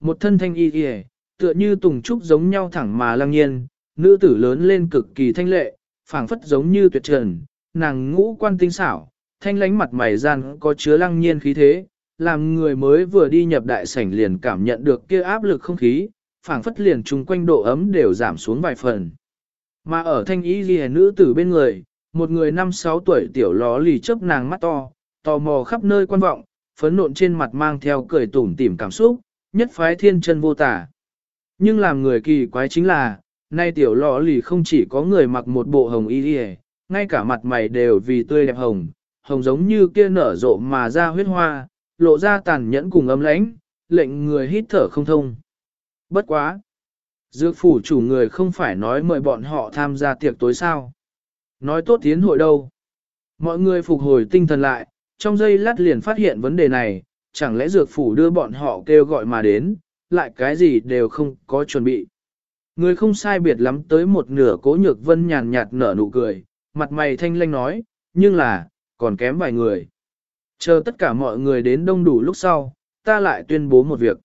một thân thanh y y, tựa như tùng trúc giống nhau thẳng mà lăng nhiên, nữ tử lớn lên cực kỳ thanh lệ, phảng phất giống như tuyệt trần, nàng ngũ quan tinh xảo, thanh lánh mặt mày gian có chứa lăng nhiên khí thế, làm người mới vừa đi nhập đại sảnh liền cảm nhận được kia áp lực không khí, phảng phất liền chung quanh độ ấm đều giảm xuống vài phần. Mà ở thanh y ghi nữ tử bên người, một người năm sáu tuổi tiểu ló lì chớp nàng mắt to, tò mò khắp nơi quan vọng, phấn nộn trên mặt mang theo cười tủm tỉm cảm xúc, nhất phái thiên chân vô tả. Nhưng làm người kỳ quái chính là, nay tiểu lọ lì không chỉ có người mặc một bộ hồng y đi ngay cả mặt mày đều vì tươi đẹp hồng, hồng giống như kia nở rộ mà ra huyết hoa, lộ ra tàn nhẫn cùng ấm lãnh, lệnh người hít thở không thông. Bất quá! Dược phủ chủ người không phải nói mời bọn họ tham gia tiệc tối sao. Nói tốt tiến hội đâu. Mọi người phục hồi tinh thần lại, trong giây lát liền phát hiện vấn đề này, chẳng lẽ dược phủ đưa bọn họ kêu gọi mà đến, lại cái gì đều không có chuẩn bị. Người không sai biệt lắm tới một nửa cố nhược vân nhàn nhạt nở nụ cười, mặt mày thanh lanh nói, nhưng là, còn kém vài người. Chờ tất cả mọi người đến đông đủ lúc sau, ta lại tuyên bố một việc.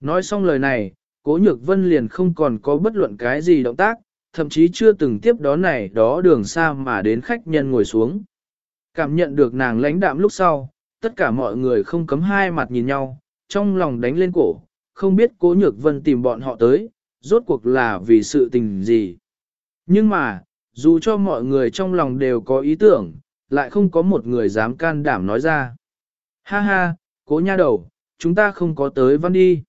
Nói xong lời này, cố nhược vân liền không còn có bất luận cái gì động tác, thậm chí chưa từng tiếp đón này đó đường xa mà đến khách nhân ngồi xuống. Cảm nhận được nàng lãnh đạm lúc sau, tất cả mọi người không cấm hai mặt nhìn nhau, trong lòng đánh lên cổ, không biết cố nhược vân tìm bọn họ tới, rốt cuộc là vì sự tình gì. Nhưng mà, dù cho mọi người trong lòng đều có ý tưởng, lại không có một người dám can đảm nói ra. Ha ha, cố nha đầu, chúng ta không có tới văn đi.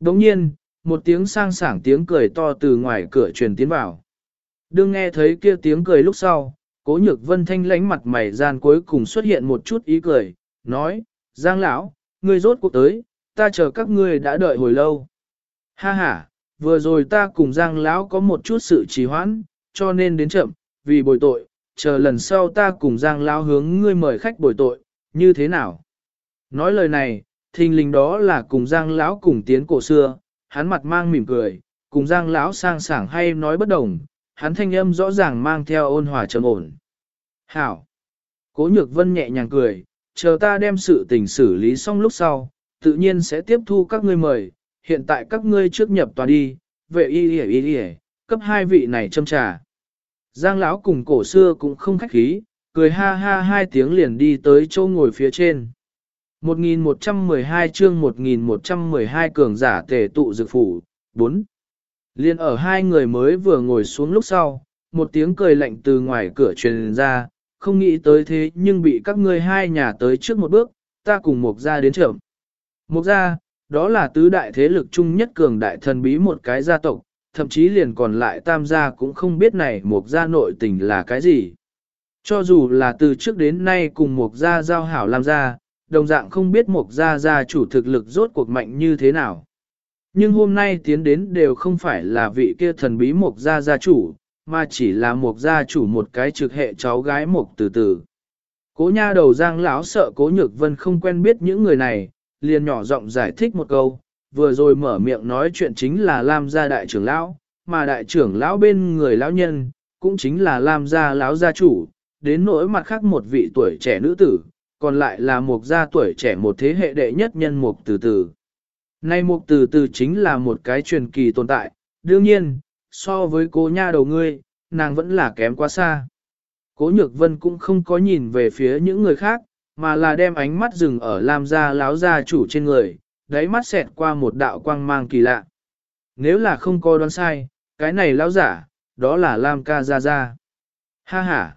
Đồng nhiên, một tiếng sang sảng tiếng cười to từ ngoài cửa truyền tiến vào. Đương nghe thấy kia tiếng cười lúc sau, cố nhược vân thanh lánh mặt mày gian cuối cùng xuất hiện một chút ý cười, nói, Giang lão, ngươi rốt cuộc tới, ta chờ các ngươi đã đợi hồi lâu. Ha ha, vừa rồi ta cùng Giang lão có một chút sự trì hoãn, cho nên đến chậm, vì bồi tội, chờ lần sau ta cùng Giang lão hướng ngươi mời khách bồi tội, như thế nào? Nói lời này, thình lình đó là cùng Giang lão cùng tiến cổ xưa, hắn mặt mang mỉm cười, cùng Giang lão sang sảng hay nói bất đồng, hắn thanh âm rõ ràng mang theo ôn hòa trầm ổn. Hảo! Cố nhược vân nhẹ nhàng cười, chờ ta đem sự tình xử lý xong lúc sau, tự nhiên sẽ tiếp thu các ngươi mời, hiện tại các ngươi trước nhập tòa đi, vệ y y y y, cấp hai vị này châm trà. Giang lão cùng cổ xưa cũng không khách khí, cười ha ha hai tiếng liền đi tới chỗ ngồi phía trên. 1112 chương 1112 cường giả tề tụ dược phủ, 4. Liên ở hai người mới vừa ngồi xuống lúc sau, một tiếng cười lạnh từ ngoài cửa truyền ra, không nghĩ tới thế nhưng bị các ngươi hai nhà tới trước một bước, ta cùng Mục gia đến trưởng. Mục gia, đó là tứ đại thế lực chung nhất cường đại thần bí một cái gia tộc, thậm chí liền còn lại tam gia cũng không biết này Mục gia nội tình là cái gì. Cho dù là từ trước đến nay cùng Mục gia giao hảo làm gia, đồng dạng không biết Mục gia gia chủ thực lực rốt cuộc mạnh như thế nào. Nhưng hôm nay tiến đến đều không phải là vị kia thần bí Mục gia gia chủ, mà chỉ là một gia chủ một cái trực hệ cháu gái một từ từ. Cố nha đầu giang lão sợ cố nhược vân không quen biết những người này, liền nhỏ giọng giải thích một câu, vừa rồi mở miệng nói chuyện chính là Lam gia đại trưởng lão, mà đại trưởng lão bên người lão nhân, cũng chính là Lam gia lão gia chủ, đến nỗi mặt khác một vị tuổi trẻ nữ tử, còn lại là một gia tuổi trẻ một thế hệ đệ nhất nhân mục từ từ. Nay mục từ từ chính là một cái truyền kỳ tồn tại, đương nhiên, so với cố nha đầu ngươi, nàng vẫn là kém quá xa. Cố nhược vân cũng không có nhìn về phía những người khác, mà là đem ánh mắt dừng ở Lam gia láo gia chủ trên người, đáy mắt xẹt qua một đạo quang mang kỳ lạ. Nếu là không có đoán sai, cái này lão giả, đó là Lam ca gia gia. Ha ha!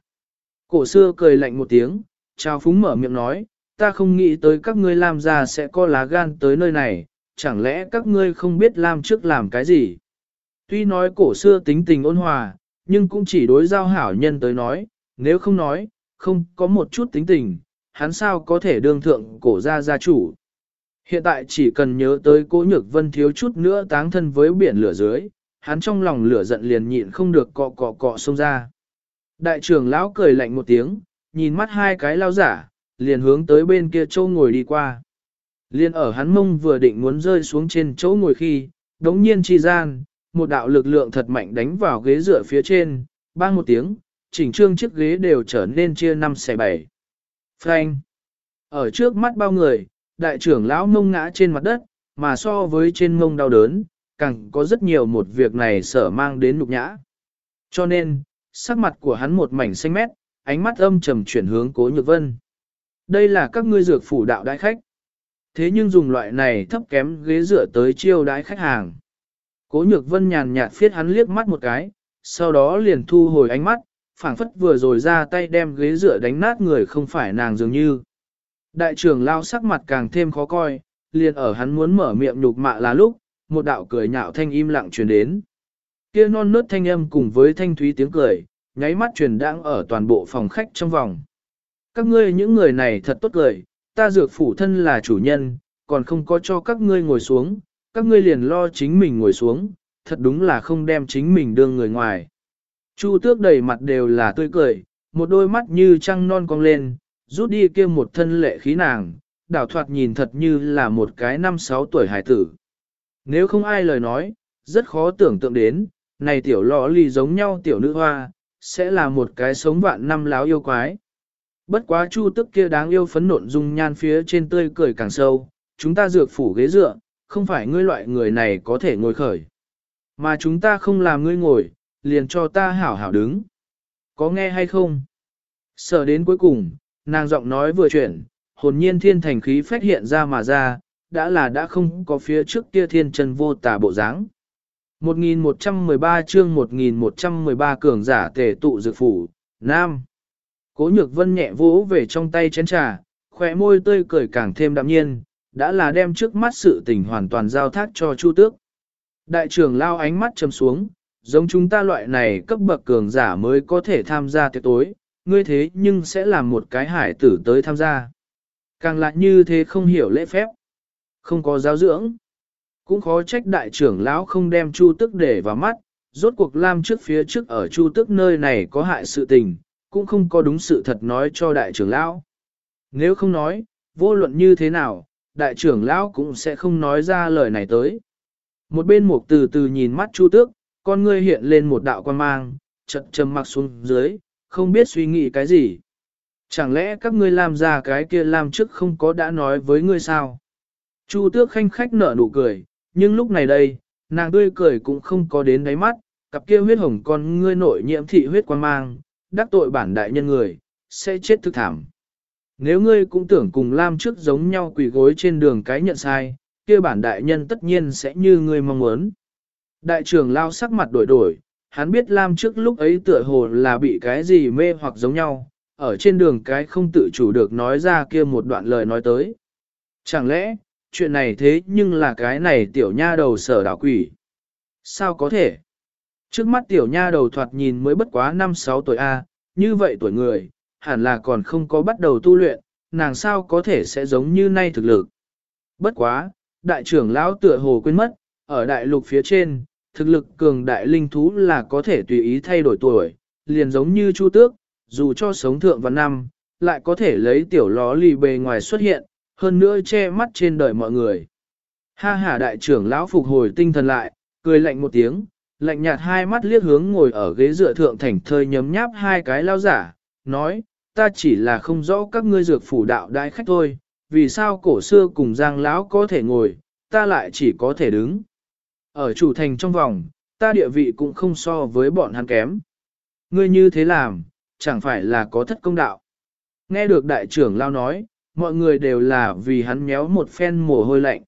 Cổ xưa cười lạnh một tiếng, trao phúng mở miệng nói, ta không nghĩ tới các ngươi Lam gia sẽ có lá gan tới nơi này, chẳng lẽ các ngươi không biết Lam trước làm cái gì? Tuy nói cổ xưa tính tình ôn hòa, nhưng cũng chỉ đối giao hảo nhân tới nói, nếu không nói, không có một chút tính tình, hắn sao có thể đương thượng cổ gia gia chủ. Hiện tại chỉ cần nhớ tới cố nhược vân thiếu chút nữa táng thân với biển lửa dưới, hắn trong lòng lửa giận liền nhịn không được cọ cọ cọ xông ra. Đại trưởng lão cười lạnh một tiếng, nhìn mắt hai cái lao giả, liền hướng tới bên kia châu ngồi đi qua. Liên ở hắn mông vừa định muốn rơi xuống trên chỗ ngồi khi, đống nhiên chi gian, một đạo lực lượng thật mạnh đánh vào ghế dựa phía trên, bang một tiếng, chỉnh trương chiếc ghế đều trở nên chia năm xẻ bảy. Frank! Ở trước mắt bao người, đại trưởng lão mông ngã trên mặt đất, mà so với trên mông đau đớn, càng có rất nhiều một việc này sở mang đến nhục nhã. Cho nên, sắc mặt của hắn một mảnh xanh mét, ánh mắt âm trầm chuyển hướng cố nhược vân. Đây là các ngươi dược phủ đạo đại khách. Thế nhưng dùng loại này thấp kém ghế dựa tới chiêu đái khách hàng. Cố nhược vân nhàn nhạt phiết hắn liếc mắt một cái, sau đó liền thu hồi ánh mắt, phảng phất vừa rồi ra tay đem ghế dựa đánh nát người không phải nàng dường như. Đại trưởng lao sắc mặt càng thêm khó coi, liền ở hắn muốn mở miệng nhục mạ là lúc, một đạo cười nhạo thanh im lặng truyền đến. Kia non nớt thanh âm cùng với thanh thúy tiếng cười, nháy mắt truyền đãng ở toàn bộ phòng khách trong vòng. Các ngươi những người này thật tốt cười, ta dược phủ thân là chủ nhân, còn không có cho các ngươi ngồi xuống, các ngươi liền lo chính mình ngồi xuống, thật đúng là không đem chính mình đưa người ngoài. Chu tước đầy mặt đều là tươi cười, một đôi mắt như trăng non cong lên, rút đi kia một thân lệ khí nàng, đảo thoạt nhìn thật như là một cái năm sáu tuổi hải tử. Nếu không ai lời nói, rất khó tưởng tượng đến, này tiểu lọ ly giống nhau tiểu nữ hoa, sẽ là một cái sống vạn năm láo yêu quái. Bất quá chu tức kia đáng yêu phấn nộn dung nhan phía trên tươi cười càng sâu, chúng ta dược phủ ghế dựa, không phải ngươi loại người này có thể ngồi khởi. Mà chúng ta không làm ngươi ngồi, liền cho ta hảo hảo đứng. Có nghe hay không? Sợ đến cuối cùng, nàng giọng nói vừa chuyển, hồn nhiên thiên thành khí phát hiện ra mà ra, đã là đã không có phía trước kia thiên chân vô tà bộ dáng. 1113 chương 1113 cường giả tề tụ dược phủ, Nam. Cố nhược vân nhẹ vỗ về trong tay chén trà, khỏe môi tươi cười càng thêm đạm nhiên, đã là đem trước mắt sự tình hoàn toàn giao thác cho Chu Tước. Đại trưởng lao ánh mắt chấm xuống, giống chúng ta loại này cấp bậc cường giả mới có thể tham gia tiệc tối, ngươi thế nhưng sẽ làm một cái hải tử tới tham gia. Càng lại như thế không hiểu lễ phép, không có giáo dưỡng. Cũng khó trách đại trưởng lão không đem Chu Tước để vào mắt, rốt cuộc Lam trước phía trước ở Chu Tước nơi này có hại sự tình, cũng không có đúng sự thật nói cho đại trưởng lão. Nếu không nói, vô luận như thế nào, đại trưởng lão cũng sẽ không nói ra lời này tới. Một bên mục từ từ nhìn mắt Chu Tước, con ngươi hiện lên một đạo quan mang, chật trầm mặc xuống dưới, không biết suy nghĩ cái gì. Chẳng lẽ các ngươi làm ra cái kia làm trước không có đã nói với ngươi sao? Chu tước khanh khách nở nụ cười, nhưng lúc này đây, nàng tươi cười cũng không có đến đáy mắt, cặp kia huyết hồng con ngươi nội nhiễm thị huyết quan mang, đắc tội bản đại nhân người, sẽ chết thức thảm. Nếu ngươi cũng tưởng cùng Lam trước giống nhau quỳ gối trên đường cái nhận sai, kia bản đại nhân tất nhiên sẽ như ngươi mong muốn. Đại trưởng lao sắc mặt đổi đổi, hắn biết Lam trước lúc ấy tựa hồ là bị cái gì mê hoặc giống nhau, ở trên đường cái không tự chủ được nói ra kia một đoạn lời nói tới. Chẳng lẽ, chuyện này thế nhưng là cái này tiểu nha đầu sở đảo quỷ. Sao có thể? Trước mắt tiểu nha đầu thoạt nhìn mới bất quá 5-6 tuổi A, như vậy tuổi người, hẳn là còn không có bắt đầu tu luyện, nàng sao có thể sẽ giống như nay thực lực. Bất quá, đại trưởng lão tựa hồ quên mất, ở đại lục phía trên, thực lực cường đại linh thú là có thể tùy ý thay đổi tuổi, liền giống như chu tước, dù cho sống thượng và năm, lại có thể lấy tiểu ló lì bề ngoài xuất hiện, hơn nữa che mắt trên đời mọi người. Ha ha đại trưởng lão phục hồi tinh thần lại, cười lạnh một tiếng, lạnh nhạt hai mắt liếc hướng ngồi ở ghế dựa thượng thành thơi nhấm nháp hai cái lao giả, nói, ta chỉ là không rõ các ngươi dược phủ đạo đại khách thôi, vì sao cổ xưa cùng giang lão có thể ngồi, ta lại chỉ có thể đứng. Ở chủ thành trong vòng, ta địa vị cũng không so với bọn hắn kém. Ngươi như thế làm, chẳng phải là có thất công đạo. Nghe được đại trưởng lao nói, mọi người đều là vì hắn méo một phen mồ hôi lạnh.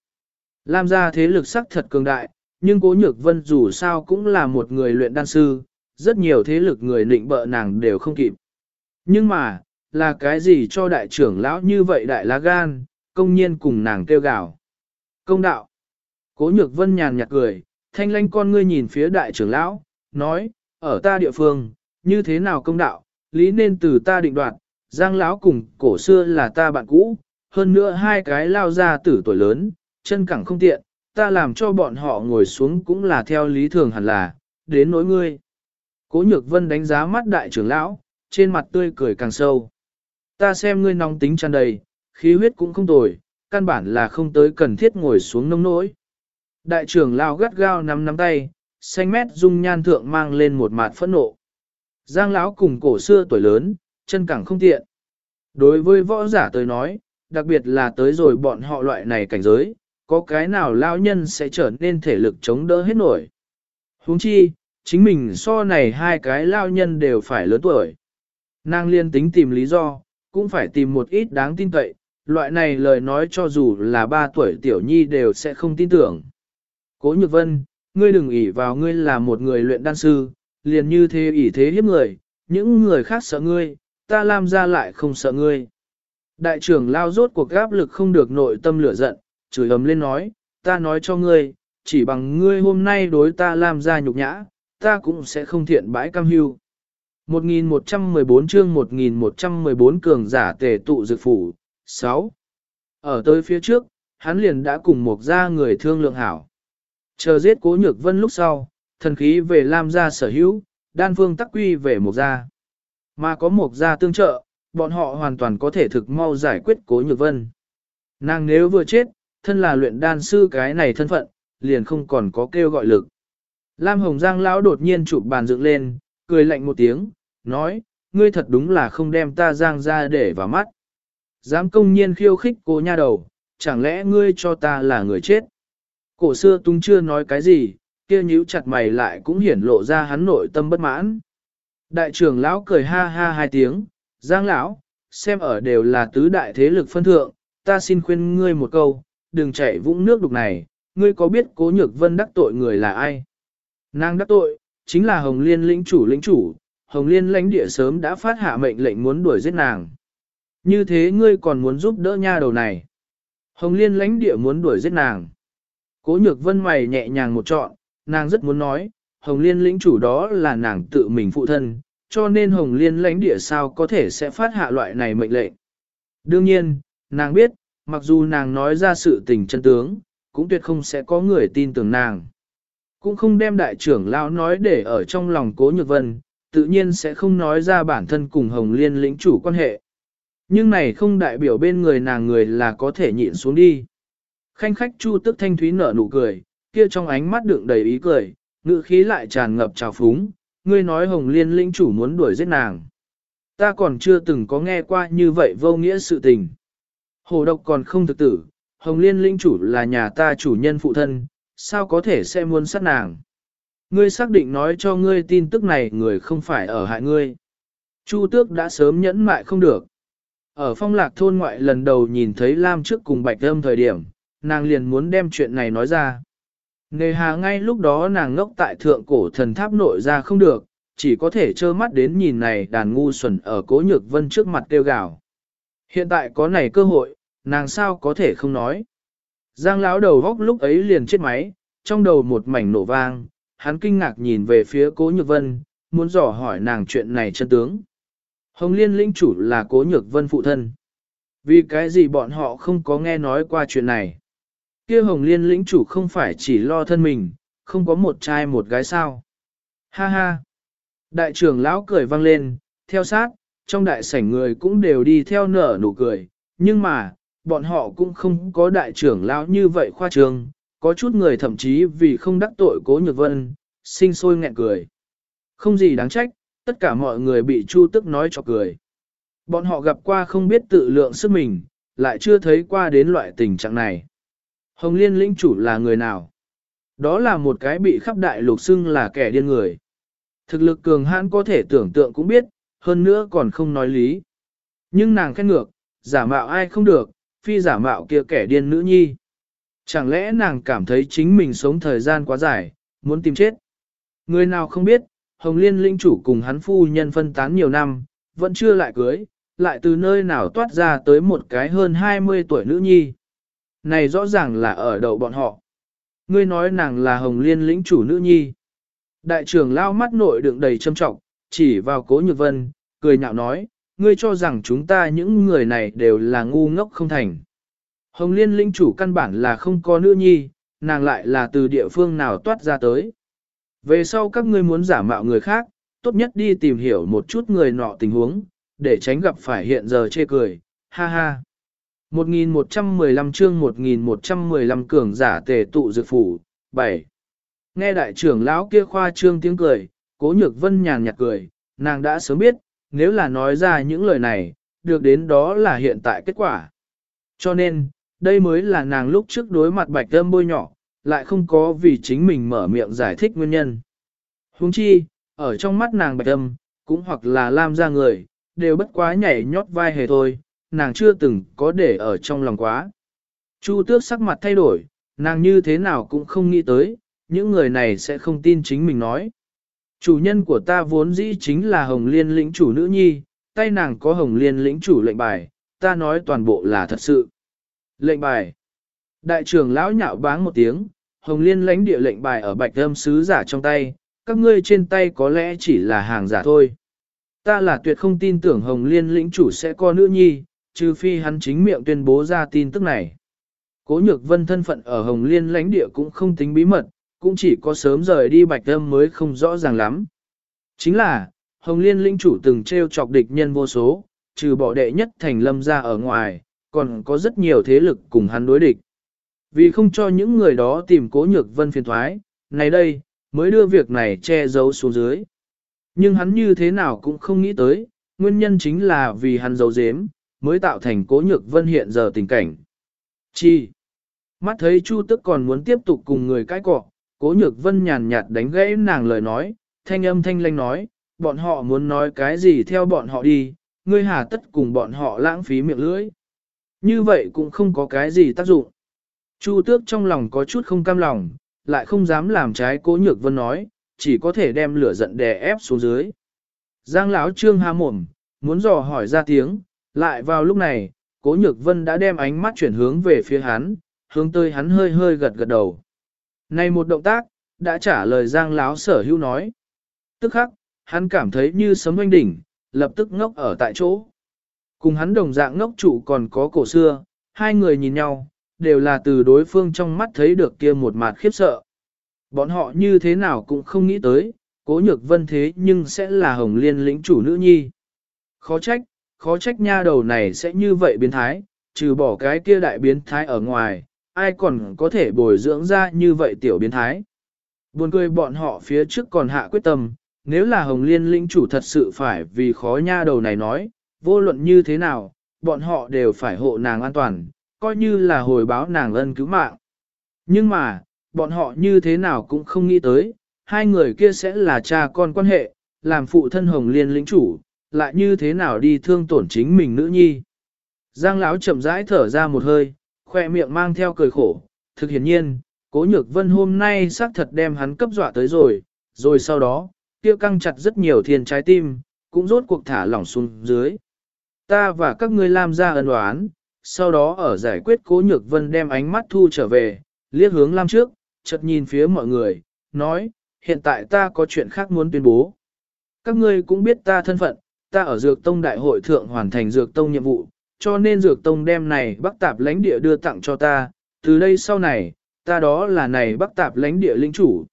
Lam gia thế lực sắc thật cường đại, nhưng cố nhược vân dù sao cũng là một người luyện đan sư, rất nhiều thế lực người nịnh bợ nàng đều không kịp. Nhưng mà, là cái gì cho đại trưởng lão như vậy đại lá gan, công nhiên cùng nàng kêu gào. Công đạo. Cố nhược vân nhàn nhạt cười, thanh lanh con ngươi nhìn phía đại trưởng lão, nói, ở ta địa phương, như thế nào công đạo, lý nên từ ta định đoạt, giang lão cùng cổ xưa là ta bạn cũ, hơn nữa hai cái lao ra tử tuổi lớn, chân cẳng không tiện, ta làm cho bọn họ ngồi xuống cũng là theo lý thường hẳn là, đến nỗi ngươi. Cố nhược vân đánh giá mắt đại trưởng lão, trên mặt tươi cười càng sâu. Ta xem ngươi nóng tính tràn đầy, khí huyết cũng không tồi, căn bản là không tới cần thiết ngồi xuống nông nỗi. Đại trưởng lao gắt gao nắm nắm tay, xanh mét dung nhan thượng mang lên một mặt phẫn nộ. Giang lão cùng cổ xưa tuổi lớn, chân cẳng không tiện. Đối với võ giả tới nói, đặc biệt là tới rồi bọn họ loại này cảnh giới, có cái nào lao nhân sẽ trở nên thể lực chống đỡ hết nổi. huống chi, chính mình so này hai cái lao nhân đều phải lớn tuổi. Nàng liên tính tìm lý do, cũng phải tìm một ít đáng tin cậy, loại này lời nói cho dù là ba tuổi tiểu nhi đều sẽ không tin tưởng. Cố Nhược Vân, ngươi đừng ỷ vào ngươi là một người luyện đan sư, liền như thế ỷ thế hiếp người, những người khác sợ ngươi, ta làm ra lại không sợ ngươi. Đại trưởng lao rốt cuộc gáp lực không được nội tâm lửa giận, chửi ấm lên nói, ta nói cho ngươi, chỉ bằng ngươi hôm nay đối ta làm ra nhục nhã, ta cũng sẽ không thiện bãi cam hưu. 1114 chương 1114 cường giả tề tụ dược phủ, 6. Ở tới phía trước, hắn liền đã cùng một gia người thương lượng hảo. Chờ giết cố nhược vân lúc sau, thần khí về Lam gia sở hữu, đan phương tắc quy về một gia. Mà có một gia tương trợ, bọn họ hoàn toàn có thể thực mau giải quyết cố nhược vân. Nàng nếu vừa chết, thân là luyện đan sư cái này thân phận, liền không còn có kêu gọi lực. Lam Hồng Giang lão đột nhiên chụp bàn dựng lên, cười lạnh một tiếng, nói, ngươi thật đúng là không đem ta Giang ra để vào mắt. Dám công nhiên khiêu khích cô nha đầu, chẳng lẽ ngươi cho ta là người chết? Cổ xưa tung chưa nói cái gì, kia nhíu chặt mày lại cũng hiển lộ ra hắn nội tâm bất mãn. Đại trưởng lão cười ha ha hai tiếng, Giang lão, xem ở đều là tứ đại thế lực phân thượng, ta xin khuyên ngươi một câu, đừng chạy vũng nước đục này, ngươi có biết cố nhược vân đắc tội người là ai? Nàng đắc tội, chính là Hồng Liên lĩnh chủ lĩnh chủ, Hồng Liên lãnh địa sớm đã phát hạ mệnh lệnh muốn đuổi giết nàng. Như thế ngươi còn muốn giúp đỡ nha đầu này. Hồng Liên lãnh địa muốn đuổi giết nàng. Cố nhược vân mày nhẹ nhàng một trọn, nàng rất muốn nói, Hồng Liên lĩnh chủ đó là nàng tự mình phụ thân, cho nên Hồng Liên lãnh địa sao có thể sẽ phát hạ loại này mệnh lệnh. Đương nhiên, nàng biết, mặc dù nàng nói ra sự tình chân tướng, cũng tuyệt không sẽ có người tin tưởng nàng. Cũng không đem đại trưởng lão nói để ở trong lòng cố nhược vân, tự nhiên sẽ không nói ra bản thân cùng Hồng Liên lĩnh chủ quan hệ. Nhưng này không đại biểu bên người nàng người là có thể nhịn xuống đi. Khanh khách chu tức thanh thúy nở nụ cười, kia trong ánh mắt đựng đầy ý cười, ngữ khí lại tràn ngập trào phúng, ngươi nói Hồng Liên lĩnh chủ muốn đuổi giết nàng. Ta còn chưa từng có nghe qua như vậy vô nghĩa sự tình. Hồ độc còn không thực tử, Hồng Liên lĩnh chủ là nhà ta chủ nhân phụ thân, sao có thể sẽ muốn sát nàng. Ngươi xác định nói cho ngươi tin tức này người không phải ở hại ngươi. Chu tước đã sớm nhẫn mại không được. Ở phong lạc thôn ngoại lần đầu nhìn thấy Lam trước cùng bạch âm thời điểm, nàng liền muốn đem chuyện này nói ra. Nề hà ngay lúc đó nàng ngốc tại thượng cổ thần tháp nội ra không được, chỉ có thể trơ mắt đến nhìn này đàn ngu xuẩn ở cố nhược vân trước mặt tiêu gạo. Hiện tại có này cơ hội, nàng sao có thể không nói. Giang lão đầu góc lúc ấy liền chết máy, trong đầu một mảnh nổ vang, hắn kinh ngạc nhìn về phía cố nhược vân, muốn dò hỏi nàng chuyện này chân tướng. Hồng liên lĩnh chủ là cố nhược vân phụ thân. Vì cái gì bọn họ không có nghe nói qua chuyện này. kia hồng liên lĩnh chủ không phải chỉ lo thân mình, không có một trai một gái sao. Ha ha. Đại trưởng lão cười vang lên, theo sát, trong đại sảnh người cũng đều đi theo nở nụ cười, nhưng mà, bọn họ cũng không có đại trưởng lão như vậy khoa trương, có chút người thậm chí vì không đắc tội cố nhược vân, sinh sôi nghẹn cười. Không gì đáng trách, tất cả mọi người bị chu tức nói cho cười. Bọn họ gặp qua không biết tự lượng sức mình, lại chưa thấy qua đến loại tình trạng này. Hồng Liên lĩnh chủ là người nào? Đó là một cái bị khắp đại lục xưng là kẻ điên người. Thực lực cường hãn có thể tưởng tượng cũng biết, hơn nữa còn không nói lý. Nhưng nàng khen ngược, giả mạo ai không được, phi giả mạo kia kẻ điên nữ nhi. Chẳng lẽ nàng cảm thấy chính mình sống thời gian quá dài, muốn tìm chết? Người nào không biết, Hồng Liên linh chủ cùng hắn phu nhân phân tán nhiều năm, vẫn chưa lại cưới, lại từ nơi nào toát ra tới một cái hơn 20 tuổi nữ nhi. Này rõ ràng là ở đầu bọn họ. Ngươi nói nàng là Hồng Liên lĩnh chủ nữ nhi. Đại trưởng lao mắt nội đựng đầy châm trọng, chỉ vào cố nhược vân, cười nhạo nói, ngươi cho rằng chúng ta những người này đều là ngu ngốc không thành. Hồng Liên linh chủ căn bản là không có nữ nhi, nàng lại là từ địa phương nào toát ra tới. Về sau các ngươi muốn giả mạo người khác, tốt nhất đi tìm hiểu một chút người nọ tình huống, để tránh gặp phải hiện giờ chê cười, ha ha. 1115 chương 1115 cường giả tề tụ dược phủ, 7. Nghe đại trưởng lão kia khoa trương tiếng cười, cố nhược vân nhàn nhạt cười, nàng đã sớm biết, nếu là nói ra những lời này, được đến đó là hiện tại kết quả. Cho nên, đây mới là nàng lúc trước đối mặt bạch âm bôi nhỏ, lại không có vì chính mình mở miệng giải thích nguyên nhân. Huống chi, ở trong mắt nàng bạch âm, cũng hoặc là lam ra người, đều bất quá nhảy nhót vai hề thôi, nàng chưa từng có để ở trong lòng quá. Chu tước sắc mặt thay đổi, nàng như thế nào cũng không nghĩ tới, những người này sẽ không tin chính mình nói. Chủ nhân của ta vốn dĩ chính là Hồng Liên lĩnh chủ nữ nhi, tay nàng có Hồng Liên lĩnh chủ lệnh bài, ta nói toàn bộ là thật sự. Lệnh bài. Đại trưởng lão nhạo báng một tiếng, Hồng Liên lãnh địa lệnh bài ở bạch âm sứ giả trong tay, các ngươi trên tay có lẽ chỉ là hàng giả thôi. Ta là tuyệt không tin tưởng Hồng Liên lĩnh chủ sẽ có nữ nhi, trừ phi hắn chính miệng tuyên bố ra tin tức này. Cố nhược vân thân phận ở Hồng Liên lãnh địa cũng không tính bí mật, cũng chỉ có sớm rời đi bạch âm mới không rõ ràng lắm. Chính là, Hồng Liên lĩnh chủ từng treo chọc địch nhân vô số, trừ bỏ đệ nhất thành lâm ra ở ngoài, còn có rất nhiều thế lực cùng hắn đối địch. Vì không cho những người đó tìm cố nhược vân phiền thoái, này đây, mới đưa việc này che giấu xuống dưới. Nhưng hắn như thế nào cũng không nghĩ tới, nguyên nhân chính là vì hắn giấu giếm, mới tạo thành cố nhược vân hiện giờ tình cảnh. Chi? Mắt thấy Chu tức còn muốn tiếp tục cùng người cãi cọ, cố nhược vân nhàn nhạt đánh gãy nàng lời nói, thanh âm thanh lanh nói, bọn họ muốn nói cái gì theo bọn họ đi, ngươi hà tất cùng bọn họ lãng phí miệng lưỡi. Như vậy cũng không có cái gì tác dụng. Chu tước trong lòng có chút không cam lòng, lại không dám làm trái cố nhược vân nói, chỉ có thể đem lửa giận đè ép xuống dưới. Giang lão trương há mồm, muốn dò hỏi ra tiếng, lại vào lúc này, cố nhược vân đã đem ánh mắt chuyển hướng về phía hắn, hướng tới hắn hơi hơi gật gật đầu. Này một động tác, đã trả lời giang lão sở hữu nói. Tức khắc, hắn cảm thấy như sấm oanh đỉnh, lập tức ngốc ở tại chỗ. Cùng hắn đồng dạng ngốc trụ còn có cổ xưa, hai người nhìn nhau, đều là từ đối phương trong mắt thấy được kia một mặt khiếp sợ. Bọn họ như thế nào cũng không nghĩ tới, cố nhược vân thế nhưng sẽ là hồng liên lĩnh chủ nữ nhi. Khó trách, khó trách nha đầu này sẽ như vậy biến thái, trừ bỏ cái kia đại biến thái ở ngoài, ai còn có thể bồi dưỡng ra như vậy tiểu biến thái. Buồn cười bọn họ phía trước còn hạ quyết tâm, nếu là hồng liên lĩnh chủ thật sự phải vì khó nha đầu này nói, vô luận như thế nào, bọn họ đều phải hộ nàng an toàn, coi như là hồi báo nàng ân cứu mạng. Nhưng mà, bọn họ như thế nào cũng không nghĩ tới, hai người kia sẽ là cha con quan hệ, làm phụ thân hồng liên lĩnh chủ, lại như thế nào đi thương tổn chính mình nữ nhi. Giang lão chậm rãi thở ra một hơi, khoe miệng mang theo cười khổ, thực hiển nhiên, cố nhược vân hôm nay xác thật đem hắn cấp dọa tới rồi, rồi sau đó, kia căng chặt rất nhiều thiên trái tim, cũng rốt cuộc thả lỏng xuống dưới. Ta và các ngươi làm ra ân đoán, sau đó ở giải quyết cố nhược vân đem ánh mắt thu trở về, liếc hướng Lam trước, chợt nhìn phía mọi người, nói, hiện tại ta có chuyện khác muốn tuyên bố. Các ngươi cũng biết ta thân phận, ta ở Dược Tông Đại hội thượng hoàn thành Dược Tông nhiệm vụ, cho nên Dược Tông đem này bắc tạp lãnh địa đưa tặng cho ta, từ đây sau này, ta đó là này bắc tạp lãnh địa lĩnh chủ.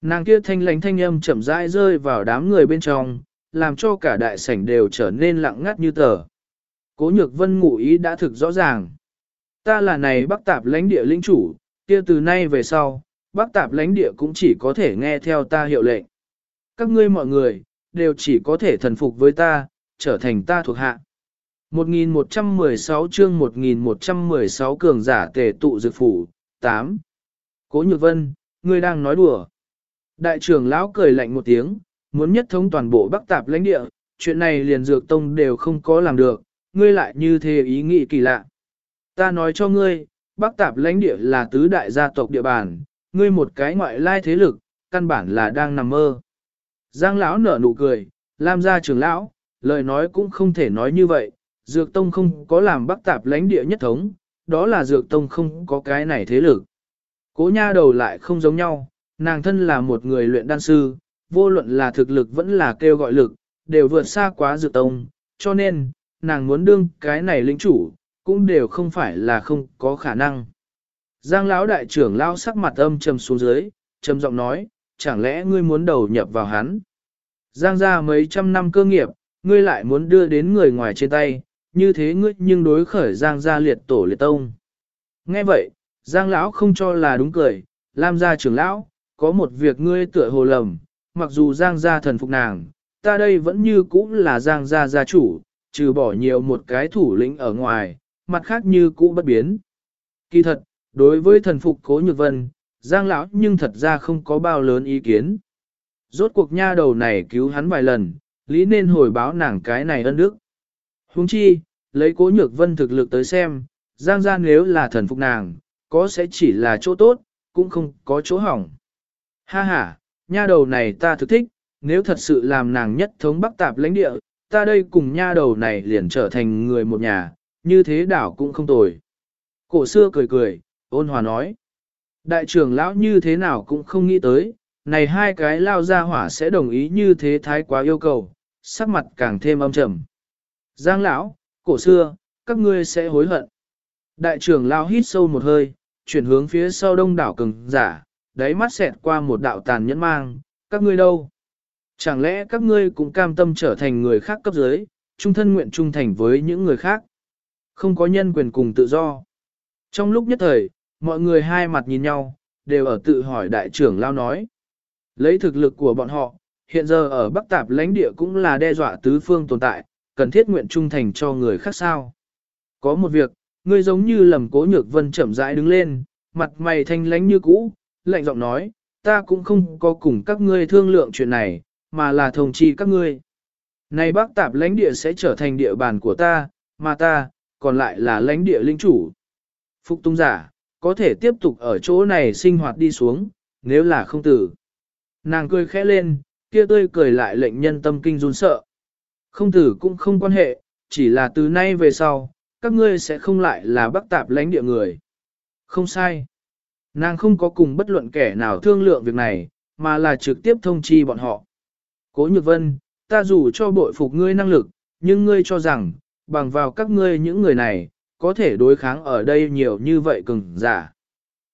Nàng kia thanh lãnh thanh âm chậm rãi rơi vào đám người bên trong, làm cho cả đại sảnh đều trở nên lặng ngắt như tờ. Cố nhược vân ngụ ý đã thực rõ ràng. Ta là này bắc tạp lãnh địa lĩnh chủ, kia từ nay về sau, bắc tạp lãnh địa cũng chỉ có thể nghe theo ta hiệu lệnh. Các ngươi mọi người, đều chỉ có thể thần phục với ta, trở thành ta thuộc hạ. 1116 chương 1116 cường giả tề tụ dược phủ, 8. Cố Nhược Vân, ngươi đang nói đùa. Đại trưởng lão cười lạnh một tiếng, muốn nhất thống toàn bộ bắc tạp lãnh địa, chuyện này liền dược tông đều không có làm được, ngươi lại như thế ý nghĩ kỳ lạ. Ta nói cho ngươi, bắc tạp lãnh địa là tứ đại gia tộc địa bàn, ngươi một cái ngoại lai thế lực, căn bản là đang nằm mơ. Giang lão nở nụ cười, Lam gia trưởng lão, lời nói cũng không thể nói như vậy, dược tông không có làm bắc tạp lãnh địa nhất thống, đó là dược tông không có cái này thế lực. Cố nha đầu lại không giống nhau, nàng thân là một người luyện đan sư, vô luận là thực lực vẫn là kêu gọi lực, đều vượt xa quá dược tông, cho nên, nàng muốn đương cái này lĩnh chủ, cũng đều không phải là không có khả năng. Giang lão đại trưởng lao sắc mặt âm trầm xuống dưới, trầm giọng nói, chẳng lẽ ngươi muốn đầu nhập vào hắn? Giang ra mấy trăm năm cơ nghiệp, ngươi lại muốn đưa đến người ngoài trên tay, như thế ngươi nhưng đối khởi Giang gia liệt tổ liệt tông. Nghe vậy, Giang lão không cho là đúng cười, Lam gia trưởng lão, có một việc ngươi tựa hồ lầm, mặc dù Giang gia thần phục nàng, ta đây vẫn như cũ là Giang gia gia chủ, trừ bỏ nhiều một cái thủ lĩnh ở ngoài, mặt khác như cũ bất biến. Kỳ thật, đối với thần phục cố nhược vân, Giang lão nhưng thật ra không có bao lớn ý kiến. Rốt cuộc nha đầu này cứu hắn vài lần, lý nên hồi báo nàng cái này ân đức. Huống chi, lấy cố nhược vân thực lực tới xem, Giang gia nếu là thần phục nàng, có sẽ chỉ là chỗ tốt, cũng không có chỗ hỏng. Ha ha, nha đầu này ta thực thích, nếu thật sự làm nàng nhất thống bắc tạp lãnh địa, ta đây cùng nha đầu này liền trở thành người một nhà, như thế đảo cũng không tồi. Cổ xưa cười cười, ôn hòa nói. Đại trưởng lão như thế nào cũng không nghĩ tới, này hai cái lao ra hỏa sẽ đồng ý như thế thái quá yêu cầu, sắc mặt càng thêm âm trầm. Giang lão, cổ xưa, các ngươi sẽ hối hận. Đại trưởng lão hít sâu một hơi, chuyển hướng phía sau đông đảo cường giả, đáy mắt xẹt qua một đạo tàn nhẫn mang, các ngươi đâu? Chẳng lẽ các ngươi cũng cam tâm trở thành người khác cấp dưới, trung thân nguyện trung thành với những người khác? Không có nhân quyền cùng tự do. Trong lúc nhất thời, mọi người hai mặt nhìn nhau, đều ở tự hỏi đại trưởng lao nói. Lấy thực lực của bọn họ, hiện giờ ở Bắc Tạp lãnh địa cũng là đe dọa tứ phương tồn tại, cần thiết nguyện trung thành cho người khác sao. Có một việc, ngươi giống như lầm cố nhược vân chậm rãi đứng lên, mặt mày thanh lánh như cũ, lạnh giọng nói, ta cũng không có cùng các ngươi thương lượng chuyện này, mà là thông chi các ngươi. Này Bắc Tạp lãnh địa sẽ trở thành địa bàn của ta, mà ta, còn lại là lãnh địa linh chủ. Phục tung giả, có thể tiếp tục ở chỗ này sinh hoạt đi xuống, nếu là không tử. Nàng cười khẽ lên, kia tươi cười lại lệnh nhân tâm kinh run sợ. Không tử cũng không quan hệ, chỉ là từ nay về sau, các ngươi sẽ không lại là bắc tạp lãnh địa người. Không sai. Nàng không có cùng bất luận kẻ nào thương lượng việc này, mà là trực tiếp thông chi bọn họ. Cố Nhược Vân, ta dù cho bội phục ngươi năng lực, nhưng ngươi cho rằng, bằng vào các ngươi những người này, có thể đối kháng ở đây nhiều như vậy cứng giả.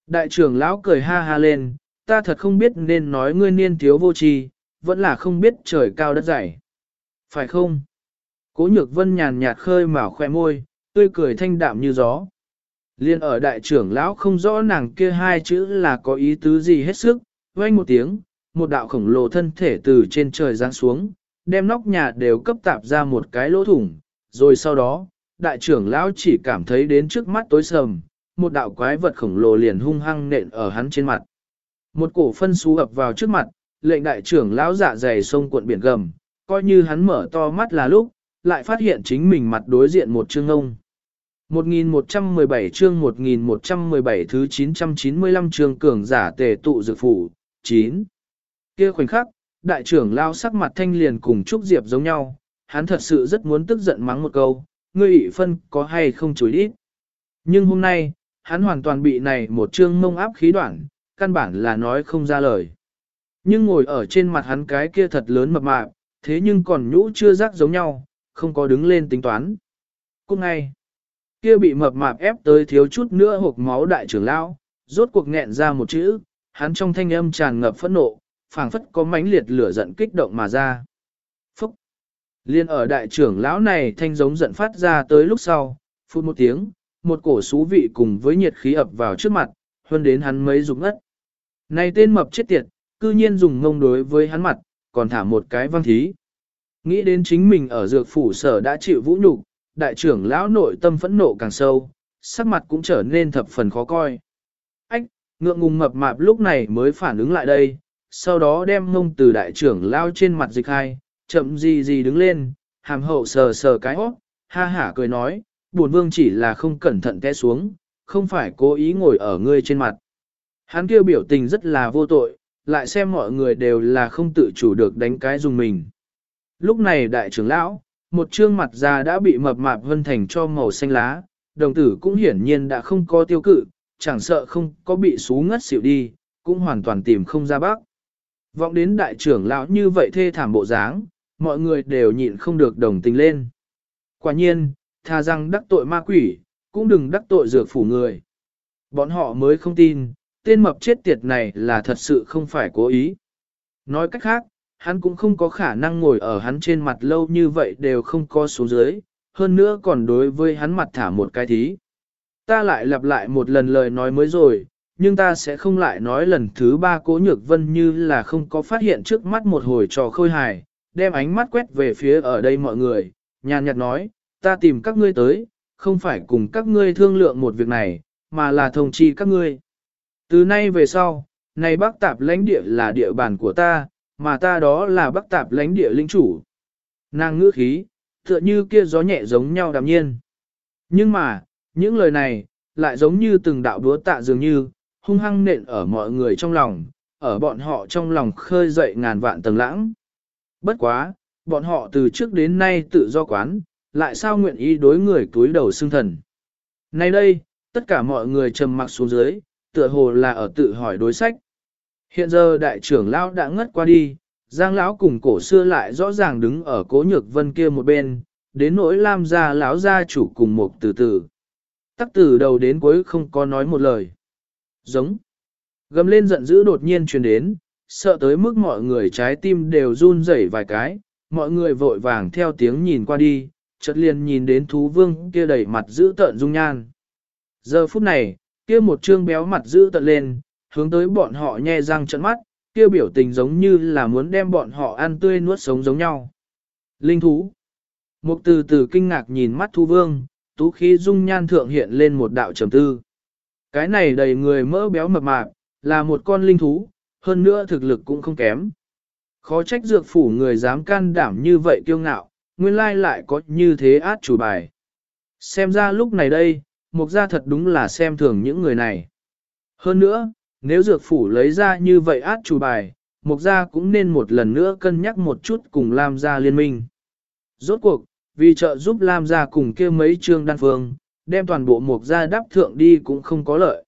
Đại trưởng lão cười ha ha lên, ta thật không biết nên nói ngươi niên thiếu vô tri, vẫn là không biết trời cao đất dày. Phải không? Cố nhược vân nhàn nhạt khơi mào khoe môi, tươi cười thanh đạm như gió. Liên ở đại trưởng lão không rõ nàng kia hai chữ là có ý tứ gì hết sức, vang một tiếng, một đạo khổng lồ thân thể từ trên trời giáng xuống, đem nóc nhà đều cấp tạp ra một cái lỗ thủng, rồi sau đó, đại trưởng lão chỉ cảm thấy đến trước mắt tối sầm, một đạo quái vật khổng lồ liền hung hăng nện ở hắn trên mặt. Một cổ phân xú ập vào trước mặt, lệnh đại trưởng lão dạ dày sông cuộn biển gầm, coi như hắn mở to mắt là lúc, lại phát hiện chính mình mặt đối diện một chương ông. 1117 chương 1117 thứ 995 chương cường giả tề tụ dược phủ, 9. kia khoảnh khắc, đại trưởng lao sắc mặt thanh liền cùng Trúc Diệp giống nhau, hắn thật sự rất muốn tức giận mắng một câu, ngươi ị phân có hay không chối ít. Nhưng hôm nay, hắn hoàn toàn bị này một chương mông áp khí đoạn, căn bản là nói không ra lời. Nhưng ngồi ở trên mặt hắn cái kia thật lớn mập mạp, thế nhưng còn nhũ chưa rắc giống nhau, không có đứng lên tính toán. Cũng ngay, kia bị mập mạp ép tới thiếu chút nữa hộp máu đại trưởng lão, rốt cuộc nghẹn ra một chữ, hắn trong thanh âm tràn ngập phẫn nộ, phảng phất có mãnh liệt lửa giận kích động mà ra. Phúc! Liên ở đại trưởng lão này thanh giống giận phát ra tới lúc sau, phút một tiếng, một cổ xú vị cùng với nhiệt khí ập vào trước mặt, hơn đến hắn mấy rụng ngất. Này tên mập chết tiệt, cư nhiên dùng ngông đối với hắn mặt, còn thả một cái văn thí. Nghĩ đến chính mình ở dược phủ sở đã chịu vũ nhục, đại trưởng lão nội tâm phẫn nộ càng sâu, sắc mặt cũng trở nên thập phần khó coi. Ách, ngượng ngùng mập mạp lúc này mới phản ứng lại đây, sau đó đem mông từ đại trưởng lão trên mặt dịch hai, chậm gì gì đứng lên, hàm hậu sờ sờ cái hót, ha hả cười nói, buồn vương chỉ là không cẩn thận té xuống, không phải cố ý ngồi ở ngươi trên mặt. Hắn kêu biểu tình rất là vô tội, lại xem mọi người đều là không tự chủ được đánh cái dùng mình. Lúc này đại trưởng lão, một trương mặt già đã bị mập mạp vân thành cho màu xanh lá, đồng tử cũng hiển nhiên đã không có tiêu cự, chẳng sợ không có bị xú ngất xỉu đi, cũng hoàn toàn tìm không ra bác. Vọng đến đại trưởng lão như vậy thê thảm bộ dáng, mọi người đều nhịn không được đồng tình lên. Quả nhiên, tha rằng đắc tội ma quỷ, cũng đừng đắc tội dược phủ người. Bọn họ mới không tin, tên mập chết tiệt này là thật sự không phải cố ý. Nói cách khác, hắn cũng không có khả năng ngồi ở hắn trên mặt lâu như vậy đều không có xuống dưới, hơn nữa còn đối với hắn mặt thả một cái thí. Ta lại lặp lại một lần lời nói mới rồi, nhưng ta sẽ không lại nói lần thứ ba cố nhược vân như là không có phát hiện trước mắt một hồi trò khôi hài, đem ánh mắt quét về phía ở đây mọi người, nhàn nhạt nói, ta tìm các ngươi tới, không phải cùng các ngươi thương lượng một việc này, mà là thông chi các ngươi. Từ nay về sau, này bác tạp lãnh địa là địa bàn của ta, mà ta đó là bác tạp lãnh địa lĩnh chủ. Nàng ngữ khí, tựa như kia gió nhẹ giống nhau đạm nhiên. Nhưng mà, những lời này, lại giống như từng đạo đúa tạ dường như, hung hăng nện ở mọi người trong lòng, ở bọn họ trong lòng khơi dậy ngàn vạn tầng lãng. Bất quá, bọn họ từ trước đến nay tự do quán, lại sao nguyện ý đối người túi đầu xương thần. Nay đây, tất cả mọi người trầm mặc xuống dưới, tựa hồ là ở tự hỏi đối sách. Hiện giờ đại trưởng lão đã ngất qua đi, Giang lão cùng cổ xưa lại rõ ràng đứng ở cố nhược vân kia một bên, đến nỗi Lam gia lão gia chủ cùng một từ từ. Tắc từ đầu đến cuối không có nói một lời. Giống. Gầm lên giận dữ đột nhiên truyền đến, sợ tới mức mọi người trái tim đều run rẩy vài cái, mọi người vội vàng theo tiếng nhìn qua đi, chợt liền nhìn đến thú vương kia đầy mặt giữ tợn dung nhan. Giờ phút này, kia một trương béo mặt giữ tợn lên, hướng tới bọn họ nhe răng trận mắt, kia biểu tình giống như là muốn đem bọn họ ăn tươi nuốt sống giống nhau. Linh thú. Mục từ từ kinh ngạc nhìn mắt thu vương, tú khí dung nhan thượng hiện lên một đạo trầm tư. Cái này đầy người mỡ béo mập mạp, là một con linh thú, hơn nữa thực lực cũng không kém. Khó trách dược phủ người dám can đảm như vậy kiêu ngạo, nguyên lai lại có như thế át chủ bài. Xem ra lúc này đây, mục gia thật đúng là xem thường những người này. Hơn nữa, nếu dược phủ lấy ra như vậy át chủ bài, mục gia cũng nên một lần nữa cân nhắc một chút cùng Lam gia liên minh. Rốt cuộc, vì trợ giúp Lam gia cùng kia mấy trương đan phương, đem toàn bộ mục gia đáp thượng đi cũng không có lợi.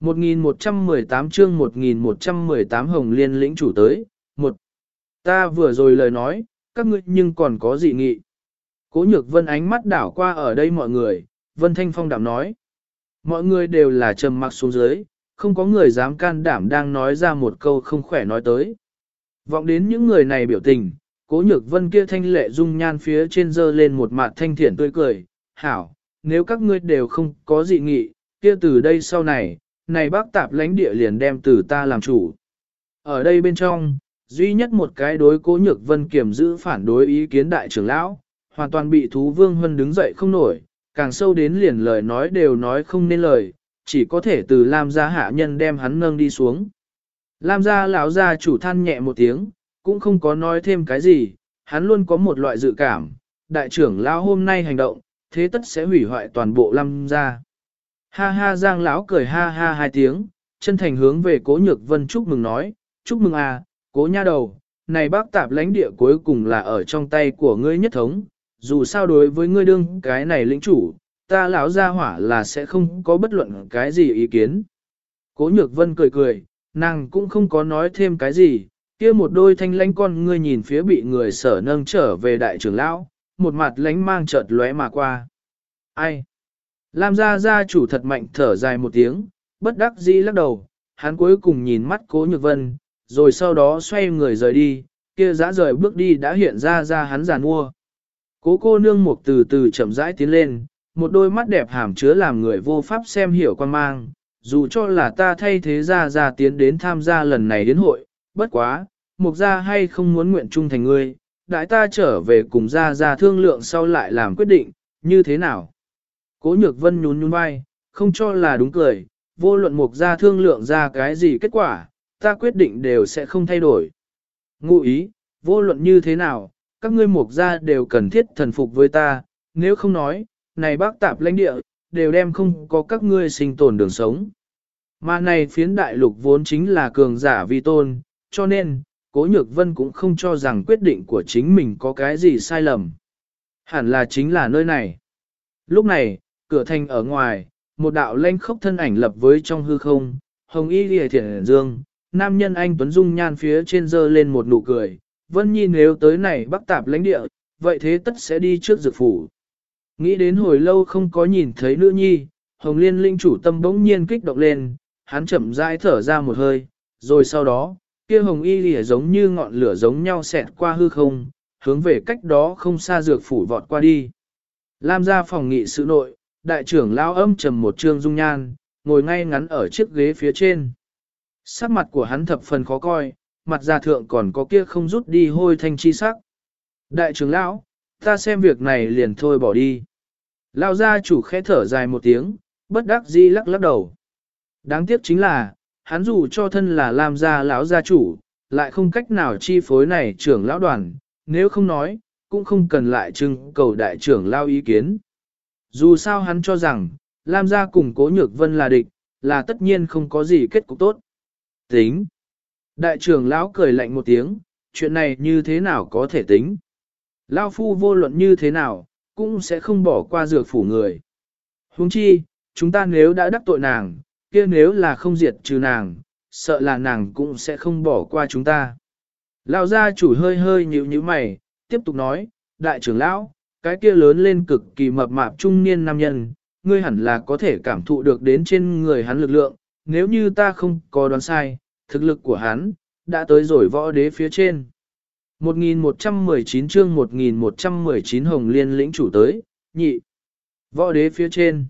1118 chương 1118 Hồng Liên lĩnh chủ tới, một Ta vừa rồi lời nói, các ngươi nhưng còn có gì nghị. Cố nhược vân ánh mắt đảo qua ở đây mọi người, vân thanh phong đảm nói. Mọi người đều là trầm mặc xuống dưới, không có người dám can đảm đang nói ra một câu không khỏe nói tới. Vọng đến những người này biểu tình, cố nhược vân kia thanh lệ dung nhan phía trên dơ lên một mặt thanh thiện tươi cười, hảo, nếu các ngươi đều không có dị nghị, kia từ đây sau này, này bác tạp lãnh địa liền đem từ ta làm chủ. Ở đây bên trong, duy nhất một cái đối cố nhược vân kiểm giữ phản đối ý kiến đại trưởng lão, hoàn toàn bị thú vương hân đứng dậy không nổi, càng sâu đến liền lời nói đều nói không nên lời, chỉ có thể từ Lam gia hạ nhân đem hắn nâng đi xuống. Lam gia lão gia chủ than nhẹ một tiếng, cũng không có nói thêm cái gì, hắn luôn có một loại dự cảm, đại trưởng lão hôm nay hành động, thế tất sẽ hủy hoại toàn bộ Lam gia. Ha ha Giang lão cười ha ha hai tiếng, chân thành hướng về Cố Nhược Vân chúc mừng nói, chúc mừng à, Cố nha đầu, này bác tạp lãnh địa cuối cùng là ở trong tay của ngươi nhất thống, dù sao đối với ngươi đương cái này lĩnh chủ, ta lão gia hỏa là sẽ không có bất luận cái gì ý kiến. Cố nhược vân cười cười, nàng cũng không có nói thêm cái gì, kia một đôi thanh lãnh con ngươi nhìn phía bị người sở nâng trở về đại trưởng lão, một mặt lánh mang chợt lóe mà qua. Ai? Lam gia gia chủ thật mạnh thở dài một tiếng, bất đắc dĩ lắc đầu, hắn cuối cùng nhìn mắt cố nhược vân, rồi sau đó xoay người rời đi, kia dã rời bước đi đã hiện ra ra hắn giàn mua. Cố cô nương một từ từ chậm rãi tiến lên, một đôi mắt đẹp hàm chứa làm người vô pháp xem hiểu quan mang, dù cho là ta thay thế ra ra tiến đến tham gia lần này đến hội, bất quá, mục gia hay không muốn nguyện trung thành ngươi, đại ta trở về cùng ra ra thương lượng sau lại làm quyết định, như thế nào? Cố nhược vân nhún nhún vai, không cho là đúng cười, vô luận mục gia thương lượng ra cái gì kết quả, ta quyết định đều sẽ không thay đổi. Ngụ ý, vô luận như thế nào, các ngươi mục gia đều cần thiết thần phục với ta, nếu không nói, này bác tạp lãnh địa, đều đem không có các ngươi sinh tồn đường sống. Mà này phiến đại lục vốn chính là cường giả vi tôn, cho nên, Cố Nhược Vân cũng không cho rằng quyết định của chính mình có cái gì sai lầm. Hẳn là chính là nơi này. Lúc này, cửa thành ở ngoài, một đạo lanh khốc thân ảnh lập với trong hư không, hồng y lìa thiện dương, nam nhân anh Tuấn Dung nhan phía trên dơ lên một nụ cười, Vân Nhi nếu tới này bắc tạp lãnh địa, vậy thế tất sẽ đi trước dược phủ. Nghĩ đến hồi lâu không có nhìn thấy nữ nhi, Hồng Liên linh chủ tâm bỗng nhiên kích động lên, hắn chậm rãi thở ra một hơi, rồi sau đó, kia hồng y lìa giống như ngọn lửa giống nhau xẹt qua hư không, hướng về cách đó không xa dược phủ vọt qua đi. Lam ra phòng nghị sự nội, đại trưởng lao âm trầm một trương dung nhan, ngồi ngay ngắn ở chiếc ghế phía trên. Sắc mặt của hắn thập phần khó coi, mặt già thượng còn có kia không rút đi hôi thanh chi sắc. Đại trưởng lão, ta xem việc này liền thôi bỏ đi. Lao gia chủ khẽ thở dài một tiếng, bất đắc dĩ lắc lắc đầu. Đáng tiếc chính là, hắn dù cho thân là Lam gia lão gia chủ, lại không cách nào chi phối này trưởng lão đoàn, nếu không nói, cũng không cần lại trưng cầu đại trưởng lao ý kiến. Dù sao hắn cho rằng, Lam gia cùng cố nhược vân là địch, là tất nhiên không có gì kết cục tốt. Tính. Đại trưởng lão cười lạnh một tiếng, chuyện này như thế nào có thể tính. Lao phu vô luận như thế nào, cũng sẽ không bỏ qua dược phủ người. Huống chi, chúng ta nếu đã đắc tội nàng, kia nếu là không diệt trừ nàng, sợ là nàng cũng sẽ không bỏ qua chúng ta. Lão gia chủ hơi hơi nhíu nhíu mày, tiếp tục nói, đại trưởng lão, cái kia lớn lên cực kỳ mập mạp trung niên nam nhân, ngươi hẳn là có thể cảm thụ được đến trên người hắn lực lượng, nếu như ta không có đoán sai, thực lực của hắn, đã tới rồi võ đế phía trên. 1119 chương 1119 Hồng Liên lĩnh chủ tới, nhị. Võ đế phía trên.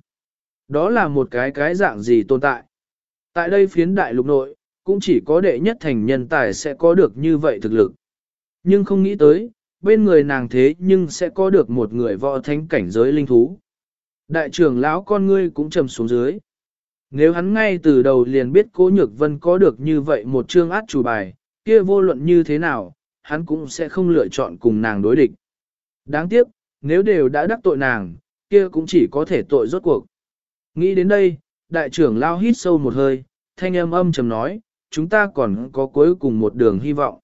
Đó là một cái cái dạng gì tồn tại. Tại đây phiến đại lục nội, cũng chỉ có đệ nhất thành nhân tài sẽ có được như vậy thực lực. Nhưng không nghĩ tới, bên người nàng thế nhưng sẽ có được một người võ thánh cảnh giới linh thú. Đại trưởng lão con ngươi cũng trầm xuống dưới. Nếu hắn ngay từ đầu liền biết cố nhược vân có được như vậy một chương át chủ bài, kia vô luận như thế nào, hắn cũng sẽ không lựa chọn cùng nàng đối địch. Đáng tiếc, nếu đều đã đắc tội nàng, kia cũng chỉ có thể tội rốt cuộc. Nghĩ đến đây, đại trưởng lao hít sâu một hơi, thanh âm âm trầm nói, chúng ta còn có cuối cùng một đường hy vọng.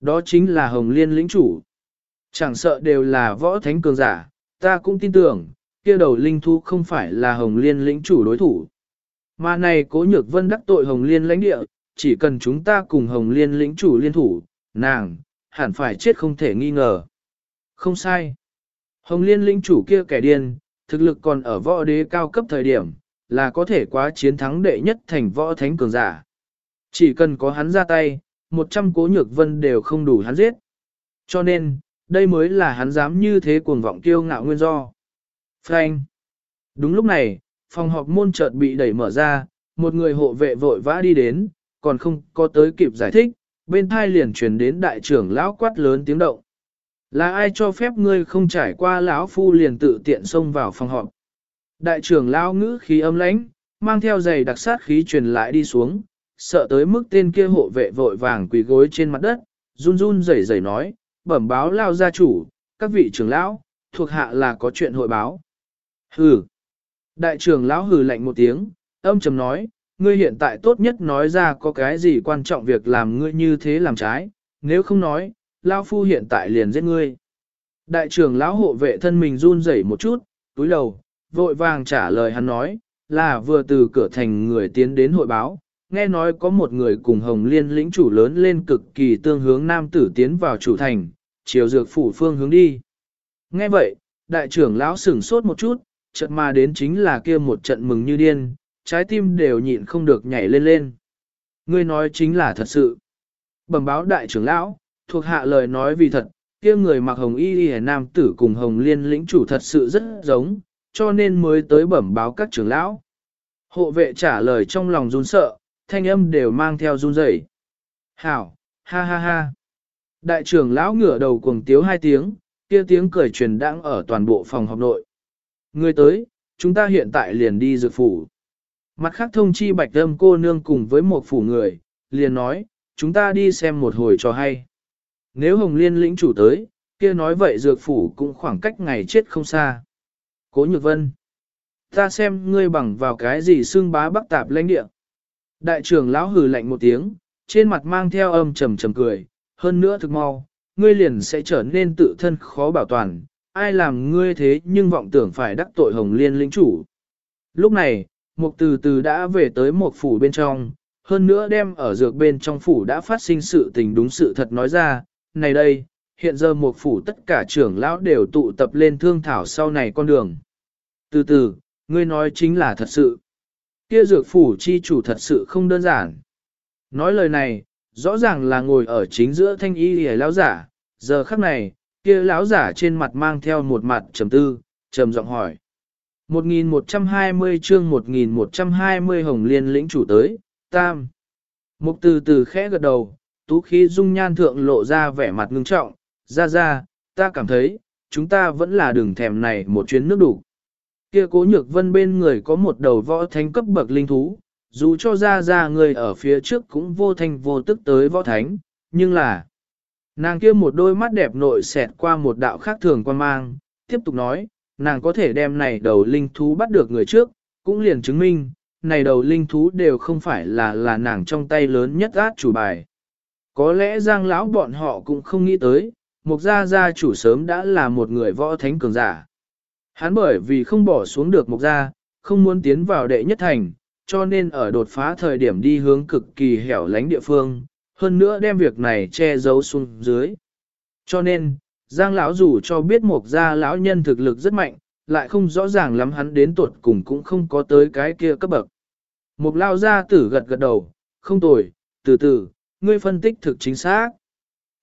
Đó chính là Hồng Liên lĩnh chủ. Chẳng sợ đều là võ thánh cường giả, ta cũng tin tưởng, kia đầu linh thu không phải là Hồng Liên lĩnh chủ đối thủ. Mà này cố nhược vân đắc tội Hồng Liên lãnh địa, chỉ cần chúng ta cùng Hồng Liên lĩnh chủ liên thủ, nàng, hẳn phải chết không thể nghi ngờ. Không sai. Hồng Liên lĩnh chủ kia kẻ điên, thực lực còn ở võ đế cao cấp thời điểm, là có thể quá chiến thắng đệ nhất thành võ thánh cường giả. Chỉ cần có hắn ra tay, 100 cố nhược vân đều không đủ hắn giết. Cho nên, đây mới là hắn dám như thế cuồng vọng kiêu ngạo nguyên do. Frank. Đúng lúc này, phòng họp môn chợt bị đẩy mở ra, một người hộ vệ vội vã đi đến, còn không có tới kịp giải thích, bên thai liền truyền đến đại trưởng lão quát lớn tiếng động. Là ai cho phép ngươi không trải qua lão phu liền tự tiện xông vào phòng họp? Đại trưởng lão ngữ khí âm lãnh, mang theo giày đặc sát khí truyền lại đi xuống, sợ tới mức tên kia hộ vệ vội vàng quỳ gối trên mặt đất, run run rẩy rẩy nói, bẩm báo lao gia chủ, các vị trưởng lão, thuộc hạ là có chuyện hội báo. Hừ. Đại trưởng lão hừ lạnh một tiếng, âm trầm nói, ngươi hiện tại tốt nhất nói ra có cái gì quan trọng việc làm ngươi như thế làm trái, nếu không nói, lão phu hiện tại liền giết ngươi. Đại trưởng lão hộ vệ thân mình run rẩy một chút, túi đầu, vội vàng trả lời hắn nói, là vừa từ cửa thành người tiến đến hội báo, nghe nói có một người cùng Hồng Liên lĩnh chủ lớn lên cực kỳ tương hướng nam tử tiến vào chủ thành, chiều dược phủ phương hướng đi. Nghe vậy, đại trưởng lão sửng sốt một chút, chợt mà đến chính là kia một trận mừng như điên, trái tim đều nhịn không được nhảy lên lên. Ngươi nói chính là thật sự. Bẩm báo đại trưởng lão, thuộc hạ lời nói vì thật, kia người mặc hồng y y nam tử cùng hồng liên lĩnh chủ thật sự rất giống, cho nên mới tới bẩm báo các trưởng lão. Hộ vệ trả lời trong lòng run sợ, thanh âm đều mang theo run rẩy. Hảo, ha ha ha. Đại trưởng lão ngửa đầu cuồng tiếu hai tiếng, kia tiếng cười truyền đang ở toàn bộ phòng học nội. Người tới, chúng ta hiện tại liền đi dược phủ. Mặt khác thông chi bạch âm cô nương cùng với một phủ người, liền nói, chúng ta đi xem một hồi cho hay. Nếu Hồng Liên lĩnh chủ tới, kia nói vậy dược phủ cũng khoảng cách ngày chết không xa. Cố Nhược Vân, ta xem ngươi bằng vào cái gì xương bá bắc tạp lãnh địa. Đại trưởng lão hừ lạnh một tiếng, trên mặt mang theo âm trầm trầm cười, hơn nữa thực mau, ngươi liền sẽ trở nên tự thân khó bảo toàn, ai làm ngươi thế nhưng vọng tưởng phải đắc tội hồng liên lĩnh chủ. Lúc này, một từ từ đã về tới một phủ bên trong, hơn nữa đem ở dược bên trong phủ đã phát sinh sự tình đúng sự thật nói ra, này đây, hiện giờ một phủ tất cả trưởng lão đều tụ tập lên thương thảo sau này con đường. Từ từ, ngươi nói chính là thật sự. Kia dược phủ chi chủ thật sự không đơn giản. Nói lời này, rõ ràng là ngồi ở chính giữa thanh y hề lão giả, giờ khắc này, kia lão giả trên mặt mang theo một mặt trầm tư, trầm giọng hỏi. 1120 chương 1120 Hồng Liên lĩnh chủ tới, tam. Mục từ từ khẽ gật đầu, tú khí dung nhan thượng lộ ra vẻ mặt ngưng trọng, ra ra, ta cảm thấy, chúng ta vẫn là đường thèm này một chuyến nước đủ. Kia cố nhược vân bên người có một đầu võ thánh cấp bậc linh thú, dù cho ra ra người ở phía trước cũng vô thanh vô tức tới võ thánh, nhưng là nàng kia một đôi mắt đẹp nội xẹt qua một đạo khác thường quan mang, tiếp tục nói, nàng có thể đem này đầu linh thú bắt được người trước, cũng liền chứng minh, này đầu linh thú đều không phải là là nàng trong tay lớn nhất át chủ bài. Có lẽ giang lão bọn họ cũng không nghĩ tới, mục gia gia chủ sớm đã là một người võ thánh cường giả. Hắn bởi vì không bỏ xuống được mục gia, không muốn tiến vào đệ nhất thành, cho nên ở đột phá thời điểm đi hướng cực kỳ hẻo lánh địa phương, hơn nữa đem việc này che giấu xuống dưới. Cho nên, Giang lão dù cho biết Mộc gia lão nhân thực lực rất mạnh, lại không rõ ràng lắm hắn đến tuột cùng cũng không có tới cái kia cấp bậc. Mộc lao gia tử gật gật đầu, không tồi, từ từ, ngươi phân tích thực chính xác.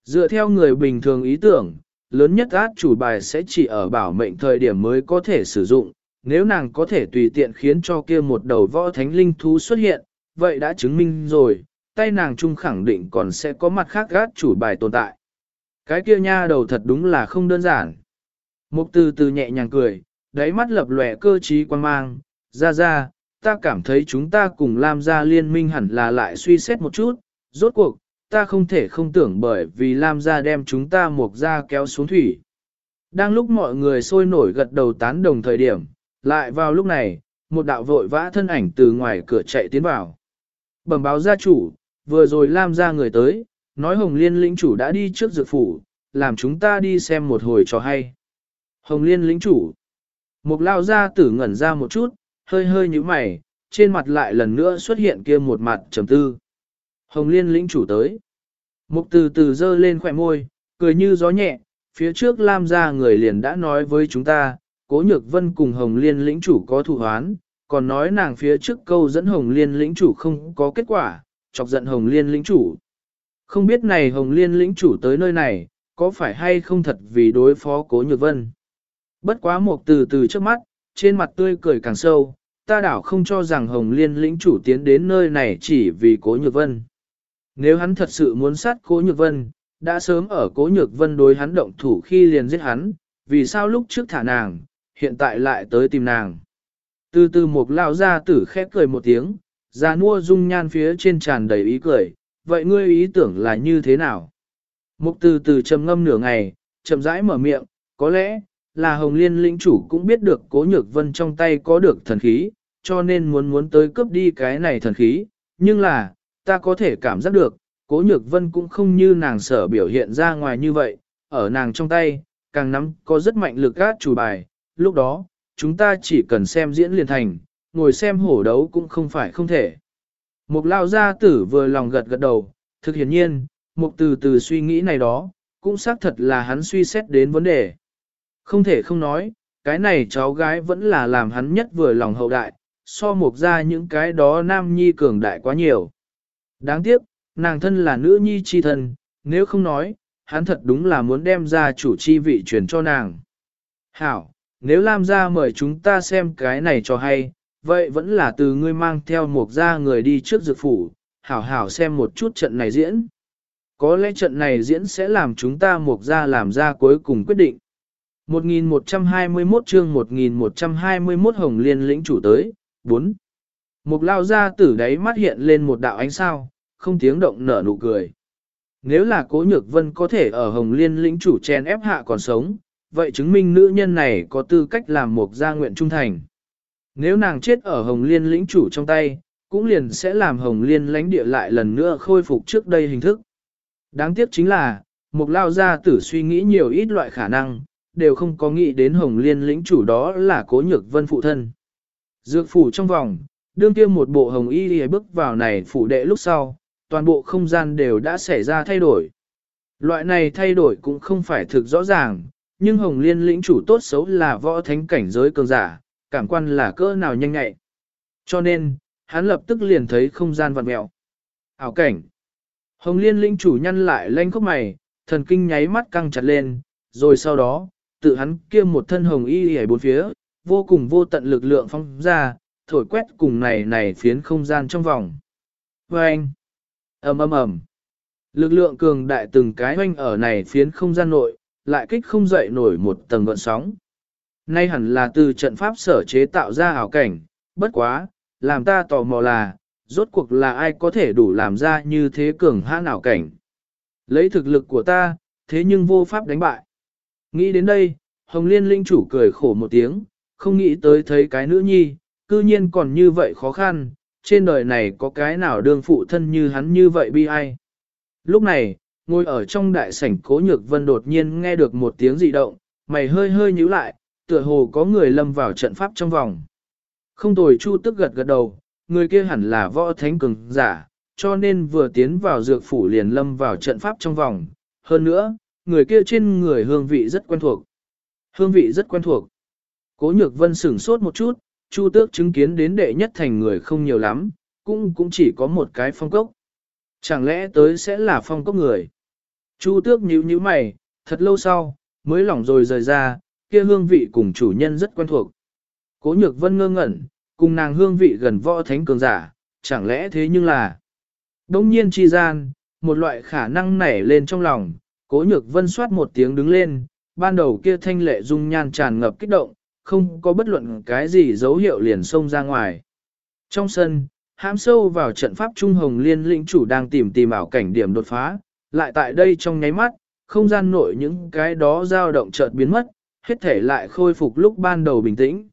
Dựa theo người bình thường ý tưởng, lớn nhất át chủ bài sẽ chỉ ở bảo mệnh thời điểm mới có thể sử dụng, nếu nàng có thể tùy tiện khiến cho kia một đầu võ thánh linh thú xuất hiện, vậy đã chứng minh rồi, tay nàng trung khẳng định còn sẽ có mặt khác gát chủ bài tồn tại. Cái kia nha đầu thật đúng là không đơn giản. Mục từ từ nhẹ nhàng cười, đáy mắt lập lòe cơ trí quan mang, ra ra, ta cảm thấy chúng ta cùng Lam gia liên minh hẳn là lại suy xét một chút, rốt cuộc, ta không thể không tưởng bởi vì Lam gia đem chúng ta mục ra kéo xuống thủy. Đang lúc mọi người sôi nổi gật đầu tán đồng thời điểm, lại vào lúc này, một đạo vội vã thân ảnh từ ngoài cửa chạy tiến vào. Bẩm báo gia chủ, vừa rồi Lam gia người tới, nói Hồng Liên lĩnh chủ đã đi trước dược phủ, làm chúng ta đi xem một hồi cho hay. Hồng Liên lĩnh chủ. Một lao gia tử ngẩn ra một chút, hơi hơi như mày, trên mặt lại lần nữa xuất hiện kia một mặt trầm tư. Hồng Liên lĩnh chủ tới. Mục từ từ dơ lên khỏe môi, cười như gió nhẹ, phía trước Lam gia người liền đã nói với chúng ta, Cố Nhược Vân cùng Hồng Liên lĩnh chủ có thù hoán, còn nói nàng phía trước câu dẫn Hồng Liên lĩnh chủ không có kết quả, chọc giận Hồng Liên lĩnh chủ. Không biết này Hồng Liên lĩnh chủ tới nơi này, có phải hay không thật vì đối phó Cố Nhược Vân. Bất quá một từ từ trước mắt, trên mặt tươi cười càng sâu, ta đảo không cho rằng Hồng Liên lĩnh chủ tiến đến nơi này chỉ vì Cố Nhược Vân. Nếu hắn thật sự muốn sát Cố Nhược Vân, đã sớm ở Cố Nhược Vân đối hắn động thủ khi liền giết hắn, vì sao lúc trước thả nàng, hiện tại lại tới tìm nàng. Từ từ một lao ra tử khép cười một tiếng, ra mua dung nhan phía trên tràn đầy ý cười, vậy ngươi ý tưởng là như thế nào? Mục từ từ trầm ngâm nửa ngày, chậm rãi mở miệng, có lẽ, là Hồng Liên lĩnh chủ cũng biết được cố nhược vân trong tay có được thần khí, cho nên muốn muốn tới cướp đi cái này thần khí, nhưng là, ta có thể cảm giác được, cố nhược vân cũng không như nàng sở biểu hiện ra ngoài như vậy, ở nàng trong tay, càng nắm có rất mạnh lực gát chủ bài, lúc đó, chúng ta chỉ cần xem diễn liền thành, ngồi xem hổ đấu cũng không phải không thể. Mục lao gia tử vừa lòng gật gật đầu, thực hiển nhiên, mục từ từ suy nghĩ này đó, cũng xác thật là hắn suy xét đến vấn đề. Không thể không nói, cái này cháu gái vẫn là làm hắn nhất vừa lòng hậu đại, so mục ra những cái đó nam nhi cường đại quá nhiều. Đáng tiếc, nàng thân là nữ nhi chi thân, nếu không nói, hắn thật đúng là muốn đem ra chủ chi vị truyền cho nàng. Hảo, nếu Lam gia mời chúng ta xem cái này cho hay, vậy vẫn là từ ngươi mang theo một gia người đi trước dược phủ, hảo hảo xem một chút trận này diễn. Có lẽ trận này diễn sẽ làm chúng ta một gia làm ra cuối cùng quyết định. 1121 chương 1121 Hồng Liên lĩnh chủ tới, 4. Một lao ra tử đáy mắt hiện lên một đạo ánh sao, không tiếng động nở nụ cười. Nếu là cố nhược vân có thể ở Hồng Liên lĩnh chủ chen ép hạ còn sống, vậy chứng minh nữ nhân này có tư cách làm một gia nguyện trung thành. Nếu nàng chết ở Hồng Liên lĩnh chủ trong tay, cũng liền sẽ làm Hồng Liên lãnh địa lại lần nữa khôi phục trước đây hình thức. Đáng tiếc chính là, một lao gia tử suy nghĩ nhiều ít loại khả năng, đều không có nghĩ đến Hồng Liên lĩnh chủ đó là cố nhược vân phụ thân. Dược phủ trong vòng, đương kia một bộ hồng y đi bước vào này phủ đệ lúc sau, toàn bộ không gian đều đã xảy ra thay đổi. Loại này thay đổi cũng không phải thực rõ ràng, nhưng Hồng Liên lĩnh chủ tốt xấu là võ thánh cảnh giới cường giả, cảm quan là cỡ nào nhanh nhạy. Cho nên, hắn lập tức liền thấy không gian vặn mẹo. Ảo cảnh. Hồng Liên linh chủ nhăn lại lanh khóc mày, thần kinh nháy mắt căng chặt lên, rồi sau đó, tự hắn kia một thân hồng y hề bốn phía, vô cùng vô tận lực lượng phong ra, thổi quét cùng này này phiến không gian trong vòng. Và ầm ầm ầm, lực lượng cường đại từng cái hoanh ở này phiến không gian nội, lại kích không dậy nổi một tầng gọn sóng. Nay hẳn là từ trận pháp sở chế tạo ra ảo cảnh, bất quá, làm ta tò mò là, rốt cuộc là ai có thể đủ làm ra như thế cường hãn ảo cảnh. Lấy thực lực của ta, thế nhưng vô pháp đánh bại. Nghĩ đến đây, Hồng Liên linh chủ cười khổ một tiếng, không nghĩ tới thấy cái nữ nhi, cư nhiên còn như vậy khó khăn, trên đời này có cái nào đương phụ thân như hắn như vậy bi ai. Lúc này, ngồi ở trong đại sảnh cố nhược vân đột nhiên nghe được một tiếng dị động, mày hơi hơi nhíu lại, tựa hồ có người lâm vào trận pháp trong vòng. Không tồi chu tức gật gật đầu, người kia hẳn là võ thánh cường giả, cho nên vừa tiến vào dược phủ liền lâm vào trận pháp trong vòng. Hơn nữa, người kia trên người hương vị rất quen thuộc. Hương vị rất quen thuộc. Cố nhược vân sửng sốt một chút, chu tước chứng kiến đến đệ nhất thành người không nhiều lắm, cũng cũng chỉ có một cái phong cốc. Chẳng lẽ tới sẽ là phong cốc người? Chu tước nhíu nhíu mày, thật lâu sau, mới lỏng rồi rời ra, kia hương vị cùng chủ nhân rất quen thuộc. Cố nhược vân ngơ ngẩn, cùng nàng hương vị gần võ thánh cường giả, chẳng lẽ thế nhưng là... Đông nhiên chi gian, một loại khả năng nảy lên trong lòng, cố nhược vân soát một tiếng đứng lên, ban đầu kia thanh lệ dung nhan tràn ngập kích động, không có bất luận cái gì dấu hiệu liền xông ra ngoài. Trong sân, hãm sâu vào trận pháp trung hồng liên lĩnh chủ đang tìm tìm ảo cảnh điểm đột phá, lại tại đây trong nháy mắt, không gian nội những cái đó dao động chợt biến mất, hết thể lại khôi phục lúc ban đầu bình tĩnh.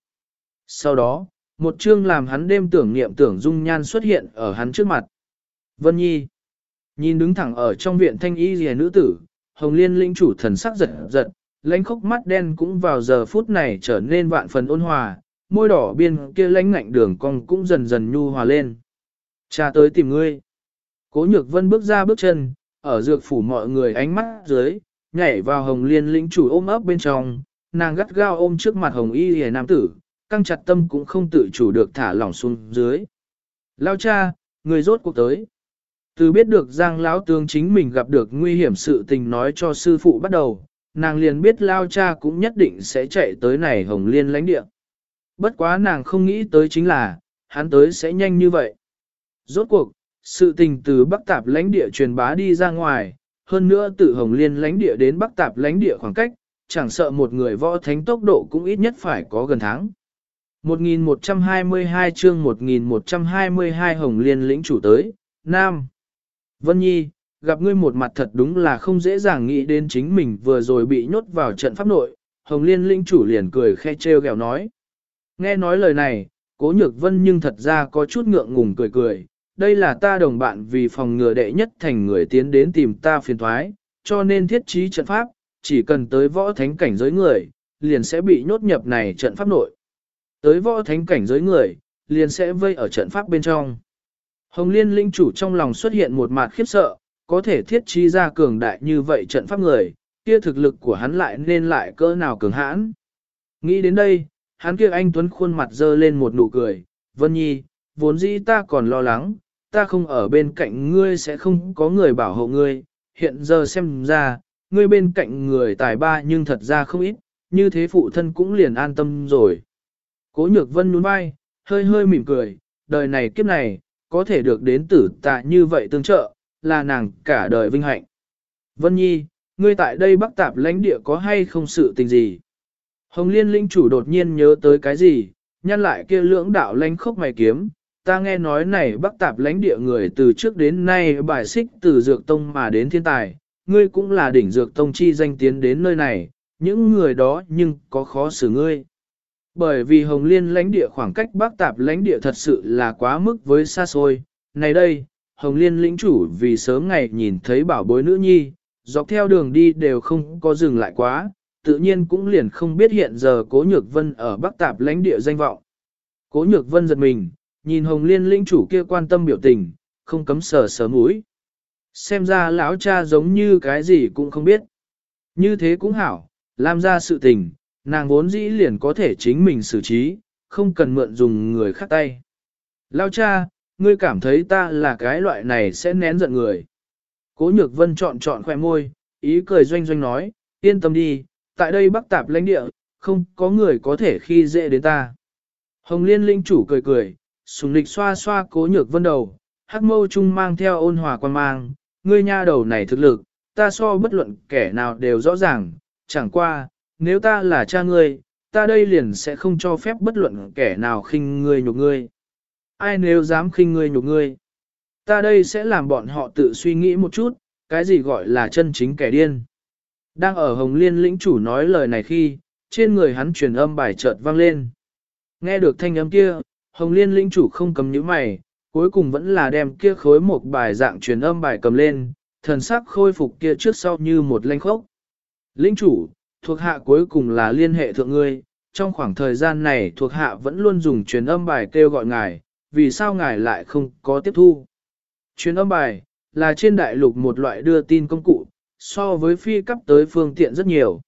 Sau đó, một chương làm hắn đêm tưởng niệm tưởng dung nhan xuất hiện ở hắn trước mặt. Vân Nhi nhìn đứng thẳng ở trong viện thanh y rìa nữ tử, hồng liên linh chủ thần sắc giật giật, lãnh khốc mắt đen cũng vào giờ phút này trở nên vạn phần ôn hòa, môi đỏ biên kia lãnh ngạnh đường cong cũng dần dần nhu hòa lên. Cha tới tìm ngươi. Cố nhược vân bước ra bước chân, ở dược phủ mọi người ánh mắt dưới, nhảy vào hồng liên lĩnh chủ ôm ấp bên trong, nàng gắt gao ôm trước mặt hồng y hề nam tử, căng chặt tâm cũng không tự chủ được thả lỏng xuống dưới. Lao cha, người rốt cuộc tới. Từ biết được Giang lão tướng chính mình gặp được nguy hiểm sự tình nói cho sư phụ bắt đầu, nàng liền biết Lao cha cũng nhất định sẽ chạy tới này hồng liên lãnh địa. Bất quá nàng không nghĩ tới chính là, hắn tới sẽ nhanh như vậy. Rốt cuộc, sự tình từ Bắc Tạp lãnh địa truyền bá đi ra ngoài, hơn nữa từ Hồng Liên lãnh địa đến Bắc Tạp lãnh địa khoảng cách, chẳng sợ một người võ thánh tốc độ cũng ít nhất phải có gần tháng. 1122 chương 1122 Hồng Liên lĩnh chủ tới, Nam. Vân Nhi, gặp ngươi một mặt thật đúng là không dễ dàng nghĩ đến chính mình vừa rồi bị nhốt vào trận pháp nội, Hồng Liên lĩnh chủ liền cười khe trêu ghẹo nói. Nghe nói lời này, cố nhược vân nhưng thật ra có chút ngượng ngùng cười cười, đây là ta đồng bạn vì phòng ngừa đệ nhất thành người tiến đến tìm ta phiền thoái, cho nên thiết trí trận pháp, chỉ cần tới võ thánh cảnh giới người, liền sẽ bị nhốt nhập này trận pháp nội. Tới võ thánh cảnh giới người, liền sẽ vây ở trận pháp bên trong. Hồng Liên linh chủ trong lòng xuất hiện một mặt khiếp sợ, có thể thiết trí ra cường đại như vậy trận pháp người, kia thực lực của hắn lại nên lại cỡ nào cường hãn. Nghĩ đến đây, hắn kia anh Tuấn khuôn mặt dơ lên một nụ cười, Vân Nhi, vốn dĩ ta còn lo lắng, ta không ở bên cạnh ngươi sẽ không có người bảo hộ ngươi, hiện giờ xem ra, ngươi bên cạnh người tài ba nhưng thật ra không ít, như thế phụ thân cũng liền an tâm rồi. Cố nhược vân nhún vai, hơi hơi mỉm cười, đời này kiếp này, có thể được đến tử tạ như vậy tương trợ, là nàng cả đời vinh hạnh. Vân Nhi, ngươi tại đây bắc tạp lãnh địa có hay không sự tình gì? Hồng Liên linh chủ đột nhiên nhớ tới cái gì, nhăn lại kia lưỡng đạo lãnh khốc mày kiếm, ta nghe nói này bắc tạp lãnh địa người từ trước đến nay bài xích từ dược tông mà đến thiên tài, ngươi cũng là đỉnh dược tông chi danh tiến đến nơi này, những người đó nhưng có khó xử ngươi. Bởi vì Hồng Liên lãnh địa khoảng cách Bắc Tạp lãnh địa thật sự là quá mức với xa xôi. Này đây, Hồng Liên lĩnh chủ vì sớm ngày nhìn thấy bảo bối nữ nhi, dọc theo đường đi đều không có dừng lại quá, tự nhiên cũng liền không biết hiện giờ Cố Nhược Vân ở Bắc Tạp lãnh địa danh vọng. Cố Nhược Vân giật mình, nhìn Hồng Liên lĩnh chủ kia quan tâm biểu tình, không cấm sờ sờ mũi. Xem ra lão cha giống như cái gì cũng không biết. Như thế cũng hảo, làm ra sự tình, nàng vốn dĩ liền có thể chính mình xử trí, không cần mượn dùng người khác tay. lão cha, ngươi cảm thấy ta là cái loại này sẽ nén giận người. Cố nhược vân chọn chọn khoe môi, ý cười doanh doanh nói, yên tâm đi, tại đây bắc tạp lãnh địa, không có người có thể khi dễ đến ta. Hồng liên linh chủ cười cười, sùng lịch xoa xoa cố nhược vân đầu, hắc mâu trung mang theo ôn hòa quan mang, ngươi nha đầu này thực lực, ta so bất luận kẻ nào đều rõ ràng, chẳng qua, nếu ta là cha ngươi, ta đây liền sẽ không cho phép bất luận kẻ nào khinh ngươi nhục ngươi. Ai nếu dám khinh ngươi nhục ngươi, ta đây sẽ làm bọn họ tự suy nghĩ một chút, cái gì gọi là chân chính kẻ điên. Đang ở Hồng Liên lĩnh chủ nói lời này khi, trên người hắn truyền âm bài chợt vang lên. Nghe được thanh âm kia, Hồng Liên lĩnh chủ không cầm nhíu mày, cuối cùng vẫn là đem kia khối một bài dạng truyền âm bài cầm lên, thần sắc khôi phục kia trước sau như một lanh khốc. Lĩnh chủ, thuộc hạ cuối cùng là liên hệ thượng ngươi, trong khoảng thời gian này thuộc hạ vẫn luôn dùng truyền âm bài kêu gọi ngài, vì sao ngài lại không có tiếp thu. Truyền âm bài, là trên đại lục một loại đưa tin công cụ, so với phi cấp tới phương tiện rất nhiều.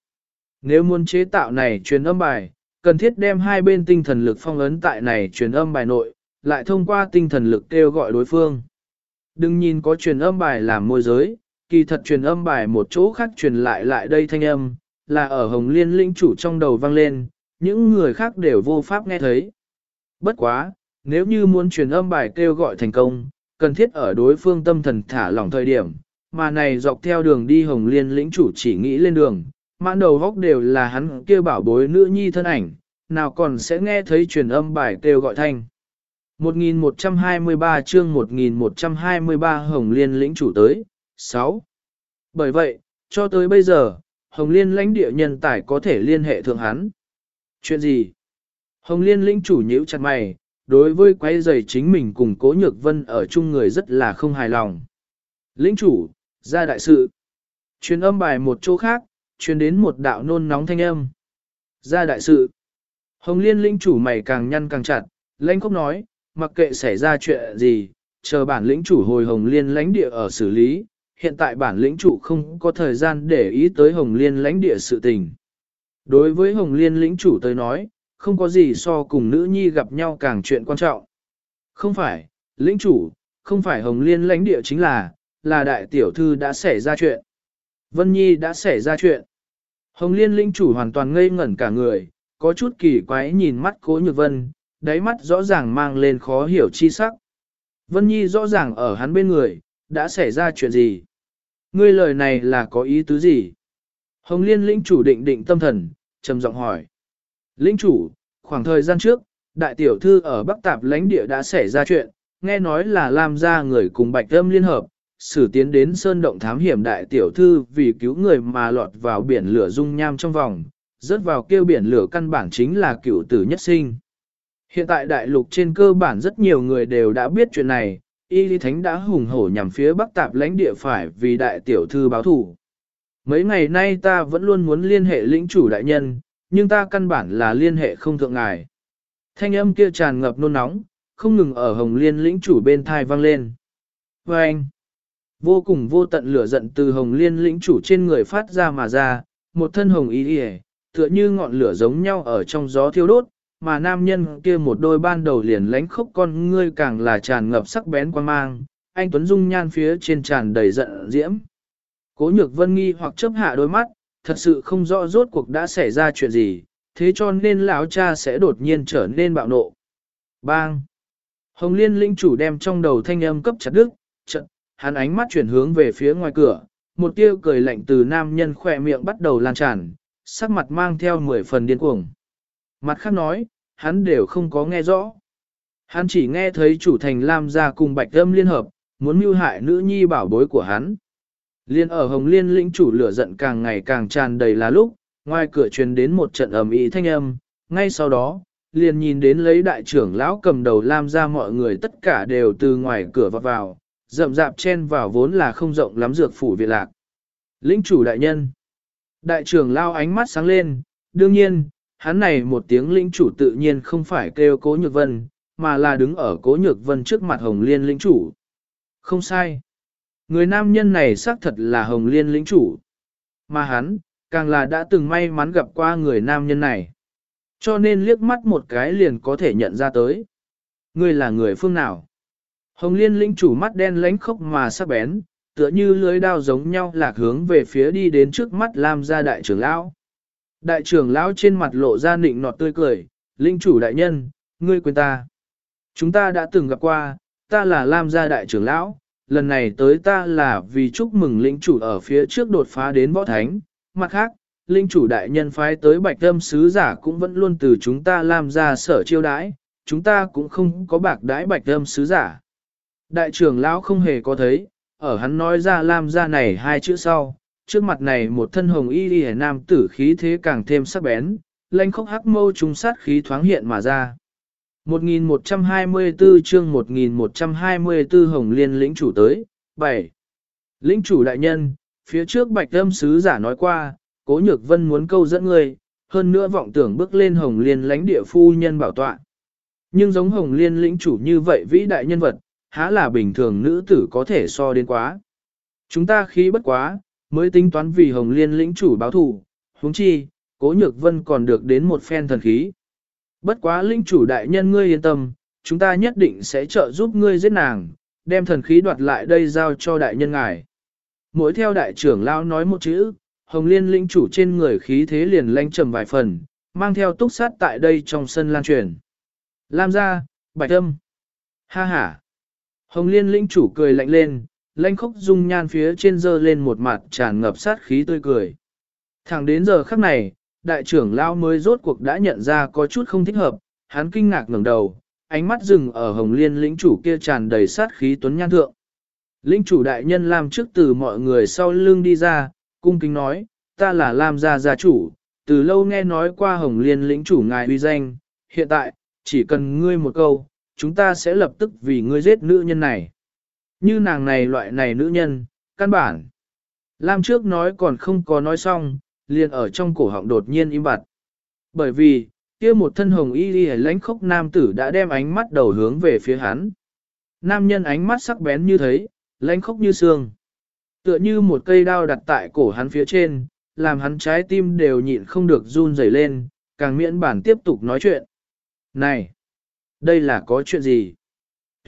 Nếu muốn chế tạo này truyền âm bài, cần thiết đem hai bên tinh thần lực phong ấn tại này truyền âm bài nội, lại thông qua tinh thần lực kêu gọi đối phương. Đừng nhìn có truyền âm bài làm môi giới, kỳ thật truyền âm bài một chỗ khác truyền lại lại đây thanh âm, là ở Hồng Liên linh chủ trong đầu vang lên, những người khác đều vô pháp nghe thấy. Bất quá, nếu như muốn truyền âm bài kêu gọi thành công, cần thiết ở đối phương tâm thần thả lỏng thời điểm, mà này dọc theo đường đi Hồng Liên lĩnh chủ chỉ nghĩ lên đường, mãn đầu góc đều là hắn kia bảo bối nữ nhi thân ảnh, nào còn sẽ nghe thấy truyền âm bài kêu gọi thanh. 1123 chương 1123 Hồng Liên lĩnh chủ tới, 6. Bởi vậy, cho tới bây giờ, Hồng Liên lãnh địa nhân tài có thể liên hệ thượng hắn. Chuyện gì? Hồng Liên lĩnh chủ nhíu chặt mày, đối với quay giày chính mình cùng cố nhược vân ở chung người rất là không hài lòng. Lĩnh chủ, ra đại sự. Truyền âm bài một chỗ khác, truyền đến một đạo nôn nóng thanh âm. Ra đại sự. Hồng Liên lĩnh chủ mày càng nhăn càng chặt, lãnh khốc nói, mặc kệ xảy ra chuyện gì, chờ bản lĩnh chủ hồi Hồng Liên lãnh địa ở xử lý, hiện tại bản lĩnh chủ không có thời gian để ý tới Hồng Liên lãnh địa sự tình. Đối với Hồng Liên lĩnh chủ tới nói, không có gì so cùng nữ nhi gặp nhau càng chuyện quan trọng. Không phải, lĩnh chủ, không phải Hồng Liên lãnh địa chính là, là đại tiểu thư đã xảy ra chuyện. Vân Nhi đã xảy ra chuyện. Hồng Liên lĩnh chủ hoàn toàn ngây ngẩn cả người, có chút kỳ quái nhìn mắt cố nhược vân, đáy mắt rõ ràng mang lên khó hiểu chi sắc. Vân Nhi rõ ràng ở hắn bên người, đã xảy ra chuyện gì? Ngươi lời này là có ý tứ gì? Hồng Liên lĩnh chủ định định tâm thần, trầm giọng hỏi. Lĩnh chủ, khoảng thời gian trước, đại tiểu thư ở Bắc Tạp lãnh địa đã xảy ra chuyện, nghe nói là làm ra người cùng bạch âm liên hợp, xử tiến đến sơn động thám hiểm đại tiểu thư vì cứu người mà lọt vào biển lửa dung nham trong vòng, rớt vào kêu biển lửa căn bản chính là cựu tử nhất sinh. Hiện tại đại lục trên cơ bản rất nhiều người đều đã biết chuyện này, Y Lý Thánh đã hùng hổ nhằm phía Bắc Tạp lãnh địa phải vì đại tiểu thư báo thủ. Mấy ngày nay ta vẫn luôn muốn liên hệ lĩnh chủ đại nhân, nhưng ta căn bản là liên hệ không thượng ngài. Thanh âm kia tràn ngập nôn nóng, không ngừng ở hồng liên lĩnh chủ bên thai vang lên. Và anh, vô cùng vô tận lửa giận từ hồng liên lĩnh chủ trên người phát ra mà ra, một thân hồng ý tựa như ngọn lửa giống nhau ở trong gió thiêu đốt, mà nam nhân kia một đôi ban đầu liền lánh khốc con ngươi càng là tràn ngập sắc bén quan mang, anh Tuấn Dung nhan phía trên tràn đầy giận diễm. Cố nhược vân nghi hoặc chấp hạ đôi mắt, thật sự không rõ rốt cuộc đã xảy ra chuyện gì, thế cho nên lão cha sẽ đột nhiên trở nên bạo nộ. Bang! Hồng Liên linh chủ đem trong đầu thanh âm cấp chặt đứt, trận, hắn ánh mắt chuyển hướng về phía ngoài cửa, một tia cười lạnh từ nam nhân khỏe miệng bắt đầu lan tràn, sắc mặt mang theo mười phần điên cuồng. Mặt khác nói, hắn đều không có nghe rõ. Hắn chỉ nghe thấy chủ thành Lam gia cùng Bạch Âm liên hợp, muốn mưu hại nữ nhi bảo bối của hắn. Liên ở Hồng Liên lĩnh chủ lửa giận càng ngày càng tràn đầy là lúc, ngoài cửa truyền đến một trận ầm ĩ thanh âm, ngay sau đó, liền nhìn đến lấy đại trưởng lão cầm đầu Lam gia mọi người tất cả đều từ ngoài cửa vọt vào, rậm rạp chen vào vốn là không rộng lắm dược phủ viện lạc. Lĩnh chủ đại nhân. Đại trưởng lao ánh mắt sáng lên, đương nhiên, hắn này một tiếng lĩnh chủ tự nhiên không phải kêu cố nhược vân, mà là đứng ở cố nhược vân trước mặt hồng liên lĩnh chủ. Không sai. Người nam nhân này xác thật là hồng liên lĩnh chủ. Mà hắn, càng là đã từng may mắn gặp qua người nam nhân này. Cho nên liếc mắt một cái liền có thể nhận ra tới. Người là người phương nào? Hồng liên lĩnh chủ mắt đen lánh khốc mà sắc bén, tựa như lưới đao giống nhau lạc hướng về phía đi đến trước mắt Lam gia đại trưởng lão. Đại trưởng lão trên mặt lộ ra nịnh nọt tươi cười, linh chủ đại nhân, ngươi quên ta. Chúng ta đã từng gặp qua, ta là Lam gia đại trưởng lão, lần này tới ta là vì chúc mừng lĩnh chủ ở phía trước đột phá đến võ thánh, mặt khác, linh chủ đại nhân phái tới bạch âm sứ giả cũng vẫn luôn từ chúng ta làm ra sở chiêu đãi, chúng ta cũng không có bạc đãi bạch âm sứ giả. Đại trưởng lão không hề có thấy, ở hắn nói ra làm ra này hai chữ sau, trước mặt này một thân hồng y y nam tử khí thế càng thêm sắc bén, lanh khốc hắc mâu trung sát khí thoáng hiện mà ra. 1124 chương 1124 Hồng Liên lĩnh chủ tới, 7. Lĩnh chủ đại nhân, phía trước bạch âm sứ giả nói qua, cố nhược vân muốn câu dẫn người, hơn nữa vọng tưởng bước lên Hồng Liên lãnh địa phu nhân bảo tọa. Nhưng giống Hồng Liên lĩnh chủ như vậy vĩ đại nhân vật, há là bình thường nữ tử có thể so đến quá. Chúng ta khí bất quá, mới tính toán vì Hồng Liên lĩnh chủ báo thù, huống chi, cố nhược vân còn được đến một phen thần khí. Bất quá lĩnh chủ đại nhân ngươi yên tâm, chúng ta nhất định sẽ trợ giúp ngươi giết nàng, đem thần khí đoạt lại đây giao cho đại nhân ngài. Mỗi theo đại trưởng lão nói một chữ, hồng liên lĩnh chủ trên người khí thế liền lanh trầm vài phần, mang theo túc sát tại đây trong sân lan truyền. Lam gia, bạch âm. Ha ha. Hồng liên lĩnh chủ cười lạnh lên, lanh khốc dung nhan phía trên dơ lên một mặt tràn ngập sát khí tươi cười. Thẳng đến giờ khắc này, đại trưởng lao mới rốt cuộc đã nhận ra có chút không thích hợp, hắn kinh ngạc ngẩng đầu, ánh mắt dừng ở hồng liên lĩnh chủ kia tràn đầy sát khí tuấn nhan thượng. Lĩnh chủ đại nhân làm trước từ mọi người sau lưng đi ra, cung kính nói, ta là Lam gia gia chủ, từ lâu nghe nói qua hồng liên lĩnh chủ ngài uy danh, hiện tại, chỉ cần ngươi một câu, chúng ta sẽ lập tức vì ngươi giết nữ nhân này. Như nàng này loại này nữ nhân, căn bản. Lam trước nói còn không có nói xong, liền ở trong cổ họng đột nhiên im bặt. Bởi vì, kia một thân hồng y đi lãnh khốc nam tử đã đem ánh mắt đầu hướng về phía hắn. Nam nhân ánh mắt sắc bén như thấy, lãnh khốc như xương. Tựa như một cây đao đặt tại cổ hắn phía trên, làm hắn trái tim đều nhịn không được run rẩy lên, càng miễn bản tiếp tục nói chuyện. Này, đây là có chuyện gì?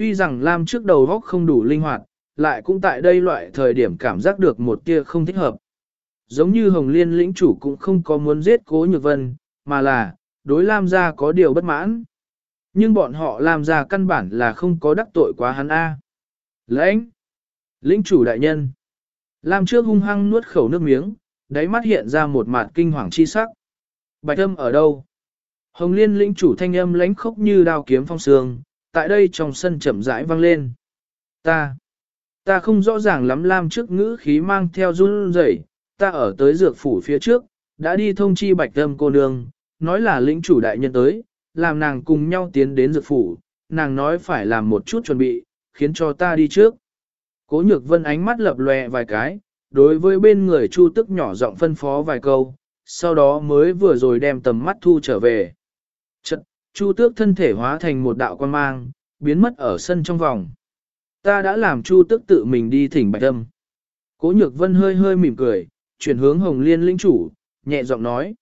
Tuy rằng Lam trước đầu góc không đủ linh hoạt, lại cũng tại đây loại thời điểm cảm giác được một tia không thích hợp. Giống như Hồng Liên lĩnh chủ cũng không có muốn giết Cố Nhược Vân, mà là, đối Lam gia có điều bất mãn. Nhưng bọn họ làm ra căn bản là không có đắc tội quá hắn A. Lãnh! Lĩnh chủ đại nhân! Lam trước hung hăng nuốt khẩu nước miếng, đáy mắt hiện ra một mặt kinh hoàng chi sắc. Bạch âm ở đâu? Hồng Liên lĩnh chủ thanh âm lãnh khốc như đao kiếm phong sương, tại đây trong sân chậm rãi vang lên. Ta! Ta không rõ ràng lắm Lam trước ngữ khí mang theo run rẩy, ta ở tới dược phủ phía trước, đã đi thông chi bạch tâm cô nương, nói là lĩnh chủ đại nhân tới, làm nàng cùng nhau tiến đến dược phủ, nàng nói phải làm một chút chuẩn bị, khiến cho ta đi trước. Cố nhược vân ánh mắt lập lòe vài cái, đối với bên người chu tức nhỏ giọng phân phó vài câu, sau đó mới vừa rồi đem tầm mắt thu trở về. Chật, chu tước thân thể hóa thành một đạo quan mang, biến mất ở sân trong vòng. Ta đã làm chu tước tự mình đi thỉnh bạch âm. Cố nhược vân hơi hơi mỉm cười, chuyển hướng Hồng Liên linh chủ, nhẹ giọng nói.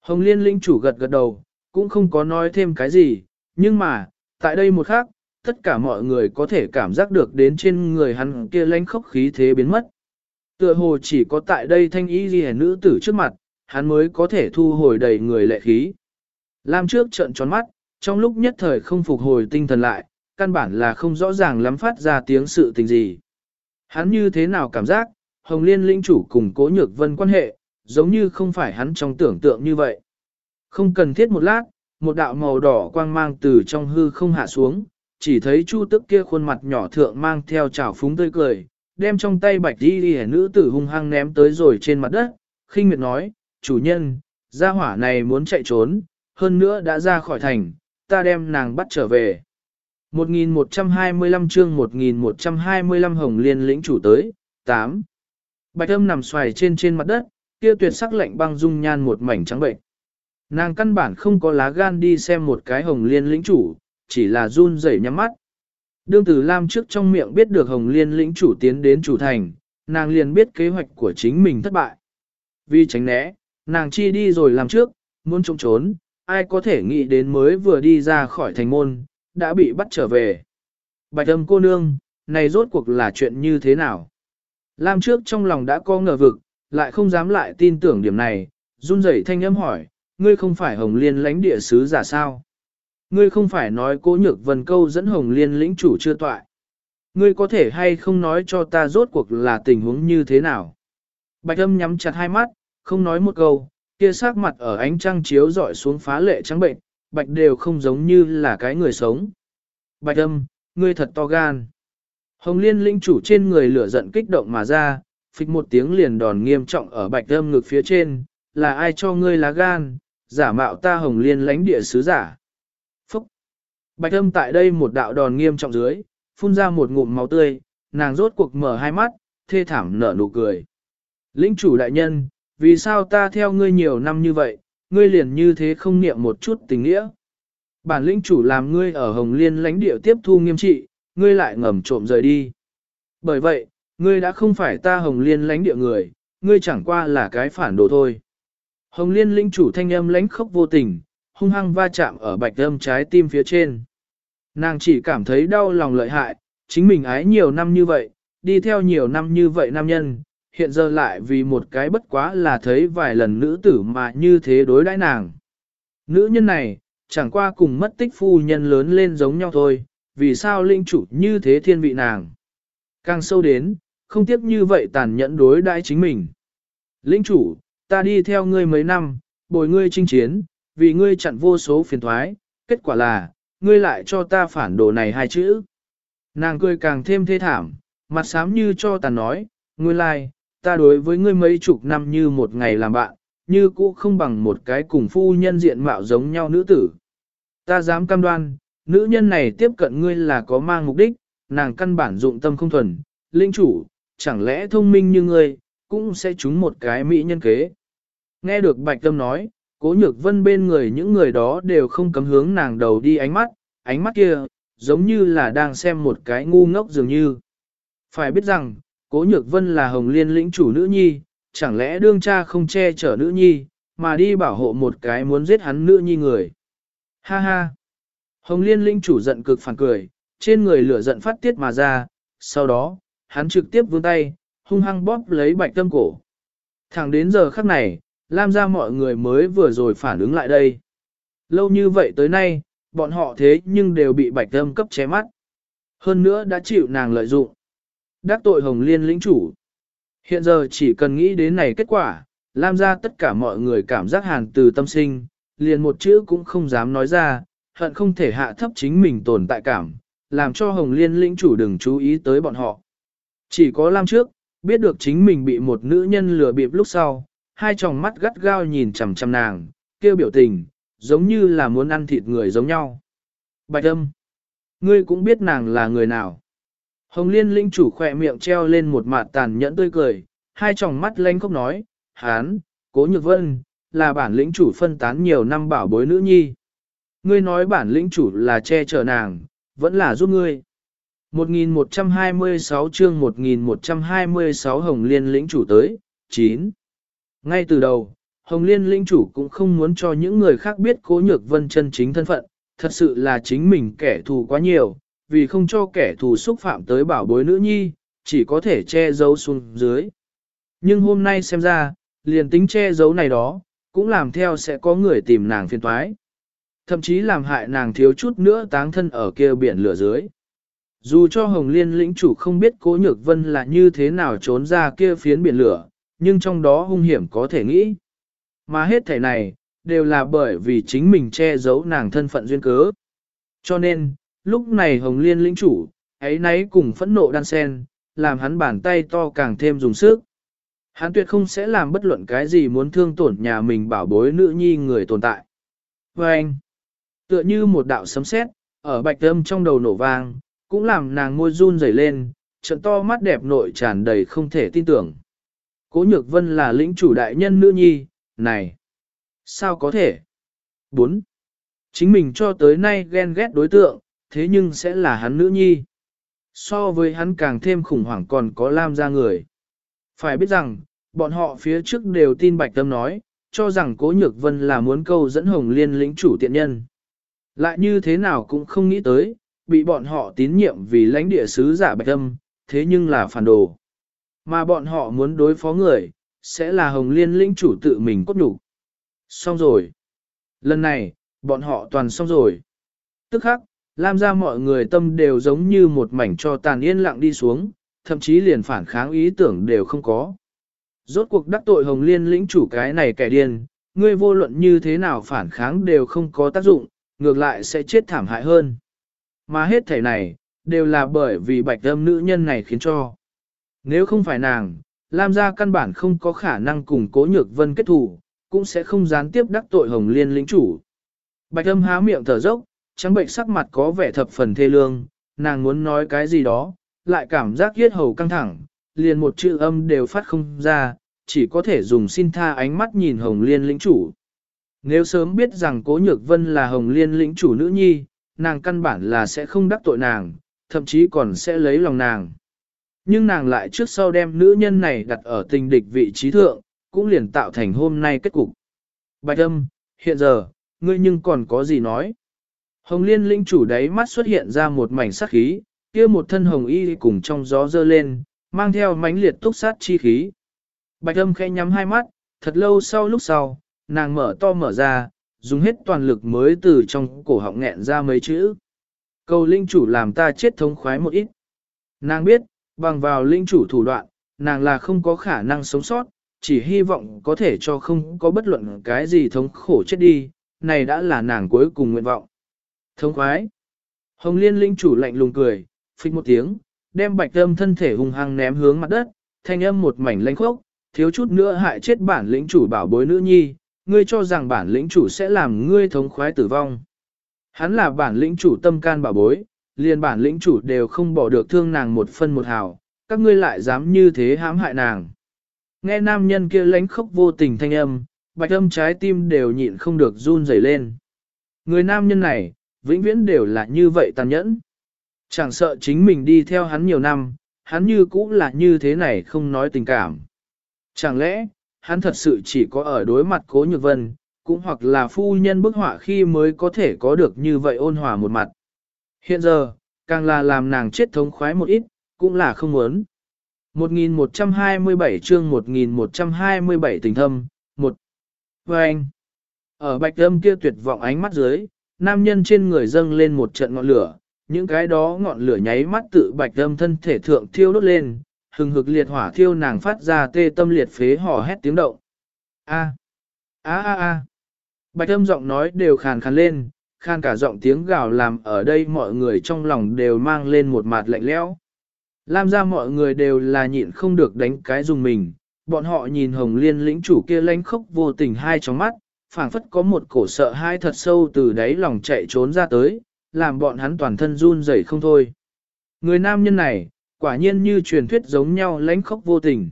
Hồng Liên linh chủ gật gật đầu, cũng không có nói thêm cái gì, nhưng mà, tại đây một khắc, tất cả mọi người có thể cảm giác được đến trên người hắn kia lánh khốc khí thế biến mất. Tựa hồ chỉ có tại đây thanh ý ghi nữ tử trước mặt, hắn mới có thể thu hồi đầy người lệ khí. Lam trước trợn tròn mắt, trong lúc nhất thời không phục hồi tinh thần lại, căn bản là không rõ ràng lắm phát ra tiếng sự tình gì. Hắn như thế nào cảm giác, Hồng Liên lĩnh chủ cùng Cố Nhược Vân quan hệ, giống như không phải hắn trong tưởng tượng như vậy. Không cần thiết một lát, một đạo màu đỏ quang mang từ trong hư không hạ xuống, chỉ thấy Chu Tức kia khuôn mặt nhỏ thượng mang theo trào phúng tươi cười, đem trong tay bạch đi đi nữ tử hung hăng ném tới rồi trên mặt đất, khinh miệt nói, chủ nhân, gia hỏa này muốn chạy trốn, hơn nữa đã ra khỏi thành, ta đem nàng bắt trở về. 1125 chương 1125 Hồng Liên lĩnh chủ tới, 8. Bạch âm nằm xoài trên trên mặt đất, kia tuyệt sắc lạnh băng dung nhan một mảnh trắng bệnh. Nàng căn bản không có lá gan đi xem một cái hồng liên lĩnh chủ, chỉ là run rẩy nhắm mắt. Đương tử Lam trước trong miệng biết được hồng liên lĩnh chủ tiến đến chủ thành, nàng liền biết kế hoạch của chính mình thất bại. Vì tránh né, nàng chi đi rồi làm trước, muốn trốn trốn, ai có thể nghĩ đến mới vừa đi ra khỏi thành môn, đã bị bắt trở về. Bạch âm cô nương, này rốt cuộc là chuyện như thế nào? Lam trước trong lòng đã có ngờ vực, lại không dám lại tin tưởng điểm này, run rẩy thanh âm hỏi, ngươi không phải Hồng Liên lãnh địa sứ giả sao? Ngươi không phải nói cố nhược vần câu dẫn Hồng Liên lĩnh chủ chưa toại. Ngươi có thể hay không nói cho ta rốt cuộc là tình huống như thế nào? Bạch âm nhắm chặt hai mắt, không nói một câu, kia sắc mặt ở ánh trăng chiếu dọi xuống phá lệ trắng bệnh, bạch đều không giống như là cái người sống. Bạch âm, ngươi thật to gan. Hồng liên linh chủ trên người lửa giận kích động mà ra, phịch một tiếng liền đòn nghiêm trọng ở bạch âm ngực phía trên, là ai cho ngươi lá gan, giả mạo ta hồng liên lãnh địa sứ giả. Phúc! Bạch âm tại đây một đạo đòn nghiêm trọng dưới, phun ra một ngụm máu tươi, nàng rốt cuộc mở hai mắt, thê thảm nở nụ cười. linh chủ đại nhân, vì sao ta theo ngươi nhiều năm như vậy, ngươi liền như thế không niệm một chút tình nghĩa. Bản lĩnh chủ làm ngươi ở Hồng Liên lãnh địa tiếp thu nghiêm trị, ngươi lại ngầm trộm rời đi. Bởi vậy, ngươi đã không phải ta Hồng Liên lãnh địa người, ngươi chẳng qua là cái phản đồ thôi. Hồng Liên lĩnh chủ thanh âm lãnh khốc vô tình, hung hăng va chạm ở bạch âm trái tim phía trên. Nàng chỉ cảm thấy đau lòng lợi hại, chính mình ái nhiều năm như vậy, đi theo nhiều năm như vậy nam nhân, hiện giờ lại vì một cái bất quá là thấy vài lần nữ tử mà như thế đối đãi nàng. Nữ nhân này, chẳng qua cùng mất tích phu nhân lớn lên giống nhau thôi, vì sao linh chủ như thế thiên vị nàng. Càng sâu đến, không tiếc như vậy tàn nhẫn đối đãi chính mình. Linh chủ, ta đi theo ngươi mấy năm, bồi ngươi chinh chiến, vì ngươi chặn vô số phiền thoái, kết quả là, ngươi lại cho ta phản đồ này hai chữ. Nàng cười càng thêm thê thảm, mặt xám như cho tàn nói, ngươi lai, like, ta đối với ngươi mấy chục năm như một ngày làm bạn, như cũ không bằng một cái cùng phu nhân diện mạo giống nhau nữ tử. Ta dám cam đoan, nữ nhân này tiếp cận ngươi là có mang mục đích, nàng căn bản dụng tâm không thuần, linh chủ, chẳng lẽ thông minh như ngươi, cũng sẽ trúng một cái mỹ nhân kế. Nghe được bạch tâm nói, cố nhược vân bên người những người đó đều không cấm hướng nàng đầu đi ánh mắt, ánh mắt kia, giống như là đang xem một cái ngu ngốc dường như. Phải biết rằng, cố nhược vân là hồng liên lĩnh chủ nữ nhi, chẳng lẽ đương cha không che chở nữ nhi, mà đi bảo hộ một cái muốn giết hắn nữ nhi người. Ha ha! Hồng liên lĩnh chủ giận cực phản cười, trên người lửa giận phát tiết mà ra, sau đó, hắn trực tiếp vươn tay, hung hăng bóp lấy bạch tâm cổ. Thẳng đến giờ khắc này, Lam ra mọi người mới vừa rồi phản ứng lại đây. Lâu như vậy tới nay, bọn họ thế nhưng đều bị bạch tâm cấp ché mắt. Hơn nữa đã chịu nàng lợi dụng. Đắc tội hồng liên lĩnh chủ. Hiện giờ chỉ cần nghĩ đến này kết quả, Lam ra tất cả mọi người cảm giác hàn từ tâm sinh, liền một chữ cũng không dám nói ra, hận không thể hạ thấp chính mình tồn tại cảm, làm cho hồng liên lĩnh chủ đừng chú ý tới bọn họ. Chỉ có Lam trước, biết được chính mình bị một nữ nhân lừa bịp lúc sau, hai tròng mắt gắt gao nhìn chằm chằm nàng, kêu biểu tình, giống như là muốn ăn thịt người giống nhau. Bạch âm, ngươi cũng biết nàng là người nào. Hồng liên linh chủ khỏe miệng treo lên một mặt tàn nhẫn tươi cười, hai tròng mắt lanh khóc nói, hán, cố nhược vân, là bản lĩnh chủ phân tán nhiều năm bảo bối nữ nhi. Ngươi nói bản lĩnh chủ là che chở nàng, vẫn là giúp ngươi. 1126 chương 1126 Hồng Liên lĩnh chủ tới, 9. Ngay từ đầu, Hồng Liên lĩnh chủ cũng không muốn cho những người khác biết cố nhược vân chân chính thân phận, thật sự là chính mình kẻ thù quá nhiều, vì không cho kẻ thù xúc phạm tới bảo bối nữ nhi, chỉ có thể che giấu xuống dưới. Nhưng hôm nay xem ra, liền tính che giấu này đó, cũng làm theo sẽ có người tìm nàng phiền toái. Thậm chí làm hại nàng thiếu chút nữa táng thân ở kia biển lửa dưới. Dù cho Hồng Liên lĩnh chủ không biết Cố Nhược Vân là như thế nào trốn ra kia phiến biển lửa, nhưng trong đó hung hiểm có thể nghĩ. Mà hết thể này, đều là bởi vì chính mình che giấu nàng thân phận duyên cớ. Cho nên, lúc này Hồng Liên lĩnh chủ, ấy nấy cùng phẫn nộ đan sen, làm hắn bàn tay to càng thêm dùng sức. Hắn tuyệt không sẽ làm bất luận cái gì muốn thương tổn nhà mình bảo bối nữ nhi người tồn tại. Và anh, tựa như một đạo sấm sét ở bạch âm trong đầu nổ vang, cũng làm nàng môi run rẩy lên, trận to mắt đẹp nội tràn đầy không thể tin tưởng. Cố Nhược Vân là lĩnh chủ đại nhân nữ nhi, này, sao có thể? 4. Chính mình cho tới nay ghen ghét đối tượng, thế nhưng sẽ là hắn nữ nhi. So với hắn càng thêm khủng hoảng còn có Lam ra người. Phải biết rằng, bọn họ phía trước đều tin Bạch Tâm nói, cho rằng Cố Nhược Vân là muốn câu dẫn Hồng Liên lĩnh chủ tiện nhân. Lại như thế nào cũng không nghĩ tới, bị bọn họ tín nhiệm vì lãnh địa sứ giả Bạch Tâm, thế nhưng là phản đồ. Mà bọn họ muốn đối phó người, sẽ là Hồng Liên lĩnh chủ tự mình cốt đủ. Xong rồi. Lần này, bọn họ toàn xong rồi. Tức khắc, Lam ra mọi người tâm đều giống như một mảnh cho tàn yên lặng đi xuống, thậm chí liền phản kháng ý tưởng đều không có. Rốt cuộc đắc tội Hồng Liên lĩnh chủ cái này kẻ điên, ngươi vô luận như thế nào phản kháng đều không có tác dụng, ngược lại sẽ chết thảm hại hơn. Mà hết thể này, đều là bởi vì bạch âm nữ nhân này khiến cho. Nếu không phải nàng, Lam gia căn bản không có khả năng cùng cố nhược vân kết thủ, cũng sẽ không gián tiếp đắc tội Hồng Liên lĩnh chủ. Bạch âm há miệng thở dốc, trắng bệnh sắc mặt có vẻ thập phần thê lương, nàng muốn nói cái gì đó, lại cảm giác yết hầu căng thẳng, liền một chữ âm đều phát không ra, chỉ có thể dùng xin tha ánh mắt nhìn Hồng Liên lĩnh chủ. Nếu sớm biết rằng Cố Nhược Vân là Hồng Liên lĩnh chủ nữ nhi, nàng căn bản là sẽ không đắc tội nàng, thậm chí còn sẽ lấy lòng nàng. Nhưng nàng lại trước sau đem nữ nhân này đặt ở tình địch vị trí thượng, cũng liền tạo thành hôm nay kết cục. Bạch âm, hiện giờ, ngươi nhưng còn có gì nói? Hồng Liên linh chủ đáy mắt xuất hiện ra một mảnh sắc khí, kia một thân hồng y cùng trong gió dơ lên, mang theo mãnh liệt túc sát chi khí. Bạch âm khẽ nhắm hai mắt, thật lâu sau lúc sau, nàng mở to mở ra, dùng hết toàn lực mới từ trong cổ họng nghẹn ra mấy chữ. Cầu linh chủ làm ta chết thống khoái một ít. Nàng biết, bằng vào linh chủ thủ đoạn, nàng là không có khả năng sống sót, chỉ hy vọng có thể cho không có bất luận cái gì thống khổ chết đi, này đã là nàng cuối cùng nguyện vọng. Thống khoái. Hồng liên linh chủ lạnh lùng cười, phích một tiếng, đem bạch âm thân thể hung hăng ném hướng mặt đất, thanh âm một mảnh lanh khốc, thiếu chút nữa hại chết bản lĩnh chủ bảo bối nữ nhi, ngươi cho rằng bản lĩnh chủ sẽ làm ngươi thống khoái tử vong. Hắn là bản lĩnh chủ tâm can bảo bối, liền bản lĩnh chủ đều không bỏ được thương nàng một phân một hào, các ngươi lại dám như thế hãm hại nàng. Nghe nam nhân kia lánh khốc vô tình thanh âm, bạch âm trái tim đều nhịn không được run rẩy lên. Người nam nhân này, vĩnh viễn đều là như vậy tàn nhẫn. Chẳng sợ chính mình đi theo hắn nhiều năm, hắn như cũ là như thế này không nói tình cảm. Chẳng lẽ, hắn thật sự chỉ có ở đối mặt cố nhược vân, cũng hoặc là phu nhân bức họa khi mới có thể có được như vậy ôn hòa một mặt. Hiện giờ, càng là làm nàng chết thống khoái một ít, cũng là không muốn. 1127 chương 1127 tình thâm, 1. Và anh, ở bạch âm kia tuyệt vọng ánh mắt dưới, nam nhân trên người dâng lên một trận ngọn lửa, những cái đó ngọn lửa nháy mắt tự bạch âm thân thể thượng thiêu đốt lên, hừng hực liệt hỏa thiêu nàng phát ra tê tâm liệt phế hò hét tiếng động. A, a a a. Bạch âm giọng nói đều khàn khàn lên, khàn cả giọng tiếng gào làm ở đây mọi người trong lòng đều mang lên một mặt lạnh lẽo. Lam ra mọi người đều là nhịn không được đánh cái dùng mình, bọn họ nhìn hồng liên lĩnh chủ kia lánh khốc vô tình hai trong mắt, phảng phất có một cổ sợ hai thật sâu từ đáy lòng chạy trốn ra tới, làm bọn hắn toàn thân run rẩy không thôi. Người nam nhân này, quả nhiên như truyền thuyết giống nhau lãnh khốc vô tình.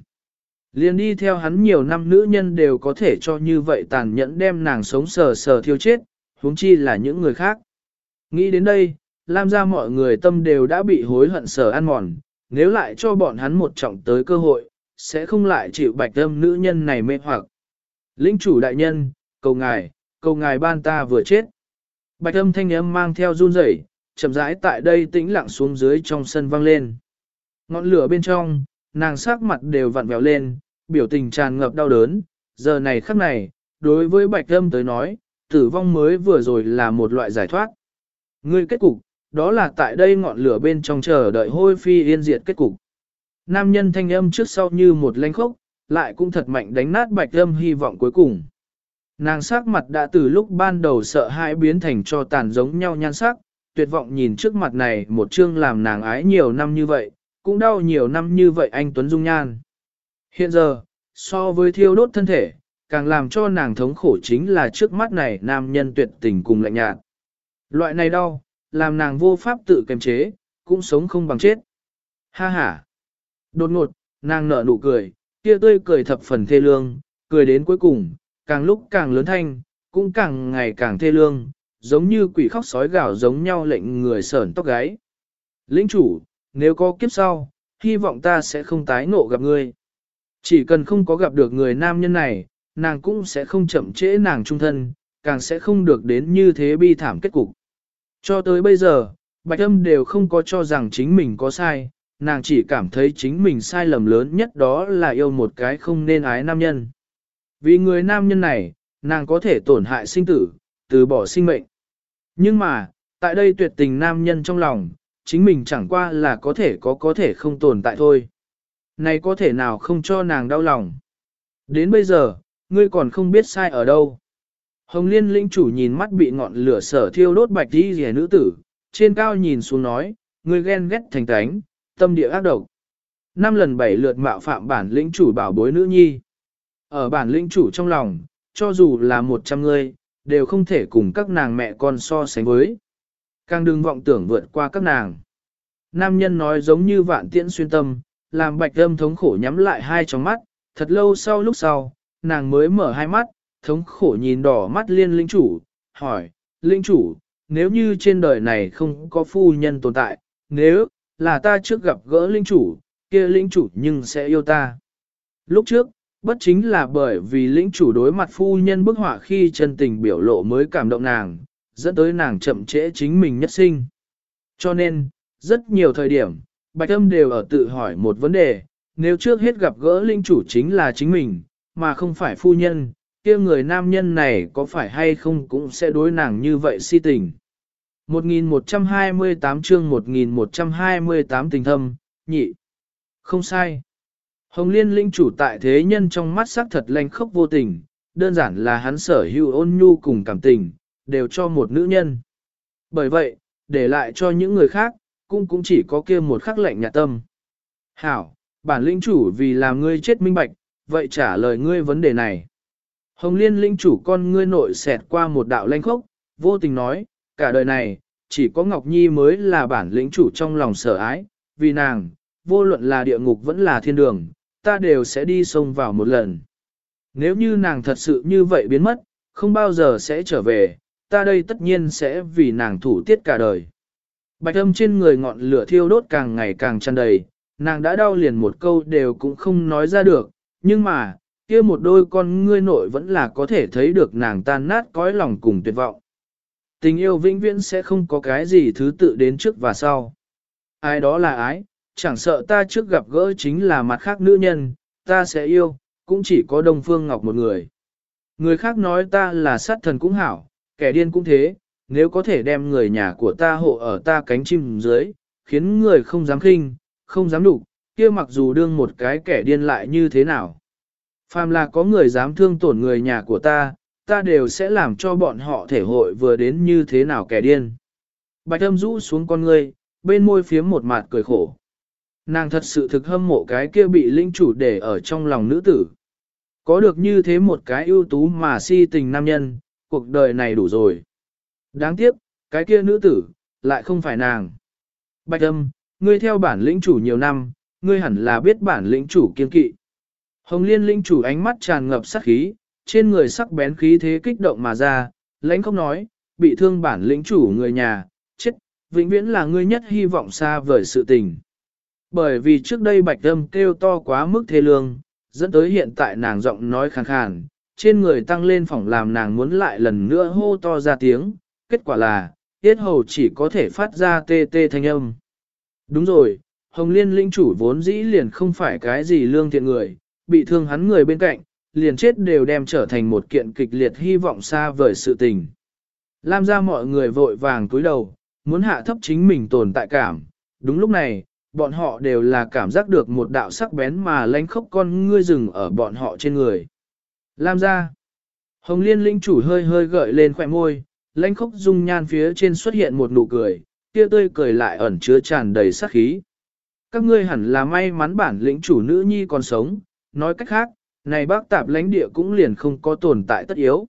Liên đi theo hắn nhiều năm nữ nhân đều có thể cho như vậy tàn nhẫn đem nàng sống sờ sờ thiêu chết, huống chi là những người khác. Nghĩ đến đây, Lam ra mọi người tâm đều đã bị hối hận sở ăn mòn, nếu lại cho bọn hắn một trọng tới cơ hội, sẽ không lại chịu bạch tâm nữ nhân này mê hoặc. Linh chủ đại nhân, cầu ngài, cầu ngài ban ta vừa chết. Bạch âm thanh âm mang theo run rẩy, chậm rãi tại đây tĩnh lặng xuống dưới trong sân vang lên. Ngọn lửa bên trong, nàng sắc mặt đều vặn vẹo lên, biểu tình tràn ngập đau đớn, giờ này khắc này, đối với bạch âm tới nói, tử vong mới vừa rồi là một loại giải thoát. Ngươi kết cục, đó là tại đây ngọn lửa bên trong chờ đợi hôi phi yên diệt kết cục. Nam nhân thanh âm trước sau như một lanh khốc, lại cũng thật mạnh đánh nát bạch âm hy vọng cuối cùng. Nàng sắc mặt đã từ lúc ban đầu sợ hãi biến thành cho tàn giống nhau nhan sắc, tuyệt vọng nhìn trước mặt này một chương làm nàng ái nhiều năm như vậy, cũng đau nhiều năm như vậy anh Tuấn Dung Nhan. Hiện giờ, so với thiêu đốt thân thể, càng làm cho nàng thống khổ chính là trước mắt này nam nhân tuyệt tình cùng lạnh nhạt. Loại này đau, làm nàng vô pháp tự kiềm chế, cũng sống không bằng chết. Ha ha! Đột ngột, nàng nở nụ cười, kia tươi cười thập phần thê lương, cười đến cuối cùng, càng lúc càng lớn thanh, cũng càng ngày càng thê lương, giống như quỷ khóc sói gào giống nhau lệnh người sởn tóc gáy. Lĩnh chủ, nếu có kiếp sau, hy vọng ta sẽ không tái ngộ gặp ngươi. Chỉ cần không có gặp được người nam nhân này, nàng cũng sẽ không chậm trễ nàng trung thân, càng sẽ không được đến như thế bi thảm kết cục. Cho tới bây giờ, Bạch Âm đều không có cho rằng chính mình có sai, nàng chỉ cảm thấy chính mình sai lầm lớn nhất đó là yêu một cái không nên ái nam nhân. Vì người nam nhân này, nàng có thể tổn hại sinh tử, từ bỏ sinh mệnh. Nhưng mà, tại đây tuyệt tình nam nhân trong lòng, chính mình chẳng qua là có thể có có thể không tồn tại thôi. Này có thể nào không cho nàng đau lòng. Đến bây giờ, ngươi còn không biết sai ở đâu. Hồng liên lĩnh chủ nhìn mắt bị ngọn lửa sở thiêu đốt bạch đi rẻ nữ tử, trên cao nhìn xuống nói, ngươi ghen ghét thành tánh, tâm địa ác độc. Năm lần bảy lượt mạo phạm bản lĩnh chủ bảo bối nữ nhi. Ở bản lĩnh chủ trong lòng, cho dù là một trăm người, đều không thể cùng các nàng mẹ con so sánh với. Càng đừng vọng tưởng vượt qua các nàng. Nam nhân nói giống như vạn tiễn xuyên tâm, làm bạch âm thống khổ nhắm lại hai tròng mắt, thật lâu sau lúc sau, nàng mới mở hai mắt, thống khổ nhìn đỏ mắt liên linh chủ, hỏi, linh chủ, nếu như trên đời này không có phu nhân tồn tại, nếu là ta trước gặp gỡ linh chủ, kia linh chủ nhưng sẽ yêu ta. Lúc trước, bất chính là bởi vì lĩnh chủ đối mặt phu nhân bức họa khi chân tình biểu lộ mới cảm động nàng, dẫn tới nàng chậm trễ chính mình nhất sinh. Cho nên, rất nhiều thời điểm, Bạch Âm đều ở tự hỏi một vấn đề, nếu trước hết gặp gỡ linh chủ chính là chính mình, mà không phải phu nhân, kia người nam nhân này có phải hay không cũng sẽ đối nàng như vậy si tình. 1128 chương 1128 tình thâm, nhị. Không sai. Hồng Liên linh chủ tại thế nhân trong mắt sắc thật lanh khốc vô tình, đơn giản là hắn sở hữu ôn nhu cùng cảm tình, đều cho một nữ nhân. Bởi vậy, để lại cho những người khác, cũng cũng chỉ có kia một khắc lạnh nhạt tâm. Hảo, bản linh chủ vì làm ngươi chết minh bạch, vậy trả lời ngươi vấn đề này. Hồng Liên linh chủ con ngươi nội xẹt qua một đạo lanh khốc, vô tình nói, cả đời này, chỉ có Ngọc Nhi mới là bản lĩnh chủ trong lòng sở ái, vì nàng, vô luận là địa ngục vẫn là thiên đường, ta đều sẽ đi sông vào một lần. Nếu như nàng thật sự như vậy biến mất, không bao giờ sẽ trở về, ta đây tất nhiên sẽ vì nàng thủ tiết cả đời. Bạch âm trên người ngọn lửa thiêu đốt càng ngày càng tràn đầy, nàng đã đau liền một câu đều cũng không nói ra được, nhưng mà, kia một đôi con ngươi nội vẫn là có thể thấy được nàng tan nát cõi lòng cùng tuyệt vọng. Tình yêu vĩnh viễn sẽ không có cái gì thứ tự đến trước và sau. Ai đó là ái, chẳng sợ ta trước gặp gỡ chính là mặt khác nữ nhân, ta sẽ yêu, cũng chỉ có Đông Phương Ngọc một người. Người khác nói ta là sát thần cũng hảo, kẻ điên cũng thế, nếu có thể đem người nhà của ta hộ ở ta cánh chim dưới, khiến người không dám khinh, không dám đụng kia mặc dù đương một cái kẻ điên lại như thế nào. Phàm là có người dám thương tổn người nhà của ta, ta đều sẽ làm cho bọn họ thể hội vừa đến như thế nào kẻ điên. Bạch âm rũ xuống con ngươi, bên môi phiếm một mặt cười khổ. Nàng thật sự thực hâm mộ cái kia bị linh chủ để ở trong lòng nữ tử. Có được như thế một cái ưu tú mà si tình nam nhân, cuộc đời này đủ rồi. Đáng tiếc, cái kia nữ tử, lại không phải nàng. Bạch âm, ngươi theo bản lĩnh chủ nhiều năm, ngươi hẳn là biết bản lĩnh chủ kiên kỵ. Hồng liên lĩnh chủ ánh mắt tràn ngập sắc khí, trên người sắc bén khí thế kích động mà ra, lãnh không nói, bị thương bản lĩnh chủ người nhà, chết, vĩnh viễn là ngươi nhất hy vọng xa vời sự tình. Bởi vì trước đây bạch âm kêu to quá mức thê lương, dẫn tới hiện tại nàng giọng nói khàn khàn, trên người tăng lên phỏng làm nàng muốn lại lần nữa hô to ra tiếng, kết quả là, tiết hầu chỉ có thể phát ra tê tê thanh âm. Đúng rồi, Hồng Liên linh chủ vốn dĩ liền không phải cái gì lương thiện người, bị thương hắn người bên cạnh, liền chết đều đem trở thành một kiện kịch liệt hy vọng xa vời sự tình. Lam ra mọi người vội vàng cúi đầu, muốn hạ thấp chính mình tồn tại cảm. Đúng lúc này, bọn họ đều là cảm giác được một đạo sắc bén mà lánh khốc con ngươi rừng ở bọn họ trên người. Lam ra. Hồng liên linh chủ hơi hơi gợi lên khỏe môi, lánh khốc dung nhan phía trên xuất hiện một nụ cười, kia tươi cười lại ẩn chứa tràn đầy sát khí. Các ngươi hẳn là may mắn bản lĩnh chủ nữ nhi còn sống, nói cách khác, này bác tạp lãnh địa cũng liền không có tồn tại tất yếu.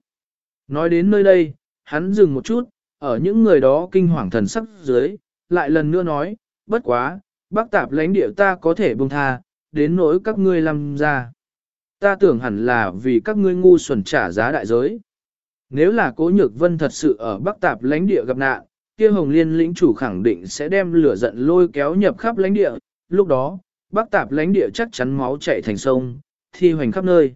Nói đến nơi đây, hắn dừng một chút, ở những người đó kinh hoàng thần sắc dưới, lại lần nữa nói, bất quá, bác tạp lãnh địa ta có thể buông tha, đến nỗi các ngươi làm ra. Ta tưởng hẳn là vì các ngươi ngu xuẩn trả giá đại giới. Nếu là cố nhược vân thật sự ở bắc tạp lãnh địa gặp nạn, kia hồng liên lĩnh chủ khẳng định sẽ đem lửa giận lôi kéo nhập khắp lãnh địa, lúc đó, bắc tạp lãnh địa chắc chắn máu chảy thành sông, thi hoành khắp nơi.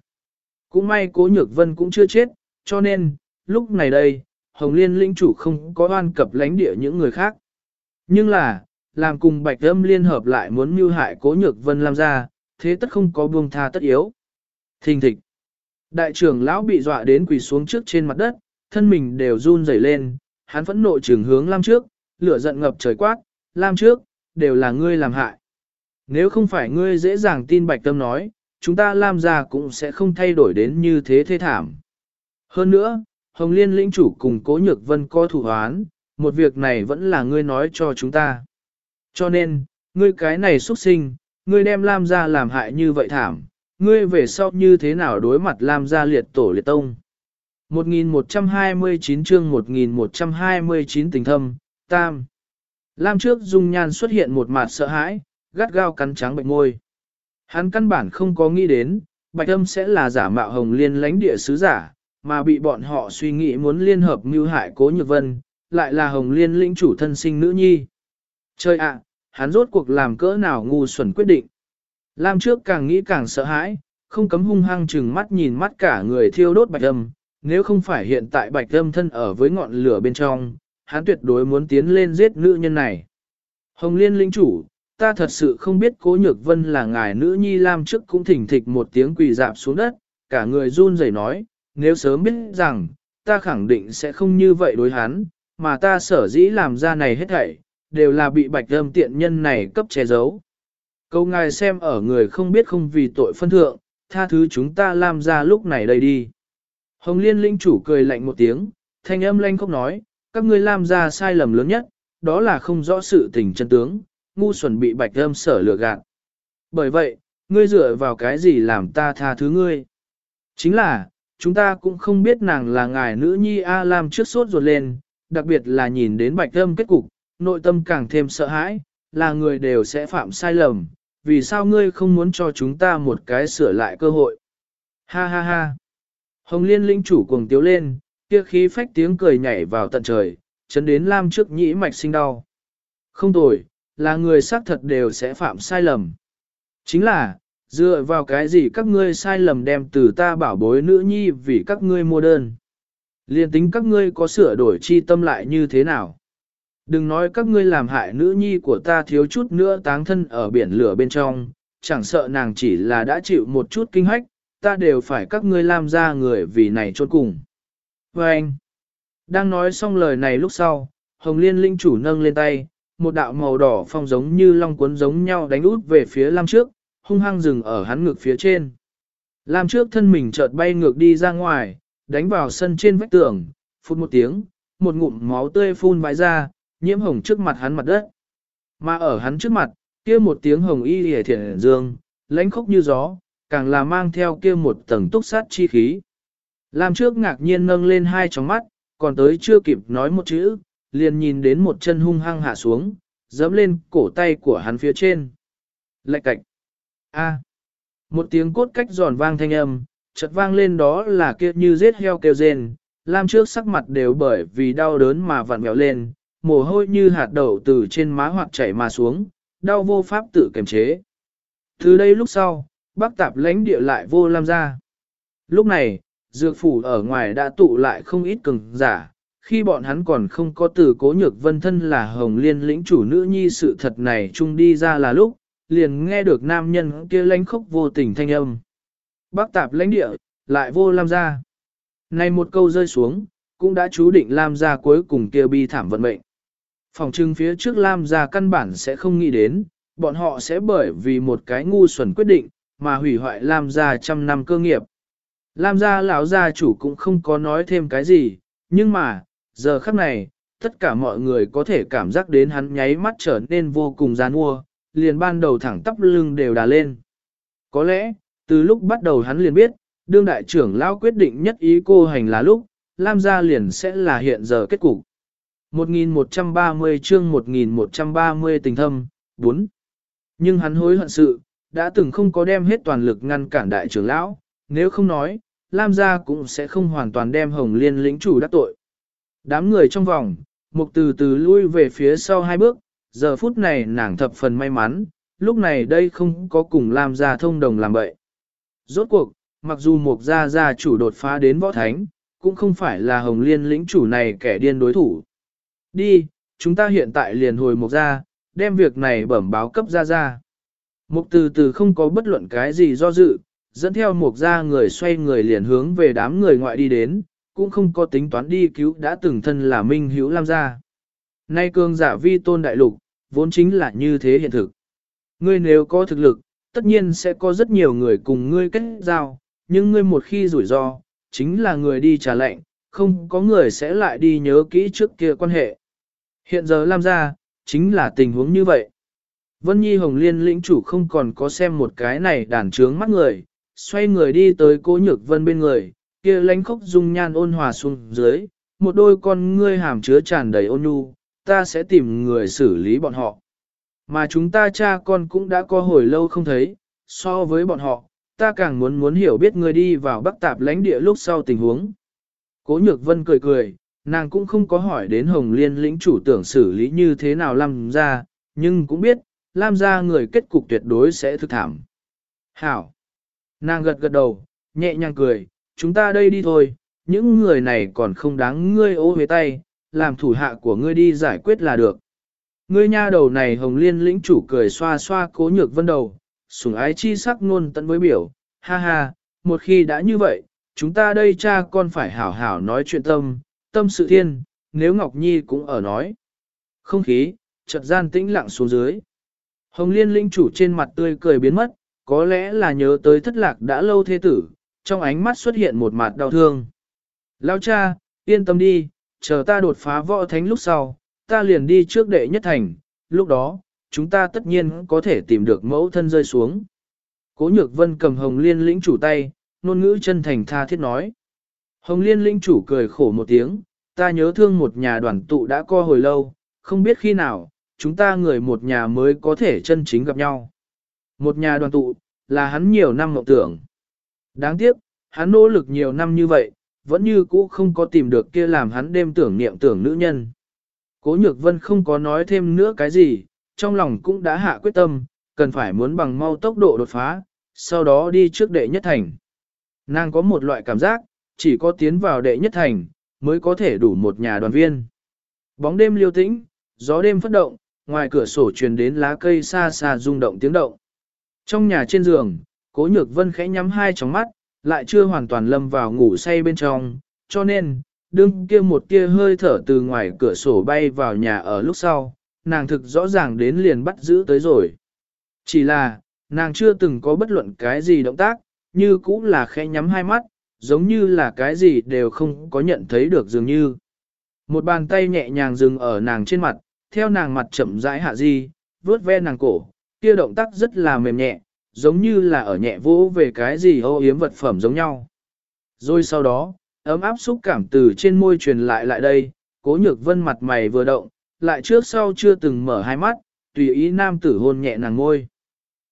Cũng may cố nhược vân cũng chưa chết, cho nên, lúc này đây, hồng liên lĩnh chủ không có oan cập lãnh địa những người khác. Nhưng là, làm cùng bạch âm liên hợp lại muốn mưu hại cố nhược vân làm ra, thế tất không có buông tha tất yếu. Thình thịch. Đại trưởng lão bị dọa đến quỳ xuống trước trên mặt đất, thân mình đều run rẩy lên, hắn phẫn nộ trường hướng Lam trước, lửa giận ngập trời quát, Lam trước, đều là ngươi làm hại. Nếu không phải ngươi dễ dàng tin bạch tâm nói, chúng ta Lam gia cũng sẽ không thay đổi đến như thế thê thảm. Hơn nữa, Hồng Liên lĩnh chủ cùng Cố Nhược Vân có thủ hoán, một việc này vẫn là ngươi nói cho chúng ta. Cho nên, ngươi cái này xuất sinh, ngươi đem Lam gia làm hại như vậy thảm, ngươi về sau như thế nào đối mặt Lam gia liệt tổ liệt tông. 1129 chương 1129 tình thâm, tam. Lam trước dung nhan xuất hiện một mặt sợ hãi, gắt gao cắn trắng bệnh môi. Hắn căn bản không có nghĩ đến, bạch âm sẽ là giả mạo hồng liên lãnh địa sứ giả, mà bị bọn họ suy nghĩ muốn liên hợp mưu hại cố nhược vân, lại là hồng liên lĩnh chủ thân sinh nữ nhi. Chơi ạ, hắn rốt cuộc làm cỡ nào ngu xuẩn quyết định. Lam trước càng nghĩ càng sợ hãi, không cấm hung hăng chừng mắt nhìn mắt cả người thiêu đốt bạch âm, nếu không phải hiện tại bạch âm thân ở với ngọn lửa bên trong, hắn tuyệt đối muốn tiến lên giết nữ nhân này. Hồng liên linh chủ, ta thật sự không biết cố nhược vân là ngài nữ nhi Lam trước cũng thỉnh thịch một tiếng quỳ dạp xuống đất, cả người run rẩy nói, nếu sớm biết rằng, ta khẳng định sẽ không như vậy đối hắn, mà ta sở dĩ làm ra này hết thảy, đều là bị bạch âm tiện nhân này cấp che giấu. Câu ngài xem ở người không biết không vì tội phân thượng, tha thứ chúng ta làm ra lúc này đây đi. Hồng Liên linh chủ cười lạnh một tiếng, thanh âm lanh khóc nói, các ngươi làm ra sai lầm lớn nhất, đó là không rõ sự tình chân tướng, ngu xuẩn bị bạch âm sở lừa gạt. Bởi vậy, ngươi dựa vào cái gì làm ta tha thứ ngươi? Chính là, chúng ta cũng không biết nàng là ngài nữ nhi A Lam trước sốt ruột lên, đặc biệt là nhìn đến bạch âm kết cục, nội tâm càng thêm sợ hãi, là người đều sẽ phạm sai lầm, vì sao ngươi không muốn cho chúng ta một cái sửa lại cơ hội? Ha ha ha! Hồng liên linh chủ cuồng tiếu lên, kia khí phách tiếng cười nhảy vào tận trời, chấn đến Lam trước nhĩ mạch sinh đau. Không tồi, là người xác thật đều sẽ phạm sai lầm. Chính là, dựa vào cái gì các ngươi sai lầm đem từ ta bảo bối nữ nhi vì các ngươi mua đơn. Liên tính các ngươi có sửa đổi chi tâm lại như thế nào. Đừng nói các ngươi làm hại nữ nhi của ta thiếu chút nữa táng thân ở biển lửa bên trong, chẳng sợ nàng chỉ là đã chịu một chút kinh hách, ta đều phải các ngươi làm ra người vì này trốn cùng. Và anh, đang nói xong lời này lúc sau, Hồng Liên linh chủ nâng lên tay, một đạo màu đỏ phong giống như long cuốn giống nhau đánh út về phía Lam trước, hung hăng dừng ở hắn ngực phía trên. Lam trước thân mình chợt bay ngược đi ra ngoài, đánh vào sân trên vách tường, phút một tiếng, một ngụm máu tươi phun vãi ra, nhiễm hồng trước mặt hắn mặt đất. Mà ở hắn trước mặt, kia một tiếng hồng y hề thiện dương, lãnh khốc như gió, càng là mang theo kia một tầng túc sát chi khí. Lam trước ngạc nhiên nâng lên hai tròng mắt, còn tới chưa kịp nói một chữ, liền nhìn đến một chân hung hăng hạ xuống, dẫm lên cổ tay của hắn phía trên. Lạch cạch. A. Một tiếng cốt cách giòn vang thanh âm, chợt vang lên đó là kia như giết heo kêu rên, Lam trước sắc mặt đều bởi vì đau đớn mà vặn mèo lên, mồ hôi như hạt đậu từ trên má hoặc chảy mà xuống, đau vô pháp tự kiềm chế. Từ đây lúc sau, bác tạp lãnh địa lại vô Lam ra. Lúc này, dược phủ ở ngoài đã tụ lại không ít cường giả, khi bọn hắn còn không có từ cố nhược vân thân là hồng liên lĩnh chủ nữ nhi sự thật này chung đi ra là lúc, liền nghe được nam nhân kia lãnh khốc vô tình thanh âm. Bác tạp lãnh địa, lại vô Lam gia. Này một câu rơi xuống, cũng đã chú định Lam gia cuối cùng kia bi thảm vận mệnh. Phòng trưng phía trước Lam gia căn bản sẽ không nghĩ đến, bọn họ sẽ bởi vì một cái ngu xuẩn quyết định, mà hủy hoại Lam gia trăm năm cơ nghiệp. Lam gia lão gia chủ cũng không có nói thêm cái gì, nhưng mà, giờ khắc này, tất cả mọi người có thể cảm giác đến hắn nháy mắt trở nên vô cùng gian mua, liền ban đầu thẳng tắp lưng đều đà lên. Có lẽ, từ lúc bắt đầu hắn liền biết, đương đại trưởng lão quyết định nhất ý cô hành là lúc, Lam gia liền sẽ là hiện giờ kết cục. 1130 chương 1130 tình thâm, 4. Nhưng hắn hối hận sự, đã từng không có đem hết toàn lực ngăn cản đại trưởng lão, nếu không nói, Lam gia cũng sẽ không hoàn toàn đem Hồng Liên lĩnh chủ đắc tội. Đám người trong vòng, mục từ từ lui về phía sau hai bước, giờ phút này nàng thập phần may mắn, lúc này đây không có cùng Lam gia thông đồng làm bậy. Rốt cuộc, mặc dù mục gia gia chủ đột phá đến võ thánh, cũng không phải là Hồng Liên lĩnh chủ này kẻ điên đối thủ. Đi, chúng ta hiện tại liền hồi mục gia, đem việc này bẩm báo cấp Ra Ra. Mục từ từ không có bất luận cái gì do dự, dẫn theo mục gia người xoay người liền hướng về đám người ngoại đi đến, cũng không có tính toán đi cứu đã từng thân là Minh Hữu Lam gia. Nay cường giả vi tôn đại lục, vốn chính là như thế hiện thực. Ngươi nếu có thực lực, tất nhiên sẽ có rất nhiều người cùng ngươi kết giao, nhưng ngươi một khi rủi ro, chính là người đi trả lệnh, không có người sẽ lại đi nhớ kỹ trước kia quan hệ. Hiện giờ Lam gia, chính là tình huống như vậy. Vân Nhi Hồng Liên lĩnh chủ không còn có xem một cái này đàn trướng mắt người, xoay người đi tới cố nhược vân bên người, kia lánh khóc dung nhan ôn hòa xuống dưới, một đôi con ngươi hàm chứa tràn đầy ôn nhu, ta sẽ tìm người xử lý bọn họ. Mà chúng ta cha con cũng đã có hồi lâu không thấy, so với bọn họ, ta càng muốn muốn hiểu biết người đi vào bắc tạp lãnh địa lúc sau tình huống. Cố nhược vân cười cười, nàng cũng không có hỏi đến Hồng Liên lĩnh chủ tưởng xử lý như thế nào Lam ra, nhưng cũng biết, Lam ra người kết cục tuyệt đối sẽ thực thảm. Hảo! Nàng gật gật đầu, nhẹ nhàng cười, chúng ta đây đi thôi, những người này còn không đáng ngươi ô huế tay, làm thủ hạ của ngươi đi giải quyết là được. Ngươi nha đầu này hồng liên lĩnh chủ cười xoa xoa cố nhược vân đầu, sủng ái chi sắc nôn tận với biểu, ha ha, một khi đã như vậy, chúng ta đây cha con phải hảo hảo nói chuyện tâm, tâm sự thiên, nếu Ngọc Nhi cũng ở nói. Không khí, chợt gian tĩnh lặng xuống dưới. Hồng liên linh chủ trên mặt tươi cười biến mất, có lẽ là nhớ tới thất lạc đã lâu thế tử, trong ánh mắt xuất hiện một mặt đau thương. Lao cha, yên tâm đi, chờ ta đột phá võ thánh lúc sau, ta liền đi trước đệ nhất thành, lúc đó, chúng ta tất nhiên có thể tìm được mẫu thân rơi xuống. Cố nhược vân cầm hồng liên lĩnh chủ tay, ngôn ngữ chân thành tha thiết nói. Hồng liên Linh chủ cười khổ một tiếng, ta nhớ thương một nhà đoàn tụ đã co hồi lâu, không biết khi nào, chúng ta người một nhà mới có thể chân chính gặp nhau. Một nhà đoàn tụ, là hắn nhiều năm mộng tưởng. Đáng tiếc, hắn nỗ lực nhiều năm như vậy, vẫn như cũ không có tìm được kia làm hắn đêm tưởng niệm tưởng nữ nhân. Cố nhược vân không có nói thêm nữa cái gì, trong lòng cũng đã hạ quyết tâm, cần phải muốn bằng mau tốc độ đột phá, sau đó đi trước đệ nhất thành. Nàng có một loại cảm giác, chỉ có tiến vào đệ nhất thành, mới có thể đủ một nhà đoàn viên. Bóng đêm liêu tĩnh, gió đêm phất động, ngoài cửa sổ truyền đến lá cây xa xa rung động tiếng động. Trong nhà trên giường, cố nhược vân khẽ nhắm hai tròng mắt, lại chưa hoàn toàn lâm vào ngủ say bên trong, cho nên, đương kia một tia hơi thở từ ngoài cửa sổ bay vào nhà ở lúc sau, nàng thực rõ ràng đến liền bắt giữ tới rồi. Chỉ là, nàng chưa từng có bất luận cái gì động tác, như cũng là khẽ nhắm hai mắt, giống như là cái gì đều không có nhận thấy được dường như. Một bàn tay nhẹ nhàng dừng ở nàng trên mặt, theo nàng mặt chậm rãi hạ di, vuốt ve nàng cổ, kia động tác rất là mềm nhẹ, giống như là ở nhẹ vỗ về cái gì ô yếm vật phẩm giống nhau. Rồi sau đó, ấm áp xúc cảm từ trên môi truyền lại lại đây, cố nhược vân mặt mày vừa động, lại trước sau chưa từng mở hai mắt, tùy ý nam tử hôn nhẹ nàng ngôi.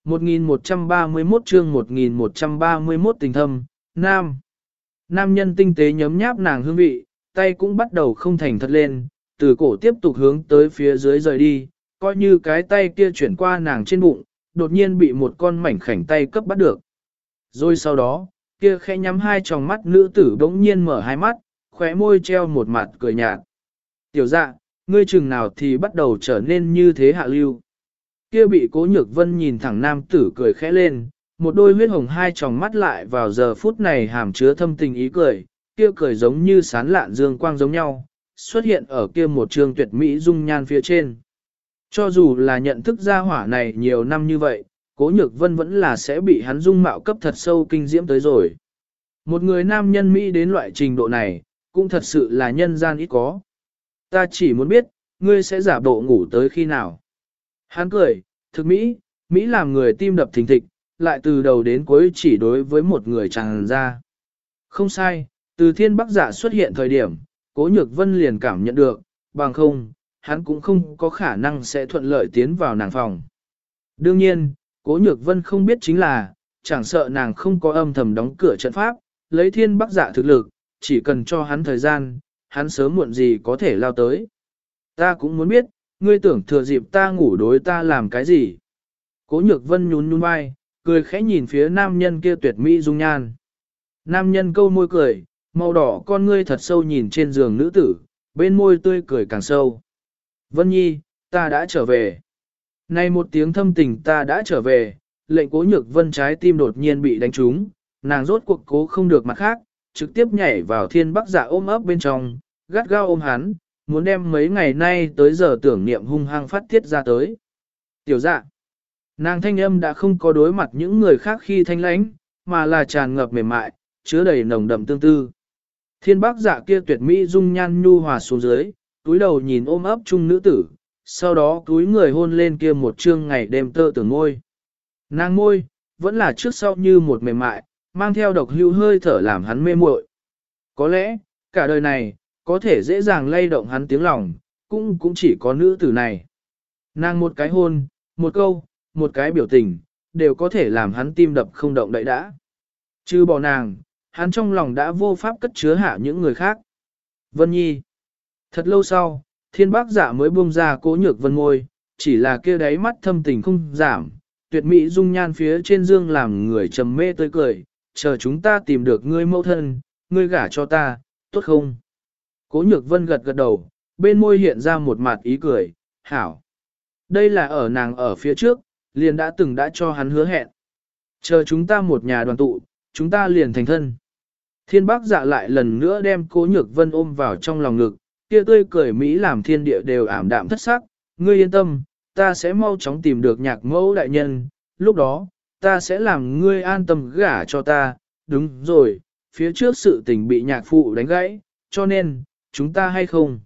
1131 chương 1131 tình thâm, nam. Nam nhân tinh tế nhấm nháp nàng hương vị, tay cũng bắt đầu không thành thật lên, từ cổ tiếp tục hướng tới phía dưới rời đi, coi như cái tay kia chuyển qua nàng trên bụng, đột nhiên bị một con mảnh khảnh tay cấp bắt được. Rồi sau đó, kia khẽ nhắm hai tròng mắt nữ tử đống nhiên mở hai mắt, khóe môi treo một mặt cười nhạt. Tiểu dạ, ngươi chừng nào thì bắt đầu trở nên như thế hạ lưu. Kia bị cố nhược vân nhìn thẳng nam tử cười khẽ lên, một đôi huyết hồng hai tròng mắt lại vào giờ phút này hàm chứa thâm tình ý cười, kia cười giống như sán lạn dương quang giống nhau, xuất hiện ở kia một trường tuyệt mỹ dung nhan phía trên. Cho dù là nhận thức ra hỏa này nhiều năm như vậy, cố nhược vân vẫn là sẽ bị hắn dung mạo cấp thật sâu kinh diễm tới rồi. Một người nam nhân Mỹ đến loại trình độ này, cũng thật sự là nhân gian ít có. Ta chỉ muốn biết, ngươi sẽ giả bộ ngủ tới khi nào. Hắn cười, thực Mỹ, Mỹ làm người tim đập thình thịch, lại từ đầu đến cuối chỉ đối với một người chàng ra. Không sai, từ thiên bắc giả xuất hiện thời điểm, cố nhược vân liền cảm nhận được, bằng không, hắn cũng không có khả năng sẽ thuận lợi tiến vào nàng phòng. Đương nhiên, cố nhược vân không biết chính là, chẳng sợ nàng không có âm thầm đóng cửa trận pháp, lấy thiên bắc giả thực lực, chỉ cần cho hắn thời gian, hắn sớm muộn gì có thể lao tới. Ta cũng muốn biết, ngươi tưởng thừa dịp ta ngủ đối ta làm cái gì. Cố nhược vân nhún nhún vai, cười khẽ nhìn phía nam nhân kia tuyệt mỹ dung nhan. Nam nhân câu môi cười, màu đỏ con ngươi thật sâu nhìn trên giường nữ tử, bên môi tươi cười càng sâu. Vân Nhi, ta đã trở về. Này một tiếng thâm tình ta đã trở về, lệnh cố nhược vân trái tim đột nhiên bị đánh trúng, nàng rốt cuộc cố không được mặt khác, trực tiếp nhảy vào thiên bắc giả ôm ấp bên trong, gắt gao ôm hắn, muốn đem mấy ngày nay tới giờ tưởng niệm hung hăng phát tiết ra tới. Tiểu dạ, Nàng thanh âm đã không có đối mặt những người khác khi thanh lãnh, mà là tràn ngập mềm mại, chứa đầy nồng đậm tương tư. Thiên bác giả kia tuyệt mỹ dung nhan nhu hòa xuống dưới, túi đầu nhìn ôm ấp chung nữ tử, sau đó túi người hôn lên kia một trương ngày đêm tơ tưởng ngôi. Nàng ngôi, vẫn là trước sau như một mềm mại, mang theo độc hưu hơi thở làm hắn mê muội. Có lẽ, cả đời này, có thể dễ dàng lay động hắn tiếng lòng, cũng cũng chỉ có nữ tử này. Nàng một cái hôn, một câu, một cái biểu tình, đều có thể làm hắn tim đập không động đậy đã. Chứ bỏ nàng, hắn trong lòng đã vô pháp cất chứa hạ những người khác. Vân Nhi. Thật lâu sau, thiên bác giả mới buông ra cố nhược vân môi, chỉ là kia đáy mắt thâm tình không giảm, tuyệt mỹ dung nhan phía trên dương làm người trầm mê tươi cười, chờ chúng ta tìm được ngươi mẫu thân, ngươi gả cho ta, tốt không? Cố nhược vân gật gật đầu, bên môi hiện ra một mặt ý cười, hảo. Đây là ở nàng ở phía trước, liền đã từng đã cho hắn hứa hẹn. Chờ chúng ta một nhà đoàn tụ, chúng ta liền thành thân. Thiên bác dạ lại lần nữa đem cố nhược vân ôm vào trong lòng ngực, kia tươi cười Mỹ làm thiên địa đều ảm đạm thất sắc, ngươi yên tâm, ta sẽ mau chóng tìm được nhạc mẫu đại nhân, lúc đó, ta sẽ làm ngươi an tâm gả cho ta, đúng rồi, phía trước sự tình bị nhạc phụ đánh gãy, cho nên, chúng ta hay không?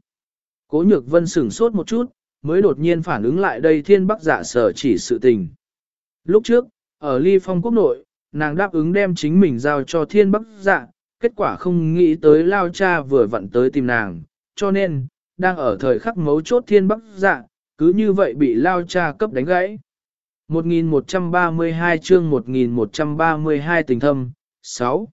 Cố nhược vân sửng sốt một chút, mới đột nhiên phản ứng lại đây thiên bắc giả sở chỉ sự tình. Lúc trước, ở ly phong quốc nội, nàng đáp ứng đem chính mình giao cho thiên bắc dạ, kết quả không nghĩ tới lao cha vừa vặn tới tìm nàng, cho nên, đang ở thời khắc mấu chốt thiên bắc dạ, cứ như vậy bị lao cha cấp đánh gãy. 1132 chương 1132 tình thâm, 6.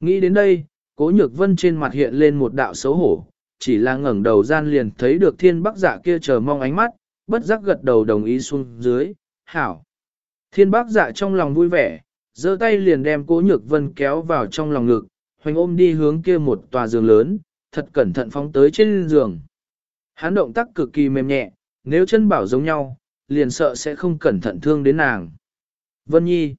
Nghĩ đến đây, cố nhược vân trên mặt hiện lên một đạo xấu hổ, chỉ là ngẩng đầu gian liền thấy được thiên bắc dạ kia chờ mong ánh mắt, bất giác gật đầu đồng ý xuống dưới, hảo. Thiên bắc dạ trong lòng vui vẻ, giơ tay liền đem cố nhược vân kéo vào trong lòng ngực, hoành ôm đi hướng kia một tòa giường lớn, thật cẩn thận phóng tới trên giường. Hắn động tác cực kỳ mềm nhẹ, nếu chân bảo giống nhau, liền sợ sẽ không cẩn thận thương đến nàng. Vân Nhi.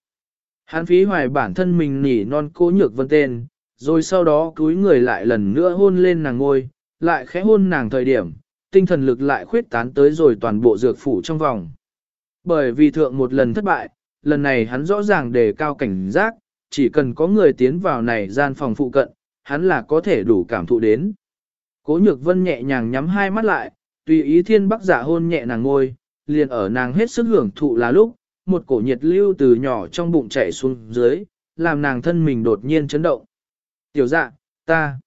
Hắn phí hoài bản thân mình nỉ non cố nhược vân tên, rồi sau đó cúi người lại lần nữa hôn lên nàng ngôi, lại khẽ hôn nàng thời điểm, tinh thần lực lại khuyết tán tới rồi toàn bộ dược phủ trong vòng. Bởi vì thượng một lần thất bại, lần này hắn rõ ràng đề cao cảnh giác, chỉ cần có người tiến vào này gian phòng phụ cận, hắn là có thể đủ cảm thụ đến. Cố nhược vân nhẹ nhàng nhắm hai mắt lại, tùy ý thiên bắc giả hôn nhẹ nàng ngôi, liền ở nàng hết sức hưởng thụ là lúc, một cổ nhiệt lưu từ nhỏ trong bụng chảy xuống dưới, làm nàng thân mình đột nhiên chấn động. Tiểu dạ, ta.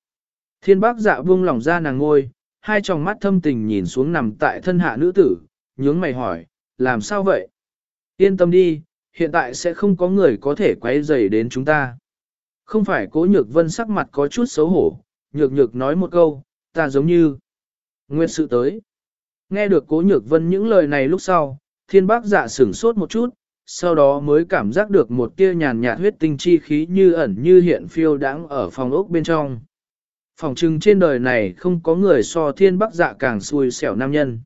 Thiên bác dạ buông lỏng ra nàng ngôi, hai tròng mắt thâm tình nhìn xuống nằm tại thân hạ nữ tử, nhướng mày hỏi, làm sao vậy? Yên tâm đi, hiện tại sẽ không có người có thể quấy rầy đến chúng ta. Không phải cố nhược vân sắc mặt có chút xấu hổ, nhược nhược nói một câu, ta giống như nguyên sự tới. Nghe được cố nhược vân những lời này lúc sau, thiên bác dạ sửng sốt một chút, sau đó mới cảm giác được một tia nhàn nhạt huyết tinh chi khí như ẩn như hiện phiêu đáng ở phòng ốc bên trong. Phòng trưng trên đời này không có người so thiên bác dạ càng xui xẻo nam nhân.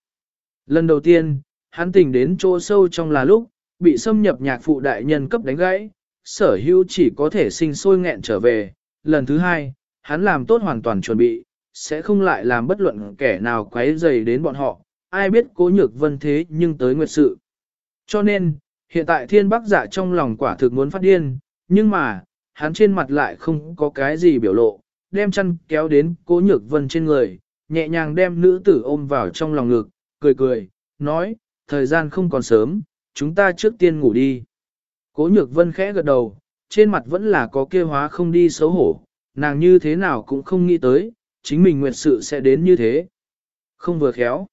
Lần đầu tiên, hắn tình đến chỗ sâu trong là lúc, bị xâm nhập nhạc phụ đại nhân cấp đánh gãy, sở hữu chỉ có thể sinh sôi nghẹn trở về. Lần thứ hai, hắn làm tốt hoàn toàn chuẩn bị, sẽ không lại làm bất luận kẻ nào quấy dày đến bọn họ, ai biết cố nhược vân thế nhưng tới nguyệt sự. Cho nên, hiện tại thiên bắc giả trong lòng quả thực muốn phát điên, nhưng mà, hắn trên mặt lại không có cái gì biểu lộ, đem chăn kéo đến cố nhược vân trên người, nhẹ nhàng đem nữ tử ôm vào trong lòng ngực, cười cười, nói, thời gian không còn sớm, chúng ta trước tiên ngủ đi. Cố nhược vân khẽ gật đầu, trên mặt vẫn là có kia hóa không đi xấu hổ, nàng như thế nào cũng không nghĩ tới, chính mình nguyệt sự sẽ đến như thế. Không vừa khéo.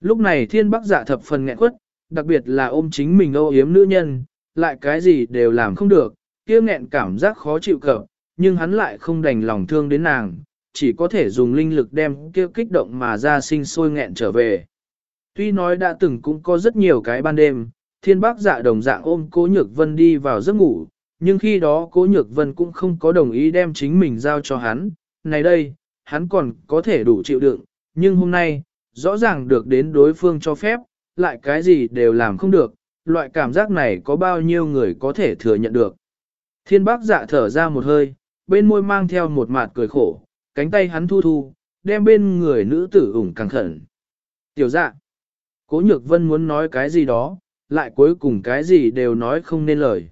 Lúc này thiên bắc giả thập phần nghẹn quất, đặc biệt là ôm chính mình âu yếm nữ nhân, lại cái gì đều làm không được, kia nghẹn cảm giác khó chịu cợt nhưng hắn lại không đành lòng thương đến nàng, chỉ có thể dùng linh lực đem kia kích động mà ra sinh sôi nghẹn trở về. Tuy nói đã từng cũng có rất nhiều cái ban đêm, thiên bác dạ đồng dạng ôm cố nhược vân đi vào giấc ngủ, nhưng khi đó cố nhược vân cũng không có đồng ý đem chính mình giao cho hắn, này đây, hắn còn có thể đủ chịu đựng, nhưng hôm nay, rõ ràng được đến đối phương cho phép, lại cái gì đều làm không được, loại cảm giác này có bao nhiêu người có thể thừa nhận được. Thiên bác dạ thở ra một hơi, bên môi mang theo một mạt cười khổ, cánh tay hắn thu thu, đem bên người nữ tử ủng càng khẩn. Tiểu dạ, cố nhược vân muốn nói cái gì đó, lại cuối cùng cái gì đều nói không nên lời.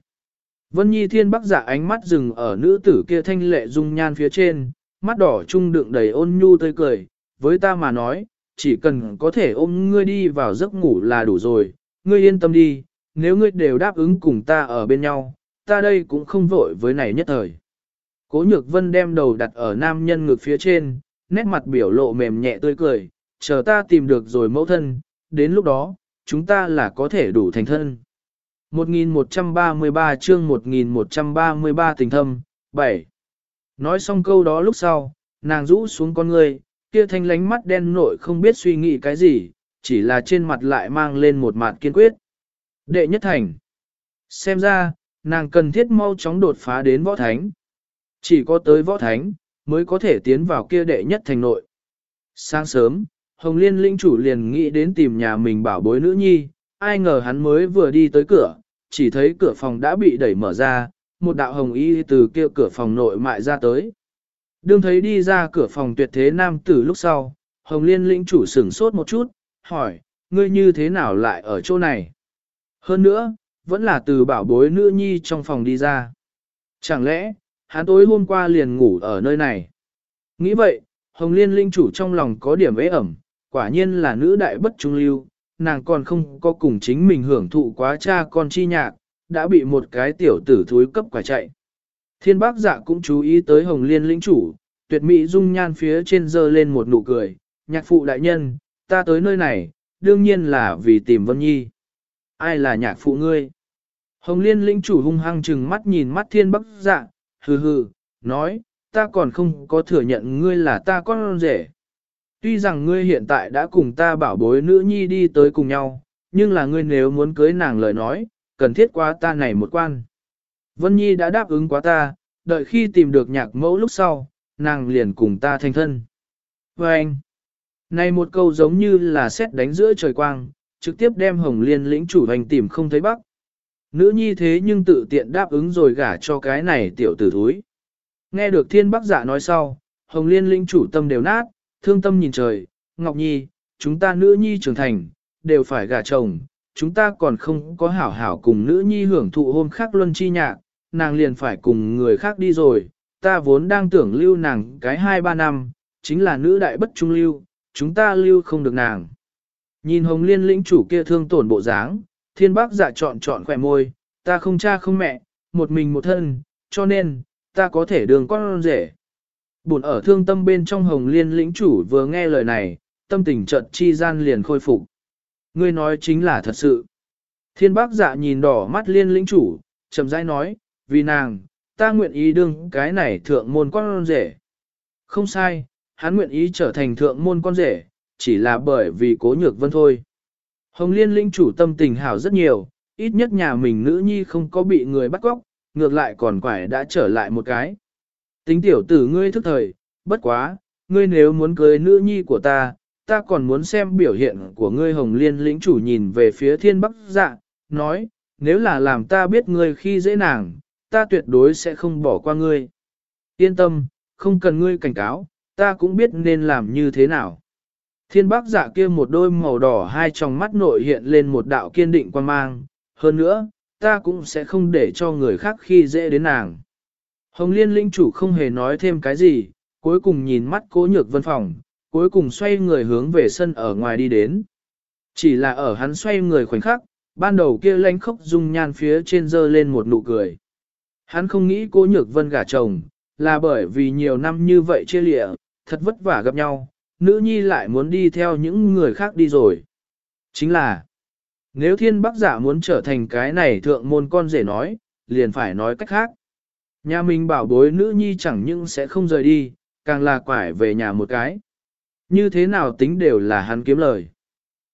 Vân Nhi Thiên Bắc giả ánh mắt dừng ở nữ tử kia thanh lệ dung nhan phía trên, mắt đỏ trung đựng đầy ôn nhu tươi cười, với ta mà nói, chỉ cần có thể ôm ngươi đi vào giấc ngủ là đủ rồi, ngươi yên tâm đi, nếu ngươi đều đáp ứng cùng ta ở bên nhau, ta đây cũng không vội với này nhất thời. Cố nhược vân đem đầu đặt ở nam nhân ngực phía trên, nét mặt biểu lộ mềm nhẹ tươi cười, chờ ta tìm được rồi mẫu thân, đến lúc đó, chúng ta là có thể đủ thành thân. 1133 chương 1133 tình thâm, 7. Nói xong câu đó lúc sau, nàng rũ xuống con người, kia thanh lánh mắt đen nội không biết suy nghĩ cái gì, chỉ là trên mặt lại mang lên một mặt kiên quyết. Đệ nhất thành. Xem ra, nàng cần thiết mau chóng đột phá đến võ thánh. Chỉ có tới võ thánh, mới có thể tiến vào kia đệ nhất thành nội. Sáng sớm, Hồng Liên linh chủ liền nghĩ đến tìm nhà mình bảo bối nữ nhi, ai ngờ hắn mới vừa đi tới cửa, chỉ thấy cửa phòng đã bị đẩy mở ra, một đạo hồng y từ kia cửa phòng nội mại ra tới. Đương thấy đi ra cửa phòng tuyệt thế nam tử lúc sau, Hồng Liên lĩnh chủ sửng sốt một chút, hỏi, ngươi như thế nào lại ở chỗ này? Hơn nữa, vẫn là từ bảo bối nữ nhi trong phòng đi ra. Chẳng lẽ, hắn tối hôm qua liền ngủ ở nơi này? Nghĩ vậy, Hồng Liên linh chủ trong lòng có điểm ế ẩm, quả nhiên là nữ đại bất trung lưu, nàng còn không có cùng chính mình hưởng thụ quá cha con chi nhạc, đã bị một cái tiểu tử thúi cấp quả chạy. Thiên bác dạ cũng chú ý tới hồng liên Linh chủ, tuyệt mỹ dung nhan phía trên dơ lên một nụ cười, nhạc phụ đại nhân, ta tới nơi này, đương nhiên là vì tìm Vân Nhi. Ai là nhạc phụ ngươi? Hồng liên Linh chủ hung hăng chừng mắt nhìn mắt thiên bác dạ, hừ hừ, nói, ta còn không có thừa nhận ngươi là ta con rể. Tuy rằng ngươi hiện tại đã cùng ta bảo bối nữ nhi đi tới cùng nhau, nhưng là ngươi nếu muốn cưới nàng lời nói, cần thiết quá ta này một quan. Vân Nhi đã đáp ứng quá ta, đợi khi tìm được nhạc mẫu lúc sau, nàng liền cùng ta thành thân. Và anh, này một câu giống như là xét đánh giữa trời quang, trực tiếp đem hồng liên lĩnh chủ hành tìm không thấy bắc. Nữ nhi thế nhưng tự tiện đáp ứng rồi gả cho cái này tiểu tử thúi. Nghe được thiên bắc giả nói sau, hồng liên lĩnh chủ tâm đều nát, thương tâm nhìn trời, Ngọc Nhi, chúng ta nữ nhi trưởng thành, đều phải gả chồng, chúng ta còn không có hảo hảo cùng nữ nhi hưởng thụ hôm khác luân chi nhạc, nàng liền phải cùng người khác đi rồi, ta vốn đang tưởng lưu nàng cái hai ba năm, chính là nữ đại bất trung lưu, chúng ta lưu không được nàng. Nhìn hồng liên lĩnh chủ kia thương tổn bộ dáng, thiên bác dạ chọn chọn khỏe môi, ta không cha không mẹ, một mình một thân, cho nên, ta có thể đường con rể. Buồn ở thương tâm bên trong hồng liên lĩnh chủ vừa nghe lời này, tâm tình chợt chi gian liền khôi phục. Ngươi nói chính là thật sự. Thiên bác dạ nhìn đỏ mắt liên lĩnh chủ, chậm rãi nói, vì nàng, ta nguyện ý đương cái này thượng môn con rể. Không sai, hắn nguyện ý trở thành thượng môn con rể, chỉ là bởi vì cố nhược vân thôi. Hồng liên linh chủ tâm tình hảo rất nhiều, ít nhất nhà mình nữ nhi không có bị người bắt cóc, ngược lại còn quải đã trở lại một cái. Tính tiểu tử ngươi thức thời, bất quá, ngươi nếu muốn cưới nữ nhi của ta, ta còn muốn xem biểu hiện của ngươi hồng liên lĩnh chủ nhìn về phía thiên bắc dạ, nói, nếu là làm ta biết ngươi khi dễ nàng, ta tuyệt đối sẽ không bỏ qua ngươi. Yên tâm, không cần ngươi cảnh cáo, ta cũng biết nên làm như thế nào. Thiên bác giả kia một đôi màu đỏ hai tròng mắt nội hiện lên một đạo kiên định quan mang, hơn nữa, ta cũng sẽ không để cho người khác khi dễ đến nàng. Hồng liên linh chủ không hề nói thêm cái gì, cuối cùng nhìn mắt cố nhược vân phòng, cuối cùng xoay người hướng về sân ở ngoài đi đến. Chỉ là ở hắn xoay người khoảnh khắc, ban đầu kia lánh khốc dung nhan phía trên dơ lên một nụ cười. Hắn không nghĩ cố nhược vân gả chồng, là bởi vì nhiều năm như vậy chia lịa, thật vất vả gặp nhau, nữ nhi lại muốn đi theo những người khác đi rồi. Chính là, nếu thiên Bác giả muốn trở thành cái này thượng môn con rể nói, liền phải nói cách khác. Nhà mình bảo bối nữ nhi chẳng những sẽ không rời đi, càng là quải về nhà một cái. Như thế nào tính đều là hắn kiếm lời.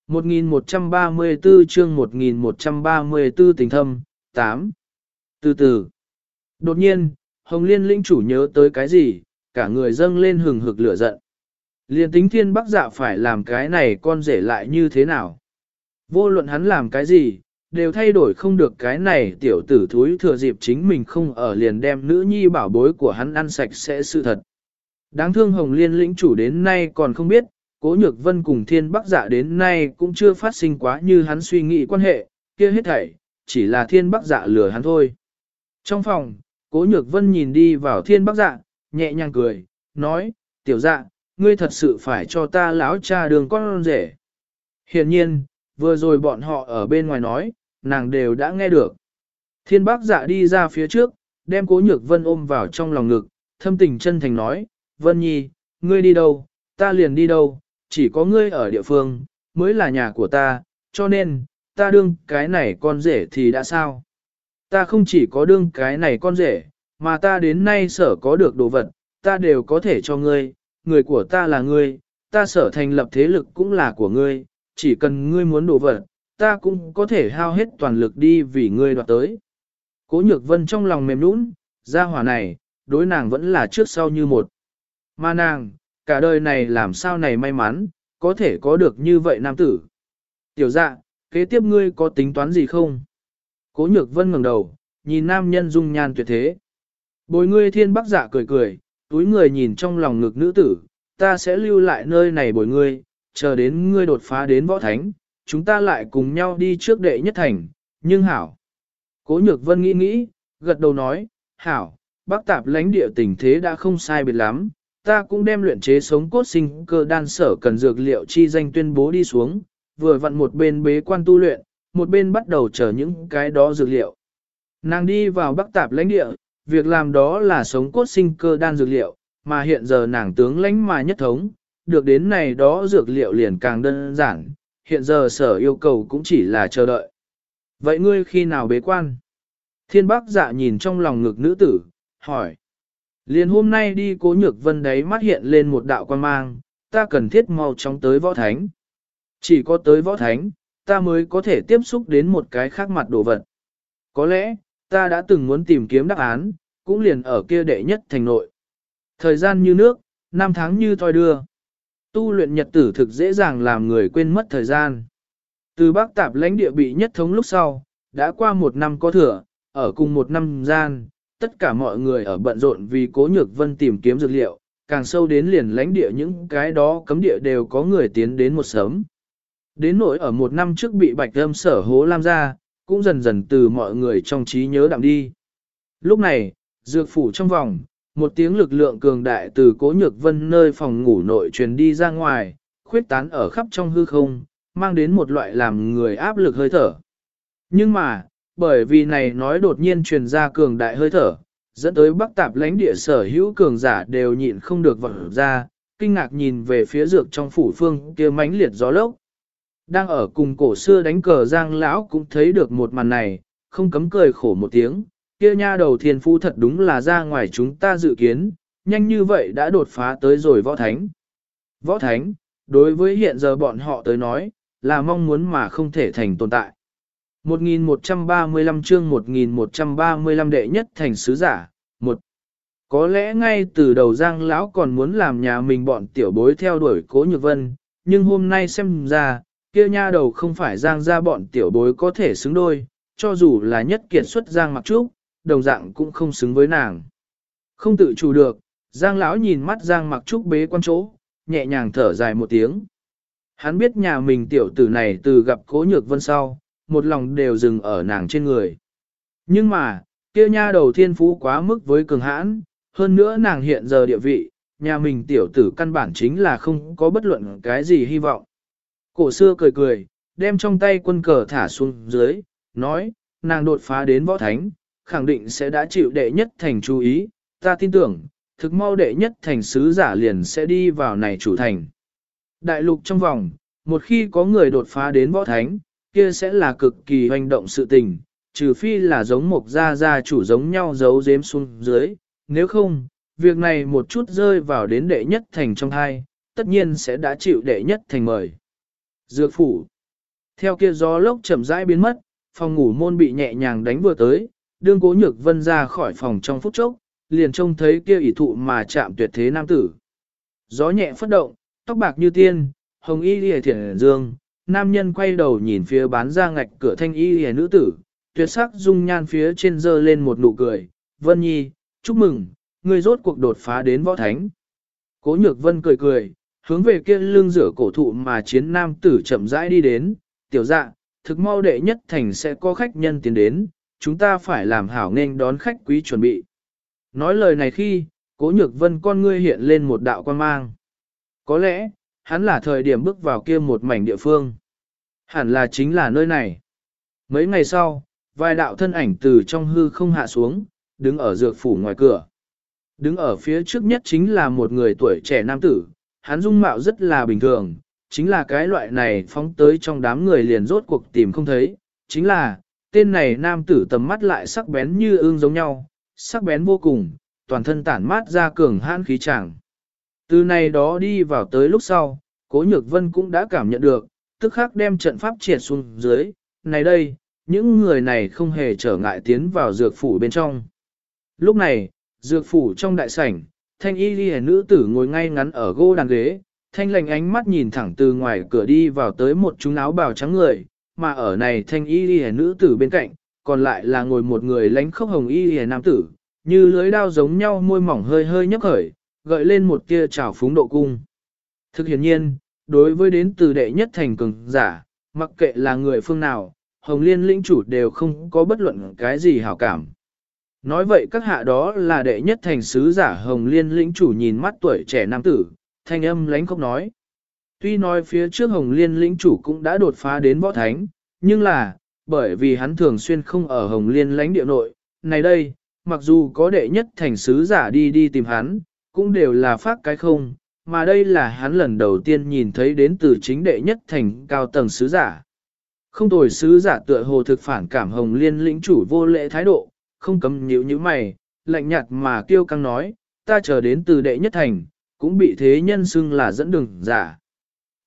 1134 chương 1134 tình thâm, 8. Từ từ. Đột nhiên, Hồng Liên lĩnh chủ nhớ tới cái gì, cả người dâng lên hừng hực lửa giận. Liên tính thiên bắc dạ phải làm cái này con rể lại như thế nào. Vô luận hắn làm cái gì, đều thay đổi không được cái này tiểu tử thúi thừa dịp chính mình không ở liền đem nữ nhi bảo bối của hắn ăn sạch sẽ sự thật. Đáng thương Hồng Liên lĩnh chủ đến nay còn không biết, Cố Nhược Vân cùng Thiên Bắc Dạ đến nay cũng chưa phát sinh quá như hắn suy nghĩ quan hệ, kia hết thảy, chỉ là thiên bắc dạ lừa hắn thôi. Trong phòng, cố nhược vân nhìn đi vào thiên bắc dạ, nhẹ nhàng cười, nói, tiểu dạ, ngươi thật sự phải cho ta lão cha đường con rể. Hiện nhiên, vừa rồi bọn họ ở bên ngoài nói, nàng đều đã nghe được. Thiên bác dạ đi ra phía trước, đem cố nhược vân ôm vào trong lòng ngực, thâm tình chân thành nói, Vân Nhi, ngươi đi đâu, ta liền đi đâu, chỉ có ngươi ở địa phương, mới là nhà của ta, cho nên, ta đương cái này con rể thì đã sao? Ta không chỉ có đương cái này con rể, mà ta đến nay sở có được đồ vật, ta đều có thể cho ngươi, người của ta là ngươi, ta sở thành lập thế lực cũng là của ngươi, chỉ cần ngươi muốn đổ vật, ta cũng có thể hao hết toàn lực đi vì ngươi đoạt tới. Cố nhược vân trong lòng mềm nũng, gia hỏa này, đối nàng vẫn là trước sau như một. Mà nàng, cả đời này làm sao này may mắn, có thể có được như vậy nam tử. Tiểu dạ, kế tiếp ngươi có tính toán gì không? Cố nhược vân ngẩng đầu, nhìn nam nhân dung nhan tuyệt thế. Bồi ngươi thiên bắc dạ cười cười, túi người nhìn trong lòng ngực nữ tử, ta sẽ lưu lại nơi này bồi ngươi, chờ đến ngươi đột phá đến võ thánh, chúng ta lại cùng nhau đi trước đệ nhất thành, nhưng hảo. Cố nhược vân nghĩ nghĩ, gật đầu nói, hảo, bác tạp lãnh địa tình thế đã không sai biệt lắm, ta cũng đem luyện chế sống cốt sinh cơ đan sở cần dược liệu chi danh tuyên bố đi xuống, vừa vặn một bên bế quan tu luyện, một bên bắt đầu chờ những cái đó dược liệu. Nàng đi vào bắc tạp lãnh địa, việc làm đó là sống cốt sinh cơ đan dược liệu, mà hiện giờ nàng tướng lãnh mà nhất thống, được đến này đó dược liệu liền càng đơn giản, hiện giờ sở yêu cầu cũng chỉ là chờ đợi. Vậy ngươi khi nào bế quan? Thiên bác dạ nhìn trong lòng ngực nữ tử, hỏi. Liền hôm nay đi cố nhược vân đấy mắt hiện lên một đạo quan mang, ta cần thiết mau chóng tới võ thánh. Chỉ có tới võ thánh, ta mới có thể tiếp xúc đến một cái khác mặt đồ vật. Có lẽ, ta đã từng muốn tìm kiếm đáp án, cũng liền ở kia đệ nhất thành nội. Thời gian như nước, năm tháng như thoi đưa. Tu luyện nhật tử thực dễ dàng làm người quên mất thời gian. Từ Bắc Tạp lãnh địa bị nhất thống lúc sau, đã qua một năm có thừa, ở cùng một năm gian, tất cả mọi người ở bận rộn vì cố nhược vân tìm kiếm dược liệu, càng sâu đến liền lãnh địa những cái đó cấm địa đều có người tiến đến một sớm. Đến nỗi ở một năm trước bị bạch âm sở hố lam ra, cũng dần dần từ mọi người trong trí nhớ đạm đi. Lúc này, dược phủ trong vòng, một tiếng lực lượng cường đại từ cố nhược vân nơi phòng ngủ nội truyền đi ra ngoài, khuyết tán ở khắp trong hư không, mang đến một loại làm người áp lực hơi thở. Nhưng mà, bởi vì này nói đột nhiên truyền ra cường đại hơi thở, dẫn tới bắc tạp lãnh địa sở hữu cường giả đều nhịn không được vỡ ra, kinh ngạc nhìn về phía dược trong phủ phương kia mãnh liệt gió lốc. Đang ở cùng cổ xưa đánh cờ giang lão cũng thấy được một màn này, không cấm cười khổ một tiếng, kia nha đầu thiên phu thật đúng là ra ngoài chúng ta dự kiến, nhanh như vậy đã đột phá tới rồi võ thánh. Võ thánh, đối với hiện giờ bọn họ tới nói, là mong muốn mà không thể thành tồn tại. 1135 chương 1135 đệ nhất thành sứ giả, một Có lẽ ngay từ đầu Giang lão còn muốn làm nhà mình bọn tiểu bối theo đuổi Cố Nhược Vân, nhưng hôm nay xem ra, kia nha đầu không phải Giang ra bọn tiểu bối có thể xứng đôi, cho dù là nhất kiệt xuất Giang Mặc Trúc, đồng dạng cũng không xứng với nàng. Không tự chủ được, Giang lão nhìn mắt Giang Mặc Trúc bế quan chỗ, nhẹ nhàng thở dài một tiếng. Hắn biết nhà mình tiểu tử này từ gặp Cố Nhược Vân sau, một lòng đều dừng ở nàng trên người. Nhưng mà, kia nha đầu thiên phú quá mức với cường hãn, hơn nữa nàng hiện giờ địa vị, nhà mình tiểu tử căn bản chính là không có bất luận cái gì hy vọng. Cổ xưa cười cười, đem trong tay quân cờ thả xuống dưới, nói, nàng đột phá đến võ thánh, khẳng định sẽ đã chịu đệ nhất thành chú ý, ta tin tưởng, thực mau đệ nhất thành sứ giả liền sẽ đi vào này chủ thành. Đại lục trong vòng, một khi có người đột phá đến võ thánh, kia sẽ là cực kỳ hoành động sự tình, trừ phi là giống một gia gia chủ giống nhau giấu giếm xuống dưới, nếu không, việc này một chút rơi vào đến đệ nhất thành trong hai, tất nhiên sẽ đã chịu đệ nhất thành mời. Dược phủ Theo kia gió lốc chậm rãi biến mất, phòng ngủ môn bị nhẹ nhàng đánh vừa tới, đương cố nhược vân ra khỏi phòng trong phút chốc, liền trông thấy kia ỷ thụ mà chạm tuyệt thế nam tử. Gió nhẹ phất động, tóc bạc như tiên, hồng y lìa thiển dương, nam nhân quay đầu nhìn phía bán ra ngạch cửa thanh y lìa nữ tử, tuyệt sắc dung nhan phía trên dơ lên một nụ cười, Vân Nhi, chúc mừng, ngươi rốt cuộc đột phá đến võ thánh. Cố nhược vân cười cười, hướng về kia lưng rửa cổ thụ mà chiến nam tử chậm rãi đi đến, tiểu dạ, thực mau đệ nhất thành sẽ có khách nhân tiến đến, chúng ta phải làm hảo nên đón khách quý chuẩn bị. Nói lời này khi, cố nhược vân con ngươi hiện lên một đạo quan mang. Có lẽ, hắn là thời điểm bước vào kia một mảnh địa phương. Hẳn là chính là nơi này. Mấy ngày sau, vài đạo thân ảnh từ trong hư không hạ xuống, đứng ở dược phủ ngoài cửa. Đứng ở phía trước nhất chính là một người tuổi trẻ nam tử, hắn dung mạo rất là bình thường, chính là cái loại này phóng tới trong đám người liền rốt cuộc tìm không thấy, chính là, tên này nam tử tầm mắt lại sắc bén như ương giống nhau, sắc bén vô cùng, toàn thân tản mát ra cường hãn khí chẳng. Từ này đó đi vào tới lúc sau, Cố Nhược Vân cũng đã cảm nhận được, tức khắc đem trận pháp triệt xuống dưới, này đây, những người này không hề trở ngại tiến vào dược phủ bên trong. Lúc này, dược phủ trong đại sảnh, thanh y ghi nữ tử ngồi ngay ngắn ở gô đàn ghế, thanh lành ánh mắt nhìn thẳng từ ngoài cửa đi vào tới một chúng áo bào trắng người, mà ở này thanh y ghi nữ tử bên cạnh, còn lại là ngồi một người lánh khốc hồng y ghi nam tử, như lưới đao giống nhau môi mỏng hơi hơi nhấp khởi, gợi lên một tia trào phúng độ cung. Thực hiện nhiên, đối với đến từ đệ nhất thành cường giả, mặc kệ là người phương nào, Hồng Liên lĩnh chủ đều không có bất luận cái gì hảo cảm. Nói vậy các hạ đó là đệ nhất thành sứ giả Hồng Liên lĩnh chủ nhìn mắt tuổi trẻ nam tử, thanh âm lánh khóc nói. Tuy nói phía trước Hồng Liên lĩnh chủ cũng đã đột phá đến võ thánh, nhưng là, bởi vì hắn thường xuyên không ở Hồng Liên lãnh địa nội, này đây, mặc dù có đệ nhất thành sứ giả đi đi tìm hắn, cũng đều là phát cái không, mà đây là hắn lần đầu tiên nhìn thấy đến từ chính đệ nhất thành cao tầng sứ giả. Không tồi sứ giả tựa hồ thực phản cảm hồng liên lĩnh chủ vô lễ thái độ, không cấm nhíu như mày, lạnh nhạt mà kêu căng nói, ta chờ đến từ đệ nhất thành, cũng bị thế nhân xưng là dẫn đường giả.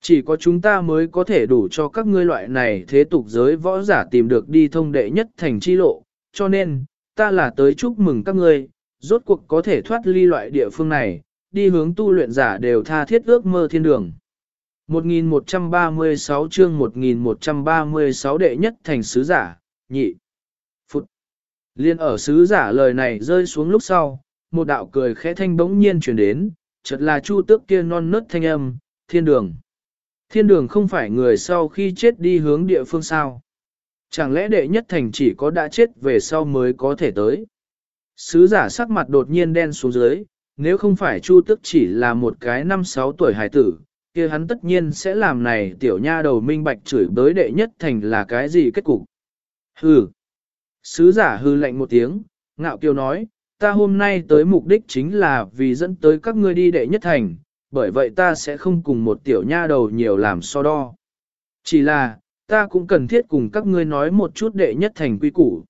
Chỉ có chúng ta mới có thể đủ cho các ngươi loại này thế tục giới võ giả tìm được đi thông đệ nhất thành chi lộ, cho nên, ta là tới chúc mừng các ngươi, rốt cuộc có thể thoát ly loại địa phương này, đi hướng tu luyện giả đều tha thiết ước mơ thiên đường. 1136 chương 1136 đệ nhất thành sứ giả, nhị. Liên ở sứ giả lời này rơi xuống lúc sau, một đạo cười khẽ thanh bỗng nhiên chuyển đến, chợt là chu tước kia non nớt thanh âm, thiên đường. Thiên đường không phải người sau khi chết đi hướng địa phương sao. Chẳng lẽ đệ nhất thành chỉ có đã chết về sau mới có thể tới. Sứ giả sắc mặt đột nhiên đen xuống dưới, nếu không phải Chu tước chỉ là một cái năm sáu tuổi hải tử, kia hắn tất nhiên sẽ làm này tiểu nha đầu minh bạch chửi bới đệ nhất thành là cái gì kết cục. Hừ. Sứ giả hư lạnh một tiếng, ngạo kiều nói, ta hôm nay tới mục đích chính là vì dẫn tới các ngươi đi đệ nhất thành, bởi vậy ta sẽ không cùng một tiểu nha đầu nhiều làm so đo. Chỉ là, ta cũng cần thiết cùng các ngươi nói một chút đệ nhất thành quy củ.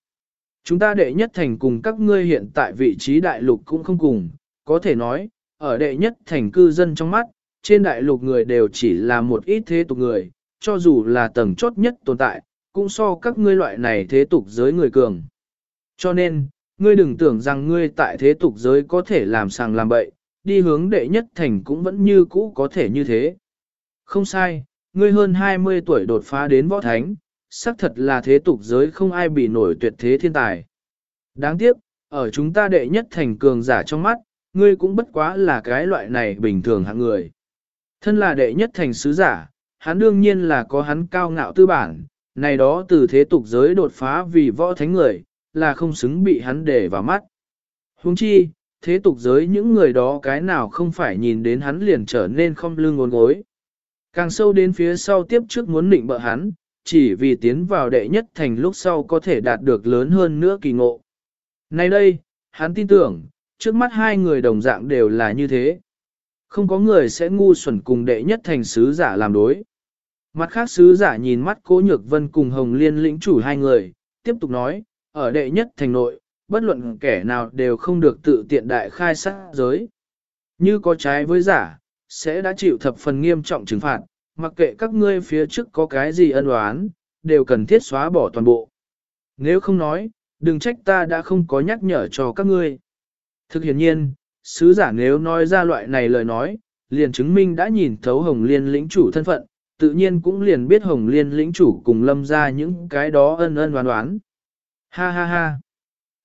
Chúng ta đệ nhất thành cùng các ngươi hiện tại vị trí đại lục cũng không cùng, có thể nói, ở đệ nhất thành cư dân trong mắt, trên đại lục người đều chỉ là một ít thế tục người, cho dù là tầng chốt nhất tồn tại, cũng so các ngươi loại này thế tục giới người cường. Cho nên, ngươi đừng tưởng rằng ngươi tại thế tục giới có thể làm sàng làm bậy, đi hướng đệ nhất thành cũng vẫn như cũ có thể như thế. Không sai, ngươi hơn 20 tuổi đột phá đến võ thánh, xác thật là thế tục giới không ai bị nổi tuyệt thế thiên tài. Đáng tiếc, ở chúng ta đệ nhất thành cường giả trong mắt, ngươi cũng bất quá là cái loại này bình thường hạng người. Thân là đệ nhất thành sứ giả, hắn đương nhiên là có hắn cao ngạo tư bản, này đó từ thế tục giới đột phá vì võ thánh người, là không xứng bị hắn để vào mắt. Huống chi, thế tục giới những người đó cái nào không phải nhìn đến hắn liền trở nên không lưng ngốn gối. Càng sâu đến phía sau tiếp trước muốn định bợ hắn, chỉ vì tiến vào đệ nhất thành lúc sau có thể đạt được lớn hơn nữa kỳ ngộ. Nay đây, hắn tin tưởng, trước mắt hai người đồng dạng đều là như thế. Không có người sẽ ngu xuẩn cùng đệ nhất thành sứ giả làm đối. Mặt khác sứ giả nhìn mắt cố nhược vân cùng hồng liên lĩnh chủ hai người, tiếp tục nói, ở đệ nhất thành nội, bất luận kẻ nào đều không được tự tiện đại khai sát giới. Như có trái với giả, sẽ đã chịu thập phần nghiêm trọng trừng phạt, mặc kệ các ngươi phía trước có cái gì ân oán, đều cần thiết xóa bỏ toàn bộ. Nếu không nói, đừng trách ta đã không có nhắc nhở cho các ngươi. Thực hiện nhiên, sứ giả nếu nói ra loại này lời nói, liền chứng minh đã nhìn thấu Hồng Liên lĩnh chủ thân phận, tự nhiên cũng liền biết Hồng Liên lĩnh chủ cùng lâm ra những cái đó ân ân đoán đoán. Ha ha ha.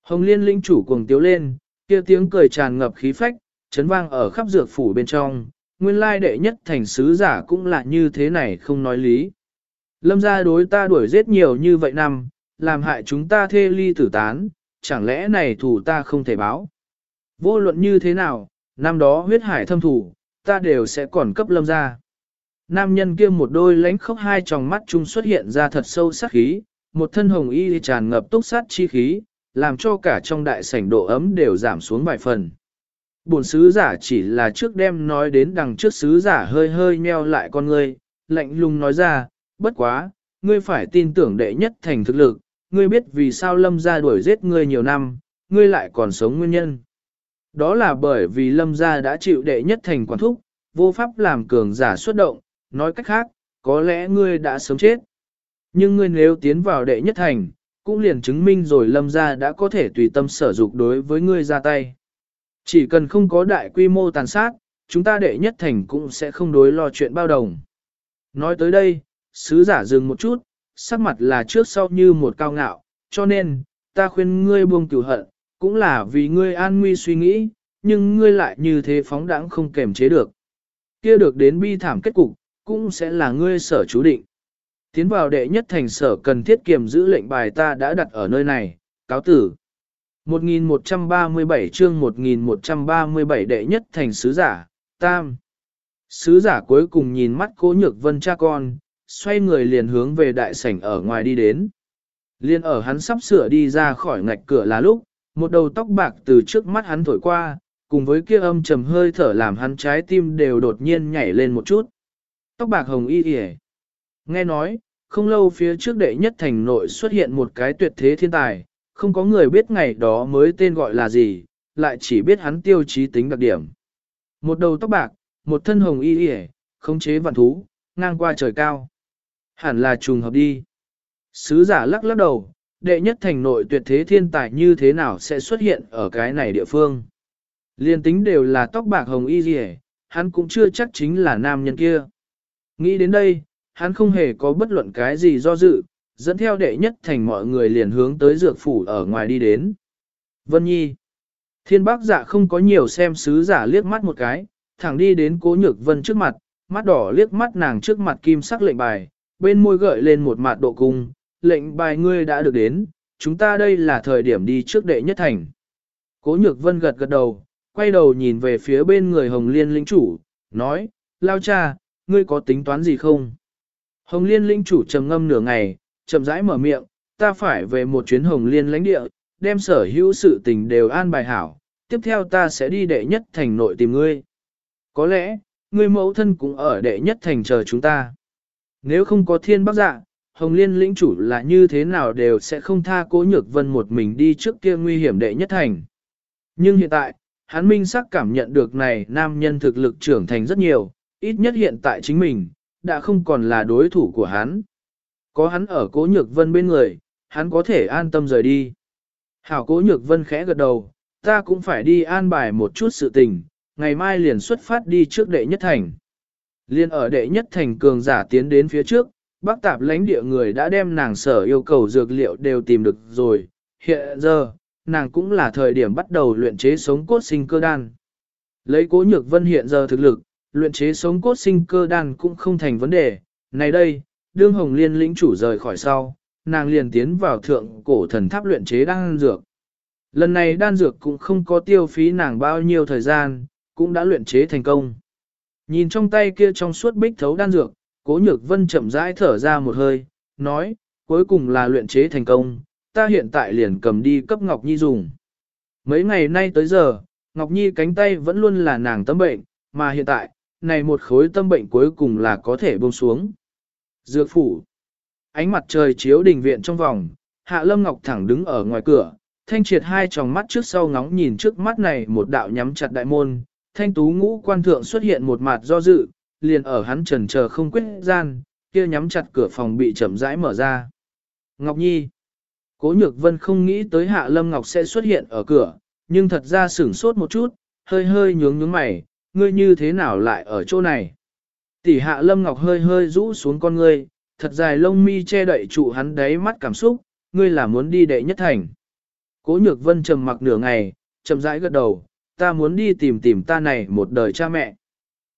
Hồng Liên lĩnh chủ cuồng tiếu lên, kia tiếng cười tràn ngập khí phách, chấn vang ở khắp dược phủ bên trong, nguyên lai đệ nhất thành sứ giả cũng là như thế này không nói lý. Lâm gia đối ta đuổi giết nhiều như vậy năm, làm hại chúng ta thê ly tử tán, chẳng lẽ này thủ ta không thể báo. Vô luận như thế nào, năm đó huyết hải thâm thủ, ta đều sẽ còn cấp lâm gia. Nam nhân kia một đôi lánh khóc hai tròng mắt chung xuất hiện ra thật sâu sát khí, một thân hồng y tràn ngập túc sát chi khí, làm cho cả trong đại sảnh độ ấm đều giảm xuống vài phần. Bổn sứ giả chỉ là trước đêm nói đến đằng trước sứ giả hơi hơi nheo lại con ngươi, lạnh lùng nói ra, bất quá, ngươi phải tin tưởng đệ nhất thành thực lực, ngươi biết vì sao lâm gia đuổi giết ngươi nhiều năm, ngươi lại còn sống nguyên nhân. Đó là bởi vì lâm gia đã chịu đệ nhất thành quản thúc, vô pháp làm cường giả xuất động, nói cách khác, có lẽ ngươi đã sớm chết. Nhưng ngươi nếu tiến vào đệ nhất thành, cũng liền chứng minh rồi lâm gia đã có thể tùy tâm sở dục đối với ngươi ra tay. Chỉ cần không có đại quy mô tàn sát, chúng ta đệ nhất thành cũng sẽ không đối lo chuyện bao đồng. Nói tới đây, sứ giả dừng một chút, sắc mặt là trước sau như một cao ngạo, cho nên, ta khuyên ngươi buông cửu hận, cũng là vì ngươi an nguy suy nghĩ, nhưng ngươi lại như thế phóng đãng không kềm chế được. Kia được đến bi thảm kết cục, cũng sẽ là ngươi sở chú định. Tiến vào đệ nhất thành sở cần thiết kiềm giữ lệnh bài ta đã đặt ở nơi này, cáo tử. 1137 chương 1137 đệ nhất thành sứ giả, tam. Sứ giả cuối cùng nhìn mắt cố nhược vân cha con, xoay người liền hướng về đại sảnh ở ngoài đi đến. Liên ở hắn sắp sửa đi ra khỏi ngạch cửa là lúc, một đầu tóc bạc từ trước mắt hắn thổi qua, cùng với kia âm trầm hơi thở làm hắn trái tim đều đột nhiên nhảy lên một chút. Tóc bạc hồng y y Nghe nói, không lâu phía trước đệ nhất thành nội xuất hiện một cái tuyệt thế thiên tài, không có người biết ngày đó mới tên gọi là gì, lại chỉ biết hắn tiêu chí tính đặc điểm. Một đầu tóc bạc, một thân hồng y y khống chế vạn thú, ngang qua trời cao. Hẳn là trùng hợp đi. Sứ giả lắc lắc đầu, đệ nhất thành nội tuyệt thế thiên tài như thế nào sẽ xuất hiện ở cái này địa phương. Liên tính đều là tóc bạc hồng y gì hắn cũng chưa chắc chính là nam nhân kia. Nghĩ đến đây, hắn không hề có bất luận cái gì do dự, dẫn theo đệ nhất thành mọi người liền hướng tới dược phủ ở ngoài đi đến. Vân Nhi Thiên bác giả không có nhiều xem sứ giả liếc mắt một cái, thẳng đi đến cố nhược vân trước mặt, mắt đỏ liếc mắt nàng trước mặt kim sắc lệnh bài, bên môi gợi lên một mặt độ cung, lệnh bài ngươi đã được đến, chúng ta đây là thời điểm đi trước đệ nhất thành. Cố nhược vân gật gật đầu, quay đầu nhìn về phía bên người Hồng Liên lĩnh chủ, nói, lao cha, ngươi có tính toán gì không? Hồng Liên lĩnh chủ trầm ngâm nửa ngày, chậm rãi mở miệng, ta phải về một chuyến Hồng Liên lãnh địa, đem sở hữu sự tình đều an bài hảo, tiếp theo ta sẽ đi đệ nhất thành nội tìm ngươi. Có lẽ, ngươi mẫu thân cũng ở đệ nhất thành chờ chúng ta. Nếu không có thiên bác dạ, Hồng Liên lĩnh chủ là như thế nào đều sẽ không tha cố nhược vân một mình đi trước kia nguy hiểm đệ nhất thành. Nhưng hiện tại, hắn minh sắc cảm nhận được này nam nhân thực lực trưởng thành rất nhiều, ít nhất hiện tại chính mình, đã không còn là đối thủ của hắn. Có hắn ở cố nhược vân bên người, hắn có thể an tâm rời đi. Hảo cố nhược vân khẽ gật đầu, ta cũng phải đi an bài một chút sự tình, ngày mai liền xuất phát đi trước đệ nhất thành. Liên ở đệ nhất thành cường giả tiến đến phía trước, bác tạp lãnh địa người đã đem nàng sở yêu cầu dược liệu đều tìm được rồi, hiện giờ, nàng cũng là thời điểm bắt đầu luyện chế sống cốt sinh cơ đan. Lấy cố nhược vân hiện giờ thực lực, luyện chế sống cốt sinh cơ đan cũng không thành vấn đề, này đây, đương hồng liên lĩnh chủ rời khỏi sau, nàng liền tiến vào thượng cổ thần tháp luyện chế đan dược. Lần này đan dược cũng không có tiêu phí nàng bao nhiêu thời gian, cũng đã luyện chế thành công. Nhìn trong tay kia trong suốt bích thấu đan dược, cố nhược vân chậm rãi thở ra một hơi, nói, cuối cùng là luyện chế thành công, ta hiện tại liền cầm đi cấp Ngọc Nhi dùng. Mấy ngày nay tới giờ, Ngọc Nhi cánh tay vẫn luôn là nàng tâm bệnh, mà hiện tại, này một khối tâm bệnh cuối cùng là có thể buông xuống. Dược phủ. Ánh mặt trời chiếu đình viện trong vòng, Hạ Lâm Ngọc thẳng đứng ở ngoài cửa, thanh triệt hai tròng mắt trước sau ngóng nhìn trước mắt này một đạo nhắm chặt đại môn, thanh tú ngũ quan thượng xuất hiện một mặt do dự, liền ở hắn trần chờ không quyết gian, kia nhắm chặt cửa phòng bị chậm rãi mở ra. Ngọc Nhi Cố Nhược Vân không nghĩ tới Hạ Lâm Ngọc sẽ xuất hiện ở cửa, nhưng thật ra sửng sốt một chút, hơi hơi nhướng nhướng mày, ngươi như thế nào lại ở chỗ này? Tỷ Hạ Lâm Ngọc hơi hơi rũ xuống con ngươi, thật dài lông mi che đậy trụ hắn đáy mắt cảm xúc, ngươi là muốn đi đệ nhất thành. Cố Nhược Vân trầm mặc nửa ngày, chậm rãi gật đầu, ta muốn đi tìm tìm ta này một đời cha mẹ.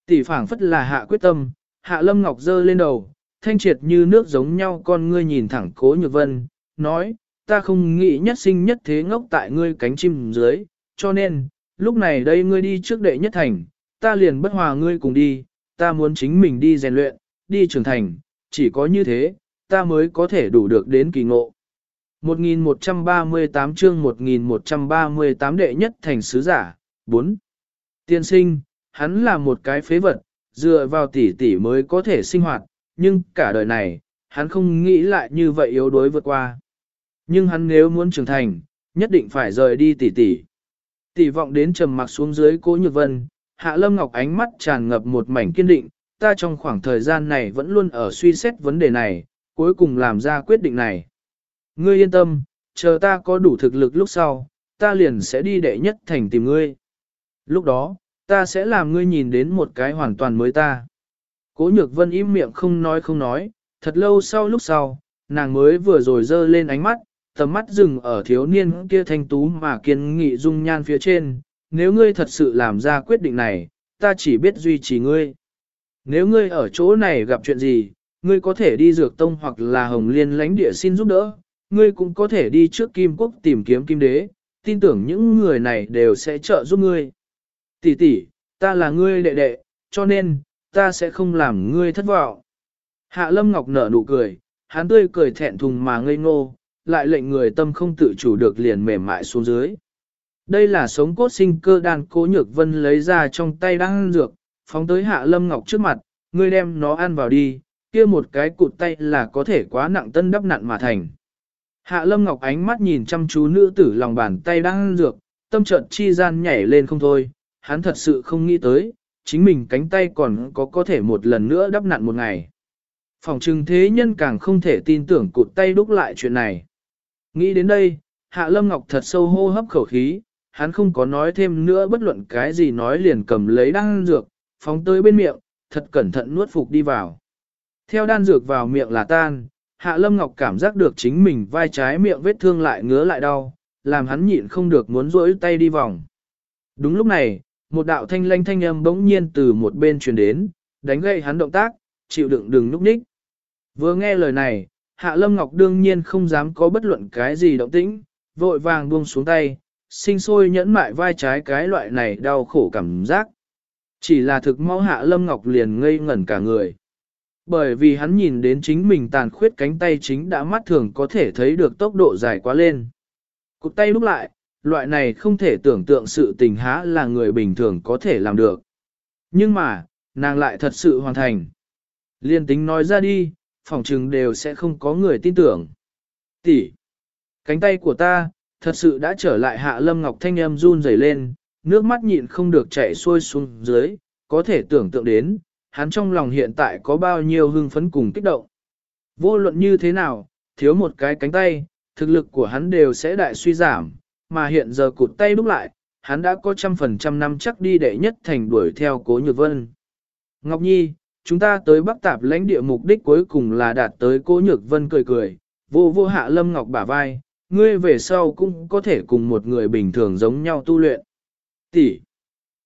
Tỷ phảng phất là hạ quyết tâm, hạ lâm ngọc dơ lên đầu, thanh triệt như nước giống nhau con ngươi nhìn thẳng cố nhược vân, nói, ta không nghĩ nhất sinh nhất thế ngốc tại ngươi cánh chim dưới, cho nên, lúc này đây ngươi đi trước đệ nhất thành, ta liền bất hòa ngươi cùng đi, ta muốn chính mình đi rèn luyện, đi trưởng thành, chỉ có như thế, ta mới có thể đủ được đến kỳ ngộ. 1138 chương 1138 đệ nhất thành sứ giả, 4. Tiên sinh, hắn là một cái phế vật, dựa vào tỷ tỷ mới có thể sinh hoạt, nhưng cả đời này, hắn không nghĩ lại như vậy yếu đuối vượt qua. Nhưng hắn nếu muốn trưởng thành, nhất định phải rời đi tỷ tỷ. Tỷ vọng đến trầm mặc xuống dưới cố nhược vân, hạ lâm ngọc ánh mắt tràn ngập một mảnh kiên định, ta trong khoảng thời gian này vẫn luôn ở suy xét vấn đề này, cuối cùng làm ra quyết định này. Ngươi yên tâm, chờ ta có đủ thực lực lúc sau, ta liền sẽ đi đệ nhất thành tìm ngươi. Lúc đó, ta sẽ làm ngươi nhìn đến một cái hoàn toàn mới ta. Cố nhược vân im miệng không nói không nói, thật lâu sau lúc sau, nàng mới vừa rồi dơ lên ánh mắt, tầm mắt dừng ở thiếu niên kia thanh tú mà kiên nghị dung nhan phía trên. Nếu ngươi thật sự làm ra quyết định này, ta chỉ biết duy trì ngươi. Nếu ngươi ở chỗ này gặp chuyện gì, ngươi có thể đi dược tông hoặc là hồng liên lãnh địa xin giúp đỡ, ngươi cũng có thể đi trước kim quốc tìm kiếm kim đế, tin tưởng những người này đều sẽ trợ giúp ngươi. Tỷ tỷ, ta là ngươi đệ đệ, cho nên, ta sẽ không làm ngươi thất vọng. Hạ Lâm Ngọc nở nụ cười, hắn tươi cười thẹn thùng mà ngây ngô, lại lệnh người tâm không tự chủ được liền mềm mại xuống dưới. Đây là sống cốt sinh cơ đan cố nhược vân lấy ra trong tay đang dược, phóng tới Hạ Lâm Ngọc trước mặt, ngươi đem nó ăn vào đi, kia một cái cụt tay là có thể quá nặng tân đắp nặn mà thành. Hạ Lâm Ngọc ánh mắt nhìn chăm chú nữ tử lòng bàn tay đang dược, tâm trận chi gian nhảy lên không thôi, hắn thật sự không nghĩ tới, chính mình cánh tay còn có có thể một lần nữa đắp nặn một ngày. Phòng trừng thế nhân càng không thể tin tưởng cụt tay đúc lại chuyện này. Nghĩ đến đây, Hạ Lâm Ngọc thật sâu hô hấp khẩu khí, hắn không có nói thêm nữa bất luận cái gì nói liền cầm lấy đan dược, phóng tới bên miệng, thật cẩn thận nuốt phục đi vào. Theo đan dược vào miệng là tan, Hạ Lâm Ngọc cảm giác được chính mình vai trái miệng vết thương lại ngứa lại đau, làm hắn nhịn không được muốn rỗi tay đi vòng. Đúng lúc này, một đạo thanh lanh thanh âm bỗng nhiên từ một bên truyền đến, đánh gậy hắn động tác, chịu đựng đừng núp ních. Vừa nghe lời này, Hạ Lâm Ngọc đương nhiên không dám có bất luận cái gì động tĩnh, vội vàng buông xuống tay, sinh sôi nhẫn mại vai trái cái loại này đau khổ cảm giác. Chỉ là thực mau Hạ Lâm Ngọc liền ngây ngẩn cả người. Bởi vì hắn nhìn đến chính mình tàn khuyết cánh tay chính đã mắt thường có thể thấy được tốc độ dài quá lên. Cụt tay lúc lại, loại này không thể tưởng tượng sự tình há là người bình thường có thể làm được. Nhưng mà, nàng lại thật sự hoàn thành. Liên tính nói ra đi, phòng trừng đều sẽ không có người tin tưởng. Tỷ, cánh tay của ta, thật sự đã trở lại hạ lâm ngọc thanh âm run rẩy lên, nước mắt nhịn không được chảy xuôi xuống dưới, có thể tưởng tượng đến, hắn trong lòng hiện tại có bao nhiêu hưng phấn cùng kích động. Vô luận như thế nào, thiếu một cái cánh tay, thực lực của hắn đều sẽ đại suy giảm, mà hiện giờ cụt tay đúc lại, hắn đã có trăm phần trăm năm chắc đi đệ nhất thành đuổi theo cố nhược vân. Ngọc Nhi, chúng ta tới Bắc Tạp lãnh địa mục đích cuối cùng là đạt tới cố nhược vân cười cười, vô vô hạ lâm ngọc bả vai, ngươi về sau cũng có thể cùng một người bình thường giống nhau tu luyện. Tỷ.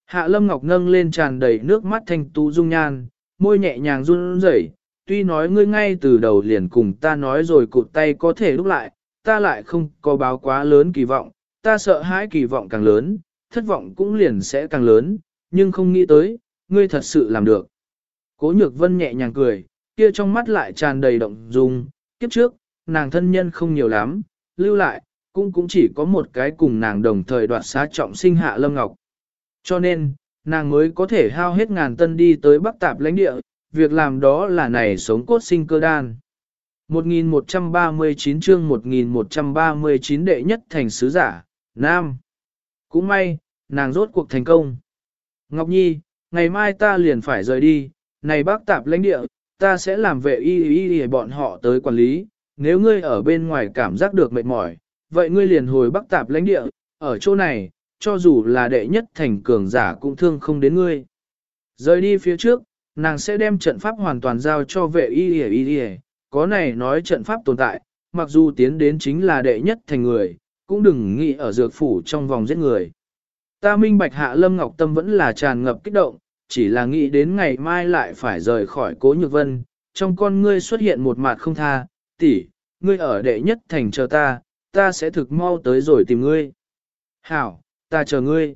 Hạ lâm ngọc nâng lên tràn đầy nước mắt thanh tú dung nhan, môi nhẹ nhàng run rẩy. tuy nói ngươi ngay từ đầu liền cùng ta nói rồi cụt tay có thể lúc lại, ta lại không có báo quá lớn kỳ vọng, ta sợ hãi kỳ vọng càng lớn, thất vọng cũng liền sẽ càng lớn, nhưng không nghĩ tới, ngươi thật sự làm được. Cố nhược vân nhẹ nhàng cười, kia trong mắt lại tràn đầy động dung, kiếp trước, nàng thân nhân không nhiều lắm, lưu lại, cũng cũng chỉ có một cái cùng nàng đồng thời đoạt xá trọng sinh hạ Lâm Ngọc. Cho nên, nàng mới có thể hao hết ngàn tân đi tới Bắc Tạp lãnh địa, việc làm đó là này sống cốt sinh cơ đan. 1139 chương 1139 đệ nhất thành sứ giả, Nam. Cũng may, nàng rốt cuộc thành công. Ngọc Nhi, ngày mai ta liền phải rời đi, này bác tạp lãnh địa, ta sẽ làm vệ y y y bọn họ tới quản lý, nếu ngươi ở bên ngoài cảm giác được mệt mỏi, vậy ngươi liền hồi bắc tạp lãnh địa, ở chỗ này, cho dù là đệ nhất thành cường giả cũng thương không đến ngươi. Rời đi phía trước, nàng sẽ đem trận pháp hoàn toàn giao cho vệ y y y y, có này nói trận pháp tồn tại, mặc dù tiến đến chính là đệ nhất thành người, cũng đừng nghĩ ở dược phủ trong vòng giết người. Ta minh bạch hạ Lâm Ngọc Tâm vẫn là tràn ngập kích động, chỉ là nghĩ đến ngày mai lại phải rời khỏi cố nhược vân, trong con ngươi xuất hiện một mặt không tha, tỷ, ngươi ở đệ nhất thành chờ ta, ta sẽ thực mau tới rồi tìm ngươi. Hảo, ta chờ ngươi.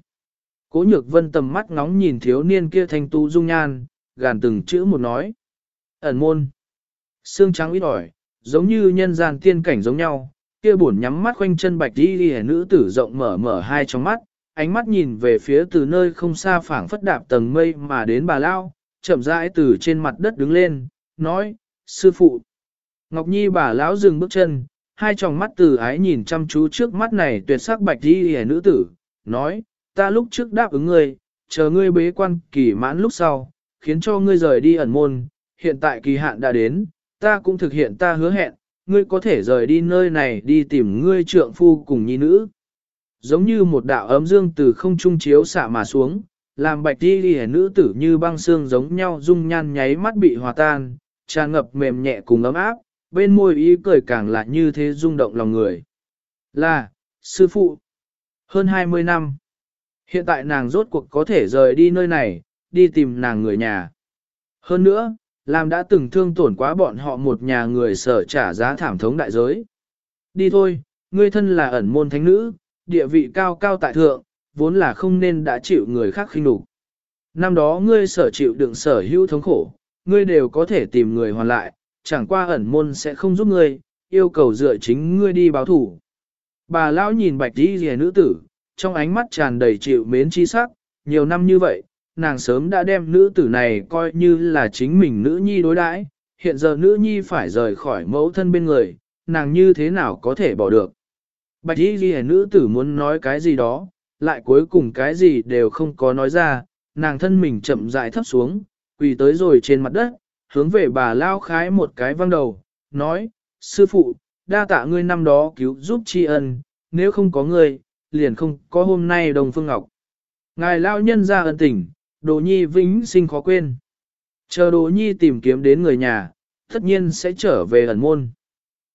Cố nhược vân tầm mắt ngóng nhìn thiếu niên kia thanh tu dung nhan, gàn từng chữ một nói. Ẩn môn. Xương trắng ít ỏi, giống như nhân gian tiên cảnh giống nhau, kia buồn nhắm mắt quanh chân bạch đi đi nữ tử rộng mở mở hai trong mắt, ánh mắt nhìn về phía từ nơi không xa phảng phất đạp tầng mây mà đến bà Lao, chậm rãi từ trên mặt đất đứng lên, nói, sư phụ. Ngọc Nhi bà lão dừng bước chân, hai tròng mắt từ ái nhìn chăm chú trước mắt này tuyệt sắc bạch đi hề nữ tử, nói, ta lúc trước đáp ứng ngươi, chờ ngươi bế quan kỳ mãn lúc sau, khiến cho ngươi rời đi ẩn môn, hiện tại kỳ hạn đã đến, ta cũng thực hiện ta hứa hẹn, ngươi có thể rời đi nơi này đi tìm ngươi trượng phu cùng nhi nữ. Giống như một đạo ấm dương từ không trung chiếu xạ mà xuống, làm bạch đi hề nữ tử như băng xương giống nhau dung nhan nháy mắt bị hòa tan, tràn ngập mềm nhẹ cùng ấm áp, bên môi ý cười càng lại như thế rung động lòng người. Là, sư phụ, hơn 20 năm. Hiện tại nàng rốt cuộc có thể rời đi nơi này, đi tìm nàng người nhà. Hơn nữa, làm đã từng thương tổn quá bọn họ một nhà người sở trả giá thảm thống đại giới. Đi thôi, ngươi thân là ẩn môn thánh nữ, địa vị cao cao tại thượng, vốn là không nên đã chịu người khác khinh đục. Năm đó ngươi sở chịu đựng sở hữu thống khổ, ngươi đều có thể tìm người hoàn lại, chẳng qua ẩn môn sẽ không giúp ngươi, yêu cầu dựa chính ngươi đi báo thủ. Bà lão nhìn bạch đi rìa nữ tử, trong ánh mắt tràn đầy chịu mến chi sắc, nhiều năm như vậy, nàng sớm đã đem nữ tử này coi như là chính mình nữ nhi đối đãi, hiện giờ nữ nhi phải rời khỏi mẫu thân bên người, nàng như thế nào có thể bỏ được. Bạch y ghi nữ tử muốn nói cái gì đó, lại cuối cùng cái gì đều không có nói ra, nàng thân mình chậm rãi thấp xuống, quỳ tới rồi trên mặt đất, hướng về bà lao khái một cái văng đầu, nói, sư phụ, đa tạ ngươi năm đó cứu giúp tri ân, nếu không có ngươi, liền không có hôm nay đồng phương ngọc. Ngài lao nhân ra ân tình, đồ nhi vĩnh sinh khó quên. Chờ đồ nhi tìm kiếm đến người nhà, tất nhiên sẽ trở về ẩn môn.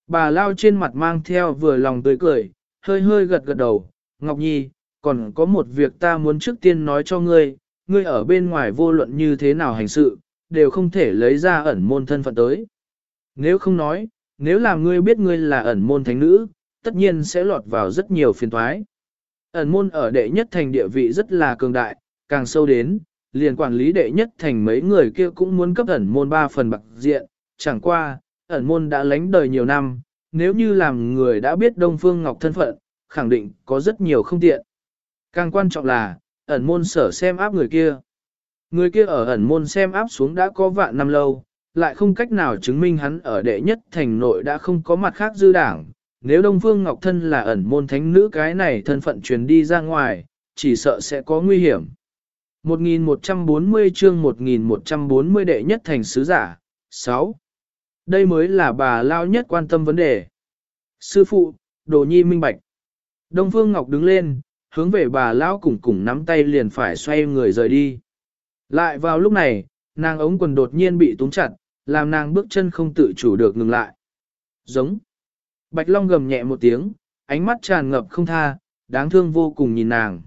Bà lao trên mặt mang theo vừa lòng tươi cười, hơi hơi gật gật đầu, Ngọc Nhi, còn có một việc ta muốn trước tiên nói cho ngươi, ngươi ở bên ngoài vô luận như thế nào hành sự, đều không thể lấy ra ẩn môn thân phận tới. Nếu không nói, nếu làm ngươi biết ngươi là ẩn môn thánh nữ, tất nhiên sẽ lọt vào rất nhiều phiền toái. Ẩn môn ở đệ nhất thành địa vị rất là cường đại, càng sâu đến, liền quản lý đệ nhất thành mấy người kia cũng muốn cấp ẩn môn ba phần bạc diện, chẳng qua, ẩn môn đã lánh đời nhiều năm, nếu như làm người đã biết Đông Phương Ngọc thân phận, khẳng định có rất nhiều không tiện. Càng quan trọng là, ẩn môn sở xem áp người kia. Người kia ở ẩn môn xem áp xuống đã có vạn năm lâu, lại không cách nào chứng minh hắn ở đệ nhất thành nội đã không có mặt khác dư đảng. Nếu Đông Phương Ngọc Thân là ẩn môn thánh nữ cái này thân phận truyền đi ra ngoài, chỉ sợ sẽ có nguy hiểm. 1140 chương 1140 đệ nhất thành sứ giả. 6. Đây mới là bà lao nhất quan tâm vấn đề. Sư phụ, đồ nhi minh bạch. Đông Phương Ngọc đứng lên, hướng về bà lão cùng cùng nắm tay liền phải xoay người rời đi. Lại vào lúc này, nàng ống quần đột nhiên bị túng chặt, làm nàng bước chân không tự chủ được ngừng lại. Giống. Bạch Long gầm nhẹ một tiếng, ánh mắt tràn ngập không tha, đáng thương vô cùng nhìn nàng.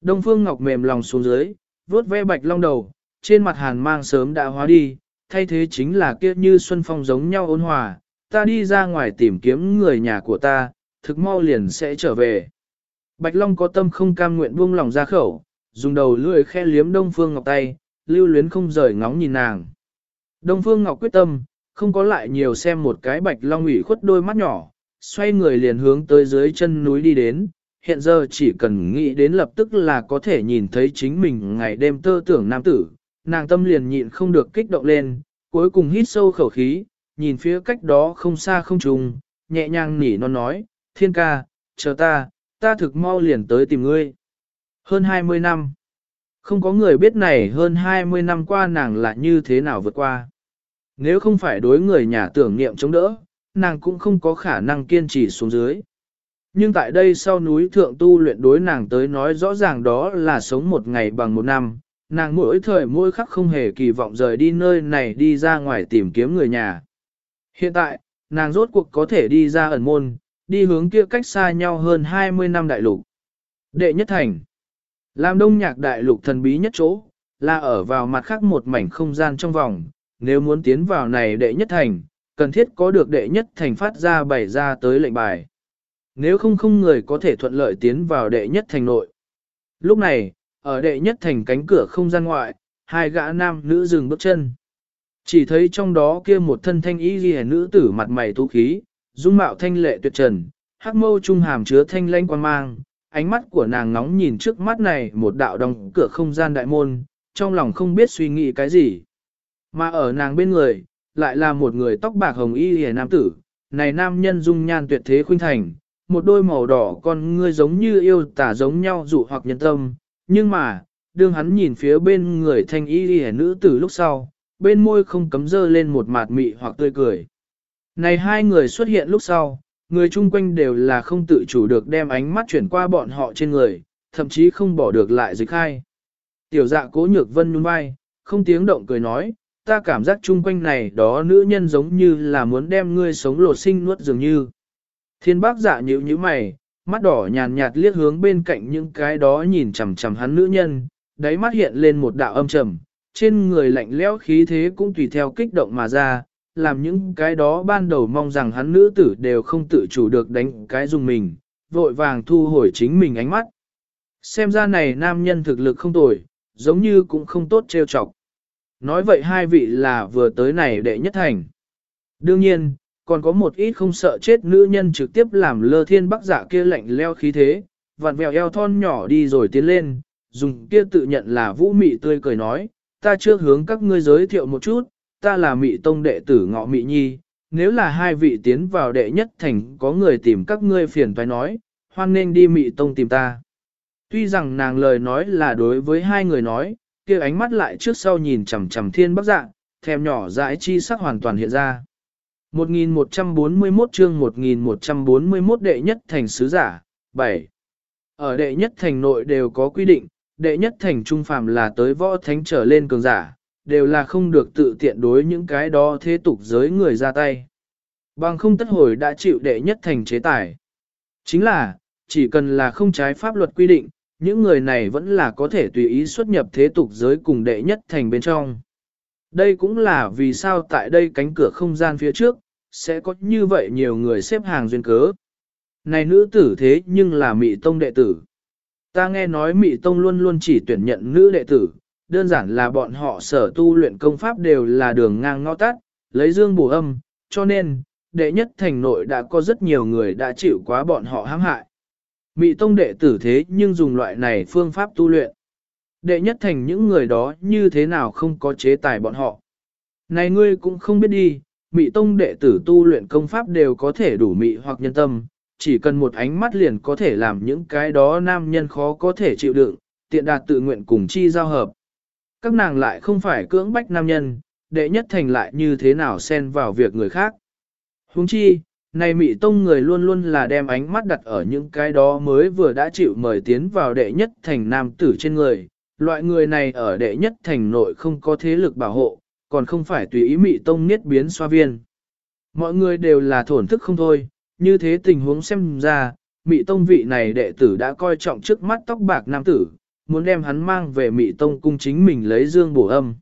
Đông Phương Ngọc mềm lòng xuống dưới, vuốt ve Bạch Long đầu, trên mặt hàn mang sớm đã hóa đi, thay thế chính là kia như xuân phong giống nhau ôn hòa, ta đi ra ngoài tìm kiếm người nhà của ta, thực mau liền sẽ trở về. Bạch Long có tâm không cam nguyện buông lòng ra khẩu, dùng đầu lưỡi khe liếm Đông Phương Ngọc tay, lưu luyến không rời ngóng nhìn nàng. Đông Phương Ngọc quyết tâm, không có lại nhiều xem một cái Bạch Long ủy khuất đôi mắt nhỏ, xoay người liền hướng tới dưới chân núi đi đến, hiện giờ chỉ cần nghĩ đến lập tức là có thể nhìn thấy chính mình ngày đêm tơ tưởng nam tử, nàng tâm liền nhịn không được kích động lên, cuối cùng hít sâu khẩu khí, nhìn phía cách đó không xa không trùng, nhẹ nhàng nỉ non nói, thiên ca, chờ ta, ta thực mau liền tới tìm ngươi. Hơn 20 năm, không có người biết này hơn 20 năm qua nàng là như thế nào vượt qua. Nếu không phải đối người nhà tưởng niệm chống đỡ, nàng cũng không có khả năng kiên trì xuống dưới. Nhưng tại đây sau núi thượng tu luyện đối nàng tới nói rõ ràng đó là sống một ngày bằng một năm, nàng mỗi thời mỗi khắc không hề kỳ vọng rời đi nơi này đi ra ngoài tìm kiếm người nhà. Hiện tại, nàng rốt cuộc có thể đi ra ẩn môn, đi hướng kia cách xa nhau hơn 20 năm đại lục. Đệ nhất thành, làm đông nhạc đại lục thần bí nhất chỗ, là ở vào mặt khác một mảnh không gian trong vòng, nếu muốn tiến vào này đệ nhất thành, cần thiết có được đệ nhất thành phát ra bày ra tới lệnh bài. Nếu không không người có thể thuận lợi tiến vào đệ nhất thành nội. Lúc này, ở đệ nhất thành cánh cửa không gian ngoại, hai gã nam nữ dừng bước chân. Chỉ thấy trong đó kia một thân thanh y ghi nữ tử mặt mày tú khí, dung mạo thanh lệ tuyệt trần, hắc mâu trung hàm chứa thanh lanh quan mang, ánh mắt của nàng ngóng nhìn trước mắt này một đạo đóng cửa không gian đại môn, trong lòng không biết suy nghĩ cái gì. Mà ở nàng bên người, lại là một người tóc bạc hồng y hề nam tử, này nam nhân dung nhan tuyệt thế khuynh thành, một đôi màu đỏ con ngươi giống như yêu tả giống nhau dụ hoặc nhân tâm, nhưng mà, đương hắn nhìn phía bên người thanh y hề nữ tử lúc sau, bên môi không cấm dơ lên một mạt mị hoặc tươi cười. Này hai người xuất hiện lúc sau, người chung quanh đều là không tự chủ được đem ánh mắt chuyển qua bọn họ trên người, thậm chí không bỏ được lại dịch khai. Tiểu dạ cố nhược vân nhún vai, không tiếng động cười nói, ta cảm giác chung quanh này đó nữ nhân giống như là muốn đem ngươi sống lột sinh nuốt dường như. Thiên bác dạ nhíu như mày, mắt đỏ nhàn nhạt liếc hướng bên cạnh những cái đó nhìn chằm chằm hắn nữ nhân, đáy mắt hiện lên một đạo âm trầm, trên người lạnh lẽo khí thế cũng tùy theo kích động mà ra, làm những cái đó ban đầu mong rằng hắn nữ tử đều không tự chủ được đánh cái dùng mình, vội vàng thu hồi chính mình ánh mắt. Xem ra này nam nhân thực lực không tồi, giống như cũng không tốt trêu chọc. Nói vậy hai vị là vừa tới này đệ nhất thành. Đương nhiên, còn có một ít không sợ chết nữ nhân trực tiếp làm lơ thiên bắc giả kia lạnh leo khí thế, vặn vẹo eo thon nhỏ đi rồi tiến lên, dùng kia tự nhận là vũ mị tươi cười nói, ta chưa hướng các ngươi giới thiệu một chút, ta là mị tông đệ tử ngọ mị nhi, nếu là hai vị tiến vào đệ nhất thành có người tìm các ngươi phiền phải nói, hoan nên đi mị tông tìm ta. Tuy rằng nàng lời nói là đối với hai người nói, kia ánh mắt lại trước sau nhìn chằm chằm thiên bắc Dạng, thèm nhỏ dãi chi sắc hoàn toàn hiện ra. 1141 chương 1141 đệ nhất thành sứ giả, 7. Ở đệ nhất thành nội đều có quy định, đệ nhất thành trung phàm là tới võ thánh trở lên cường giả, đều là không được tự tiện đối những cái đó thế tục giới người ra tay. Bằng không tất hồi đã chịu đệ nhất thành chế tài. Chính là, chỉ cần là không trái pháp luật quy định, những người này vẫn là có thể tùy ý xuất nhập thế tục giới cùng đệ nhất thành bên trong. Đây cũng là vì sao tại đây cánh cửa không gian phía trước, sẽ có như vậy nhiều người xếp hàng duyên cớ. Này nữ tử thế nhưng là mị tông đệ tử. Ta nghe nói mị tông luôn luôn chỉ tuyển nhận nữ đệ tử, đơn giản là bọn họ sở tu luyện công pháp đều là đường ngang ngõ tắt, lấy dương bổ âm, cho nên, đệ nhất thành nội đã có rất nhiều người đã chịu quá bọn họ hãm hại. Mị tông đệ tử thế nhưng dùng loại này phương pháp tu luyện. Đệ nhất thành những người đó như thế nào không có chế tài bọn họ. Này ngươi cũng không biết đi, mị tông đệ tử tu luyện công pháp đều có thể đủ mị hoặc nhân tâm, chỉ cần một ánh mắt liền có thể làm những cái đó nam nhân khó có thể chịu đựng, tiện đạt tự nguyện cùng chi giao hợp. Các nàng lại không phải cưỡng bách nam nhân, đệ nhất thành lại như thế nào xen vào việc người khác. Huống chi, này mị tông người luôn luôn là đem ánh mắt đặt ở những cái đó mới vừa đã chịu mời tiến vào đệ nhất thành nam tử trên người. Loại người này ở đệ nhất thành nội không có thế lực bảo hộ, còn không phải tùy ý mị tông niết biến xoa viên. Mọi người đều là thổn thức không thôi, như thế tình huống xem ra, mị tông vị này đệ tử đã coi trọng trước mắt tóc bạc nam tử, muốn đem hắn mang về mị tông cung chính mình lấy dương bổ âm.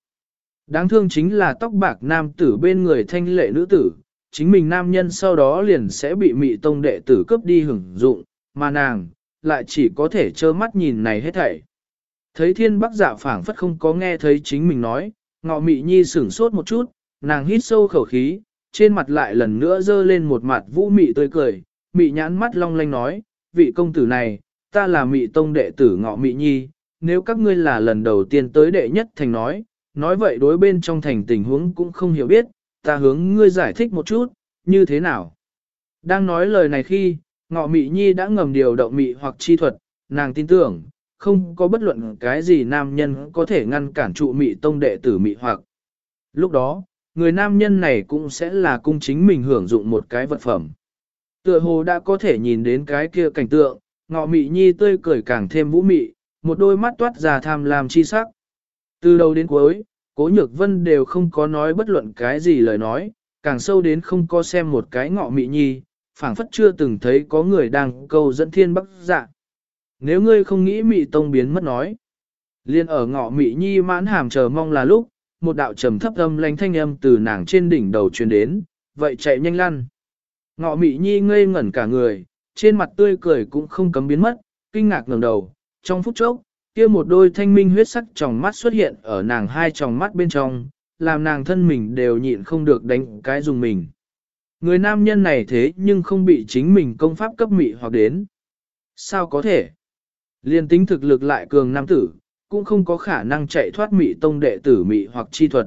Đáng thương chính là tóc bạc nam tử bên người thanh lệ nữ tử, chính mình nam nhân sau đó liền sẽ bị mị tông đệ tử cướp đi hưởng dụng, mà nàng, lại chỉ có thể trơ mắt nhìn này hết thảy. Thấy thiên bắc dạ phảng phất không có nghe thấy chính mình nói, ngọ mị nhi sửng sốt một chút, nàng hít sâu khẩu khí, trên mặt lại lần nữa dơ lên một mặt vũ mị tươi cười, mị nhãn mắt long lanh nói, vị công tử này, ta là mị tông đệ tử ngọ mị nhi, nếu các ngươi là lần đầu tiên tới đệ nhất thành nói, nói vậy đối bên trong thành tình huống cũng không hiểu biết, ta hướng ngươi giải thích một chút, như thế nào. Đang nói lời này khi, ngọ mị nhi đã ngầm điều động mị hoặc chi thuật, nàng tin tưởng, không có bất luận cái gì nam nhân có thể ngăn cản trụ mị tông đệ tử mị hoặc. Lúc đó, người nam nhân này cũng sẽ là cung chính mình hưởng dụng một cái vật phẩm. Tựa hồ đã có thể nhìn đến cái kia cảnh tượng, ngọ mị nhi tươi cười càng thêm vũ mị, một đôi mắt toát ra tham lam chi sắc. Từ đầu đến cuối, cố nhược vân đều không có nói bất luận cái gì lời nói, càng sâu đến không có xem một cái ngọ mị nhi, phảng phất chưa từng thấy có người đang câu dẫn thiên bắc dạ. Nếu ngươi không nghĩ mị tông biến mất nói, liên ở ngọ mị nhi mãn hàm chờ mong là lúc, một đạo trầm thấp âm lanh thanh âm từ nàng trên đỉnh đầu truyền đến, vậy chạy nhanh lăn. Ngọ mị nhi ngây ngẩn cả người, trên mặt tươi cười cũng không cấm biến mất, kinh ngạc ngẩng đầu, trong phút chốc, kia một đôi thanh minh huyết sắc trong mắt xuất hiện ở nàng hai tròng mắt bên trong, làm nàng thân mình đều nhịn không được đánh cái dùng mình. Người nam nhân này thế nhưng không bị chính mình công pháp cấp mị hoặc đến. Sao có thể? Liên tính thực lực lại cường nam tử, cũng không có khả năng chạy thoát mị tông đệ tử mị hoặc chi thuật.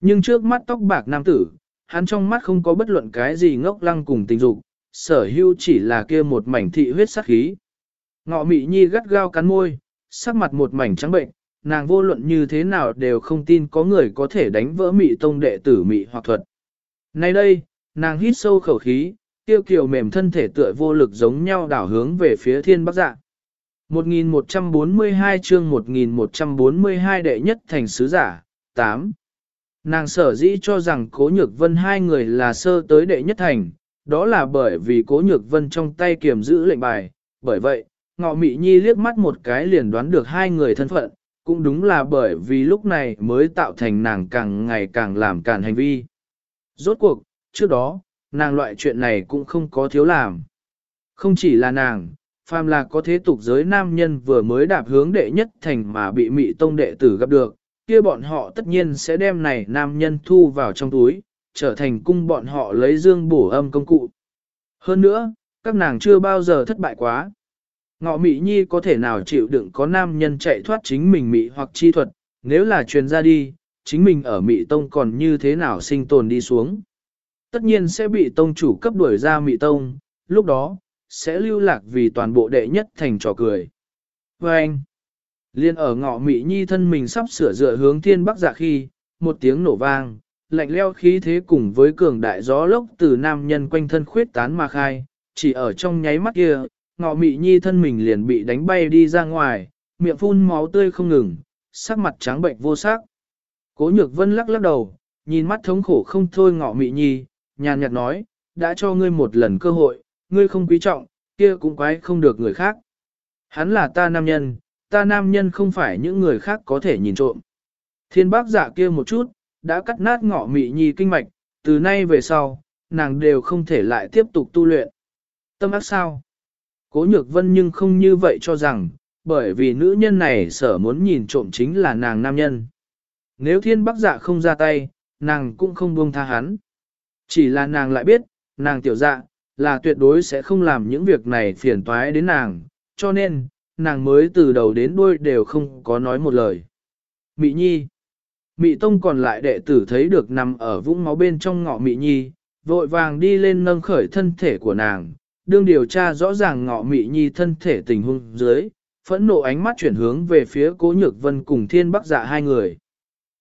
Nhưng trước mắt tóc bạc nam tử, hắn trong mắt không có bất luận cái gì ngốc lăng cùng tình dục, sở hưu chỉ là kia một mảnh thị huyết sắc khí. Ngọ mị nhi gắt gao cắn môi, sắc mặt một mảnh trắng bệnh, nàng vô luận như thế nào đều không tin có người có thể đánh vỡ mị tông đệ tử mị hoặc thuật. Nay đây, nàng hít sâu khẩu khí, tiêu kiều mềm thân thể tựa vô lực giống nhau đảo hướng về phía thiên bắc dạ. 1142 chương 1142 đệ nhất thành sứ giả, 8. Nàng sở dĩ cho rằng cố nhược vân hai người là sơ tới đệ nhất thành, đó là bởi vì cố nhược vân trong tay kiềm giữ lệnh bài, bởi vậy, ngọ mị nhi liếc mắt một cái liền đoán được hai người thân phận, cũng đúng là bởi vì lúc này mới tạo thành nàng càng ngày càng làm càng hành vi. Rốt cuộc, trước đó, nàng loại chuyện này cũng không có thiếu làm. Không chỉ là nàng, phàm là có thế tục giới nam nhân vừa mới đạp hướng đệ nhất thành mà bị mị tông đệ tử gặp được, kia bọn họ tất nhiên sẽ đem này nam nhân thu vào trong túi, trở thành cung bọn họ lấy dương bổ âm công cụ. Hơn nữa, các nàng chưa bao giờ thất bại quá. Ngọ mị nhi có thể nào chịu đựng có nam nhân chạy thoát chính mình mị hoặc chi thuật, nếu là truyền ra đi, chính mình ở mị tông còn như thế nào sinh tồn đi xuống. Tất nhiên sẽ bị tông chủ cấp đuổi ra mị tông, lúc đó, sẽ lưu lạc vì toàn bộ đệ nhất thành trò cười. Và anh, liên ở ngọ mị nhi thân mình sắp sửa dựa hướng thiên bắc dạ khi, một tiếng nổ vang, lạnh leo khí thế cùng với cường đại gió lốc từ nam nhân quanh thân khuyết tán mà khai, chỉ ở trong nháy mắt kia, ngọ mị nhi thân mình liền bị đánh bay đi ra ngoài, miệng phun máu tươi không ngừng, sắc mặt trắng bệnh vô sắc. Cố nhược vân lắc lắc đầu, nhìn mắt thống khổ không thôi ngọ mị nhi, nhàn nhạt nói, đã cho ngươi một lần cơ hội, ngươi không quý trọng, kia cũng quái không được người khác. Hắn là ta nam nhân, ta nam nhân không phải những người khác có thể nhìn trộm. Thiên bác giả kia một chút, đã cắt nát ngọ mị nhi kinh mạch, từ nay về sau, nàng đều không thể lại tiếp tục tu luyện. Tâm ác sao? Cố nhược vân nhưng không như vậy cho rằng, bởi vì nữ nhân này sở muốn nhìn trộm chính là nàng nam nhân. Nếu thiên bắc dạ không ra tay, nàng cũng không buông tha hắn. Chỉ là nàng lại biết, nàng tiểu dạ, là tuyệt đối sẽ không làm những việc này phiền toái đến nàng, cho nên, nàng mới từ đầu đến đuôi đều không có nói một lời. Mị Nhi Mị Tông còn lại đệ tử thấy được nằm ở vũng máu bên trong ngọ Mị Nhi, vội vàng đi lên nâng khởi thân thể của nàng, đương điều tra rõ ràng ngọ Mị Nhi thân thể tình huống dưới, phẫn nộ ánh mắt chuyển hướng về phía Cố Nhược Vân cùng Thiên Bắc Dạ hai người.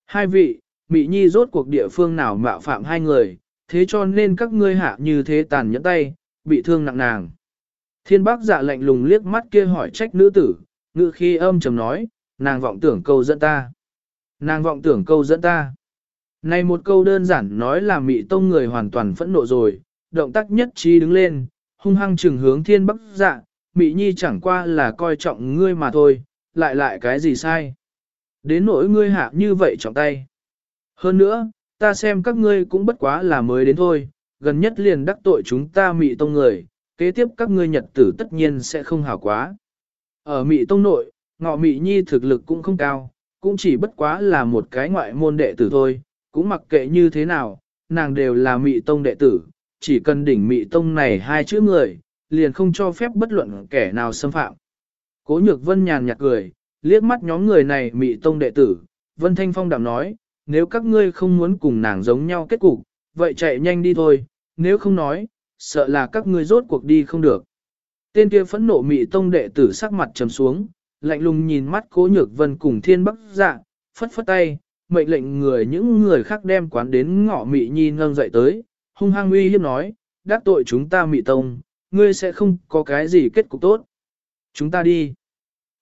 Hai vị, Mị Nhi rốt cuộc địa phương nào mạo phạm hai người, thế cho nên các ngươi hạ như thế tàn nhẫn tay, bị thương nặng nàng. Thiên bác dạ lạnh lùng liếc mắt kia hỏi trách nữ tử, ngự khi âm trầm nói, nàng vọng tưởng câu dẫn ta. Nàng vọng tưởng câu dẫn ta. Này một câu đơn giản nói là mị tông người hoàn toàn phẫn nộ rồi, động tác nhất trí đứng lên, hung hăng trừng hướng thiên bắc dạ, mị nhi chẳng qua là coi trọng ngươi mà thôi, lại lại cái gì sai. Đến nỗi ngươi hạ như vậy trọng tay. Hơn nữa, ta xem các ngươi cũng bất quá là mới đến thôi, gần nhất liền đắc tội chúng ta mị tông người, kế tiếp các ngươi nhật tử tất nhiên sẽ không hảo quá. Ở mị tông nội, ngọ mị nhi thực lực cũng không cao, cũng chỉ bất quá là một cái ngoại môn đệ tử thôi, cũng mặc kệ như thế nào, nàng đều là mị tông đệ tử, chỉ cần đỉnh mị tông này hai chữ người, liền không cho phép bất luận kẻ nào xâm phạm. Cố nhược vân nhàn nhạt cười, liếc mắt nhóm người này mị tông đệ tử, vân thanh phong đạm nói, nếu các ngươi không muốn cùng nàng giống nhau kết cục, vậy chạy nhanh đi thôi, nếu không nói, sợ là các ngươi rốt cuộc đi không được. Tên kia phẫn nộ mị tông đệ tử sắc mặt trầm xuống, lạnh lùng nhìn mắt cố nhược vân cùng thiên bắc dạ, phất phất tay, mệnh lệnh người những người khác đem quán đến ngõ mị nhi nâng dậy tới, hung hăng uy hiếp nói, đắc tội chúng ta mị tông, ngươi sẽ không có cái gì kết cục tốt. Chúng ta đi.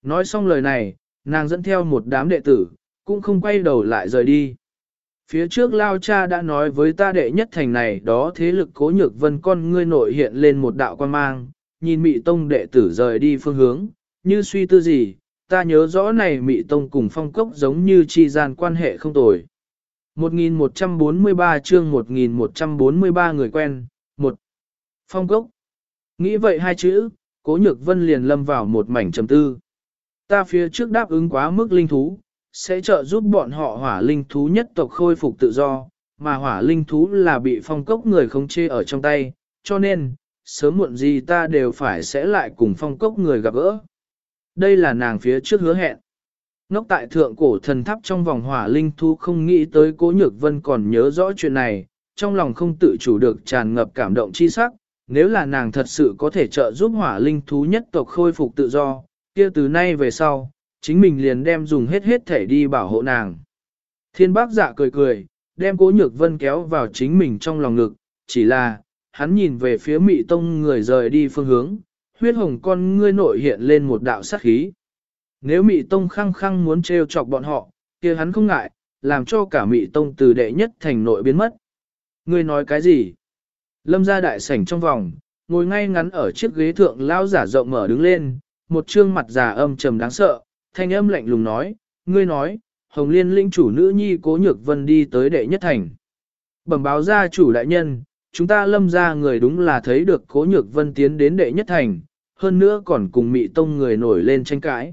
Nói xong lời này, nàng dẫn theo một đám đệ tử, cũng không quay đầu lại rời đi. Phía trước Lao Cha đã nói với ta đệ nhất thành này đó thế lực cố nhược vân con ngươi nội hiện lên một đạo quan mang, nhìn mị tông đệ tử rời đi phương hướng, như suy tư gì, ta nhớ rõ này mị tông cùng phong cốc giống như chi gian quan hệ không tồi. 1143 chương 1143 người quen, một Phong cốc. Nghĩ vậy hai chữ, cố nhược vân liền lâm vào một mảnh trầm tư. Ta phía trước đáp ứng quá mức linh thú, sẽ trợ giúp bọn họ hỏa linh thú nhất tộc khôi phục tự do, mà hỏa linh thú là bị phong cốc người không chê ở trong tay, cho nên, sớm muộn gì ta đều phải sẽ lại cùng phong cốc người gặp gỡ. Đây là nàng phía trước hứa hẹn. Ngốc tại thượng cổ thần tháp trong vòng hỏa linh thú không nghĩ tới cố nhược vân còn nhớ rõ chuyện này, trong lòng không tự chủ được tràn ngập cảm động chi sắc, nếu là nàng thật sự có thể trợ giúp hỏa linh thú nhất tộc khôi phục tự do, kia từ nay về sau, chính mình liền đem dùng hết hết thể đi bảo hộ nàng. Thiên bác dạ cười cười, đem cố nhược vân kéo vào chính mình trong lòng ngực, chỉ là, hắn nhìn về phía mị tông người rời đi phương hướng, huyết hồng con ngươi nội hiện lên một đạo sát khí. Nếu mị tông khăng khăng muốn trêu chọc bọn họ, kia hắn không ngại, làm cho cả mị tông từ đệ nhất thành nội biến mất. Ngươi nói cái gì? Lâm gia đại sảnh trong vòng, ngồi ngay ngắn ở chiếc ghế thượng lao giả rộng mở đứng lên, một trương mặt già âm trầm đáng sợ, thanh âm lạnh lùng nói, ngươi nói, Hồng Liên linh chủ nữ nhi cố nhược vân đi tới đệ nhất thành. Bẩm báo gia chủ đại nhân, chúng ta lâm ra người đúng là thấy được cố nhược vân tiến đến đệ nhất thành, hơn nữa còn cùng mị tông người nổi lên tranh cãi.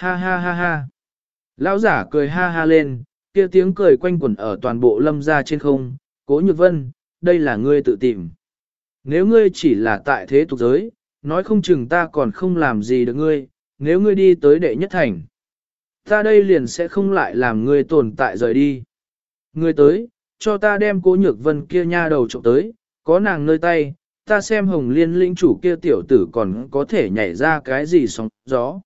Ha ha ha ha. Lão giả cười ha ha lên, kia tiếng cười quanh quẩn ở toàn bộ lâm gia trên không, cố nhược vân, đây là ngươi tự tìm. Nếu ngươi chỉ là tại thế tục giới, nói không chừng ta còn không làm gì được ngươi, nếu ngươi đi tới đệ nhất thành. Ta đây liền sẽ không lại làm ngươi tồn tại rời đi. Ngươi tới, cho ta đem cố nhược vân kia nha đầu trộm tới, có nàng nơi tay, ta xem hồng liên linh chủ kia tiểu tử còn có thể nhảy ra cái gì sóng gió.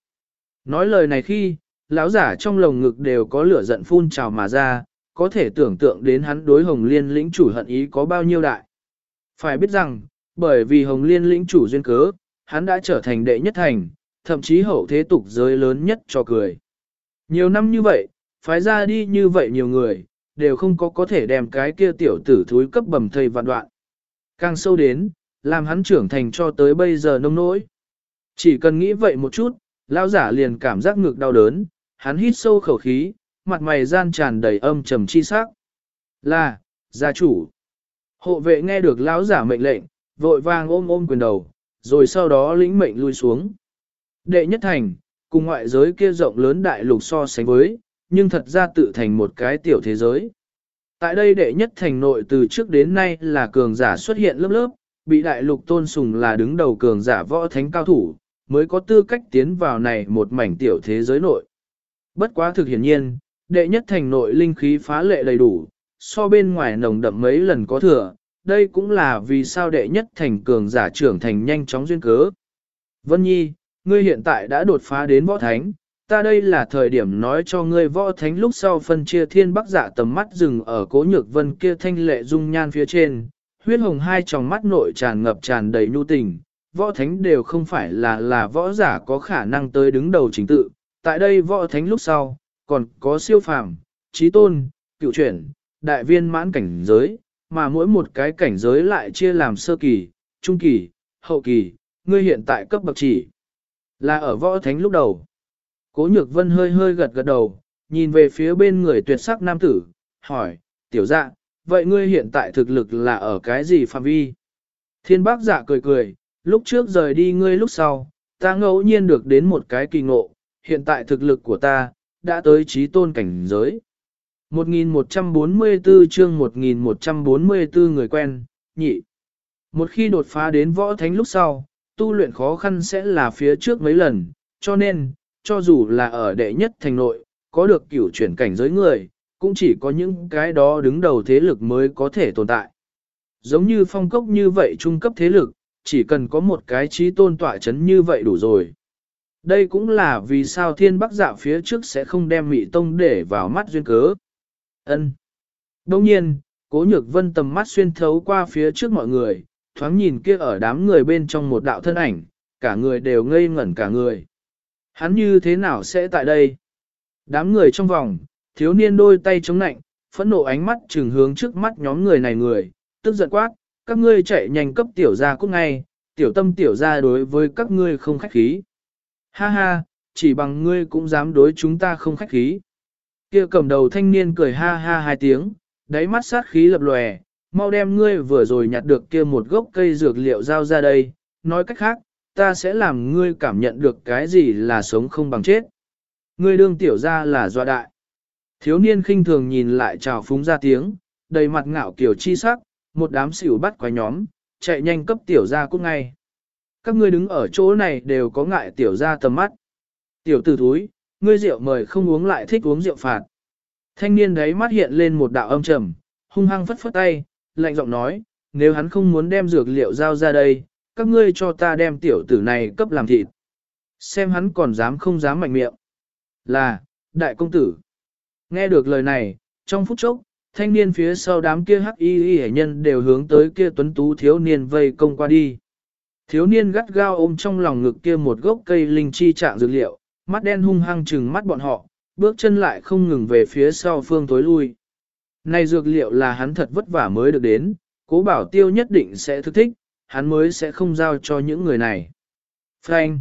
Nói lời này khi, lão giả trong lồng ngực đều có lửa giận phun trào mà ra, có thể tưởng tượng đến hắn đối hồng liên lĩnh chủ hận ý có bao nhiêu đại. Phải biết rằng, bởi vì hồng liên lĩnh chủ duyên cớ, hắn đã trở thành đệ nhất thành, thậm chí hậu thế tục giới lớn nhất cho cười. Nhiều năm như vậy, phái ra đi như vậy nhiều người, đều không có có thể đem cái kia tiểu tử thúi cấp bầm thầy vạn đoạn. Càng sâu đến, làm hắn trưởng thành cho tới bây giờ nông nỗi. Chỉ cần nghĩ vậy một chút, Lão giả liền cảm giác ngực đau đớn, hắn hít sâu khẩu khí, mặt mày gian tràn đầy âm trầm chi sắc. Là, gia chủ. Hộ vệ nghe được lão giả mệnh lệnh, vội vàng ôm ôm quyền đầu, rồi sau đó lĩnh mệnh lui xuống. Đệ nhất thành, cùng ngoại giới kia rộng lớn đại lục so sánh với, nhưng thật ra tự thành một cái tiểu thế giới. Tại đây đệ nhất thành nội từ trước đến nay là cường giả xuất hiện lớp lớp, bị đại lục tôn sùng là đứng đầu cường giả võ thánh cao thủ, mới có tư cách tiến vào này một mảnh tiểu thế giới nội. Bất quá thực hiển nhiên, đệ nhất thành nội linh khí phá lệ đầy đủ, so bên ngoài nồng đậm mấy lần có thừa, đây cũng là vì sao đệ nhất thành cường giả trưởng thành nhanh chóng duyên cớ. Vân Nhi, ngươi hiện tại đã đột phá đến võ thánh, ta đây là thời điểm nói cho ngươi võ thánh lúc sau phân chia thiên bắc giả tầm mắt dừng ở cố nhược vân kia thanh lệ dung nhan phía trên, huyết hồng hai tròng mắt nội tràn ngập tràn đầy nhu tình, võ thánh đều không phải là là võ giả có khả năng tới đứng đầu chính tự, tại đây võ thánh lúc sau, còn có siêu phàm, trí tôn, cựu chuyển, đại viên mãn cảnh giới, mà mỗi một cái cảnh giới lại chia làm sơ kỳ, trung kỳ, hậu kỳ, ngươi hiện tại cấp bậc chỉ là ở võ thánh lúc đầu. Cố nhược vân hơi hơi gật gật đầu, nhìn về phía bên người tuyệt sắc nam tử, hỏi, tiểu dạ, vậy ngươi hiện tại thực lực là ở cái gì phạm vi? Thiên bác dạ cười cười, lúc trước rời đi ngươi lúc sau, ta ngẫu nhiên được đến một cái kỳ ngộ, hiện tại thực lực của ta, đã tới trí tôn cảnh giới. 1144 chương 1144 người quen, nhị. Một khi đột phá đến võ thánh lúc sau, tu luyện khó khăn sẽ là phía trước mấy lần, cho nên, cho dù là ở đệ nhất thành nội, có được cửu chuyển cảnh giới người, cũng chỉ có những cái đó đứng đầu thế lực mới có thể tồn tại. Giống như phong cốc như vậy trung cấp thế lực, chỉ cần có một cái trí tôn tỏa chấn như vậy đủ rồi. Đây cũng là vì sao thiên bắc dạ phía trước sẽ không đem mị tông để vào mắt duyên cớ. ân Đông nhiên, cố nhược vân tầm mắt xuyên thấu qua phía trước mọi người, thoáng nhìn kia ở đám người bên trong một đạo thân ảnh, cả người đều ngây ngẩn cả người. Hắn như thế nào sẽ tại đây? Đám người trong vòng, thiếu niên đôi tay chống nạnh, phẫn nộ ánh mắt trừng hướng trước mắt nhóm người này người, tức giận quát, các ngươi chạy nhanh cấp tiểu gia cút ngay, tiểu tâm tiểu gia đối với các ngươi không khách khí. Ha ha, chỉ bằng ngươi cũng dám đối chúng ta không khách khí. Kia cầm đầu thanh niên cười ha ha hai tiếng, đáy mắt sát khí lập lòe, mau đem ngươi vừa rồi nhặt được kia một gốc cây dược liệu giao ra đây, nói cách khác, ta sẽ làm ngươi cảm nhận được cái gì là sống không bằng chết. Ngươi đương tiểu ra là doa đại. Thiếu niên khinh thường nhìn lại trào phúng ra tiếng, đầy mặt ngạo kiểu chi sắc, một đám xỉu bắt quái nhóm, chạy nhanh cấp tiểu ra cút ngay. Các ngươi đứng ở chỗ này đều có ngại tiểu ra tầm mắt. Tiểu tử thúi, ngươi rượu mời không uống lại thích uống rượu phạt. Thanh niên đấy mắt hiện lên một đạo âm trầm, hung hăng phất phất tay, lạnh giọng nói, nếu hắn không muốn đem dược liệu giao ra đây, các ngươi cho ta đem tiểu tử này cấp làm thịt. Xem hắn còn dám không dám mạnh miệng. Là, đại công tử. Nghe được lời này, trong phút chốc, thanh niên phía sau đám kia hắc y y hệ nhân đều hướng tới kia tuấn tú thiếu niên vây công qua đi. Thiếu niên gắt gao ôm trong lòng ngực kia một gốc cây linh chi trạng dược liệu, mắt đen hung hăng trừng mắt bọn họ, bước chân lại không ngừng về phía sau phương tối lui. Này dược liệu là hắn thật vất vả mới được đến, cố bảo tiêu nhất định sẽ thức thích, hắn mới sẽ không giao cho những người này. Frank!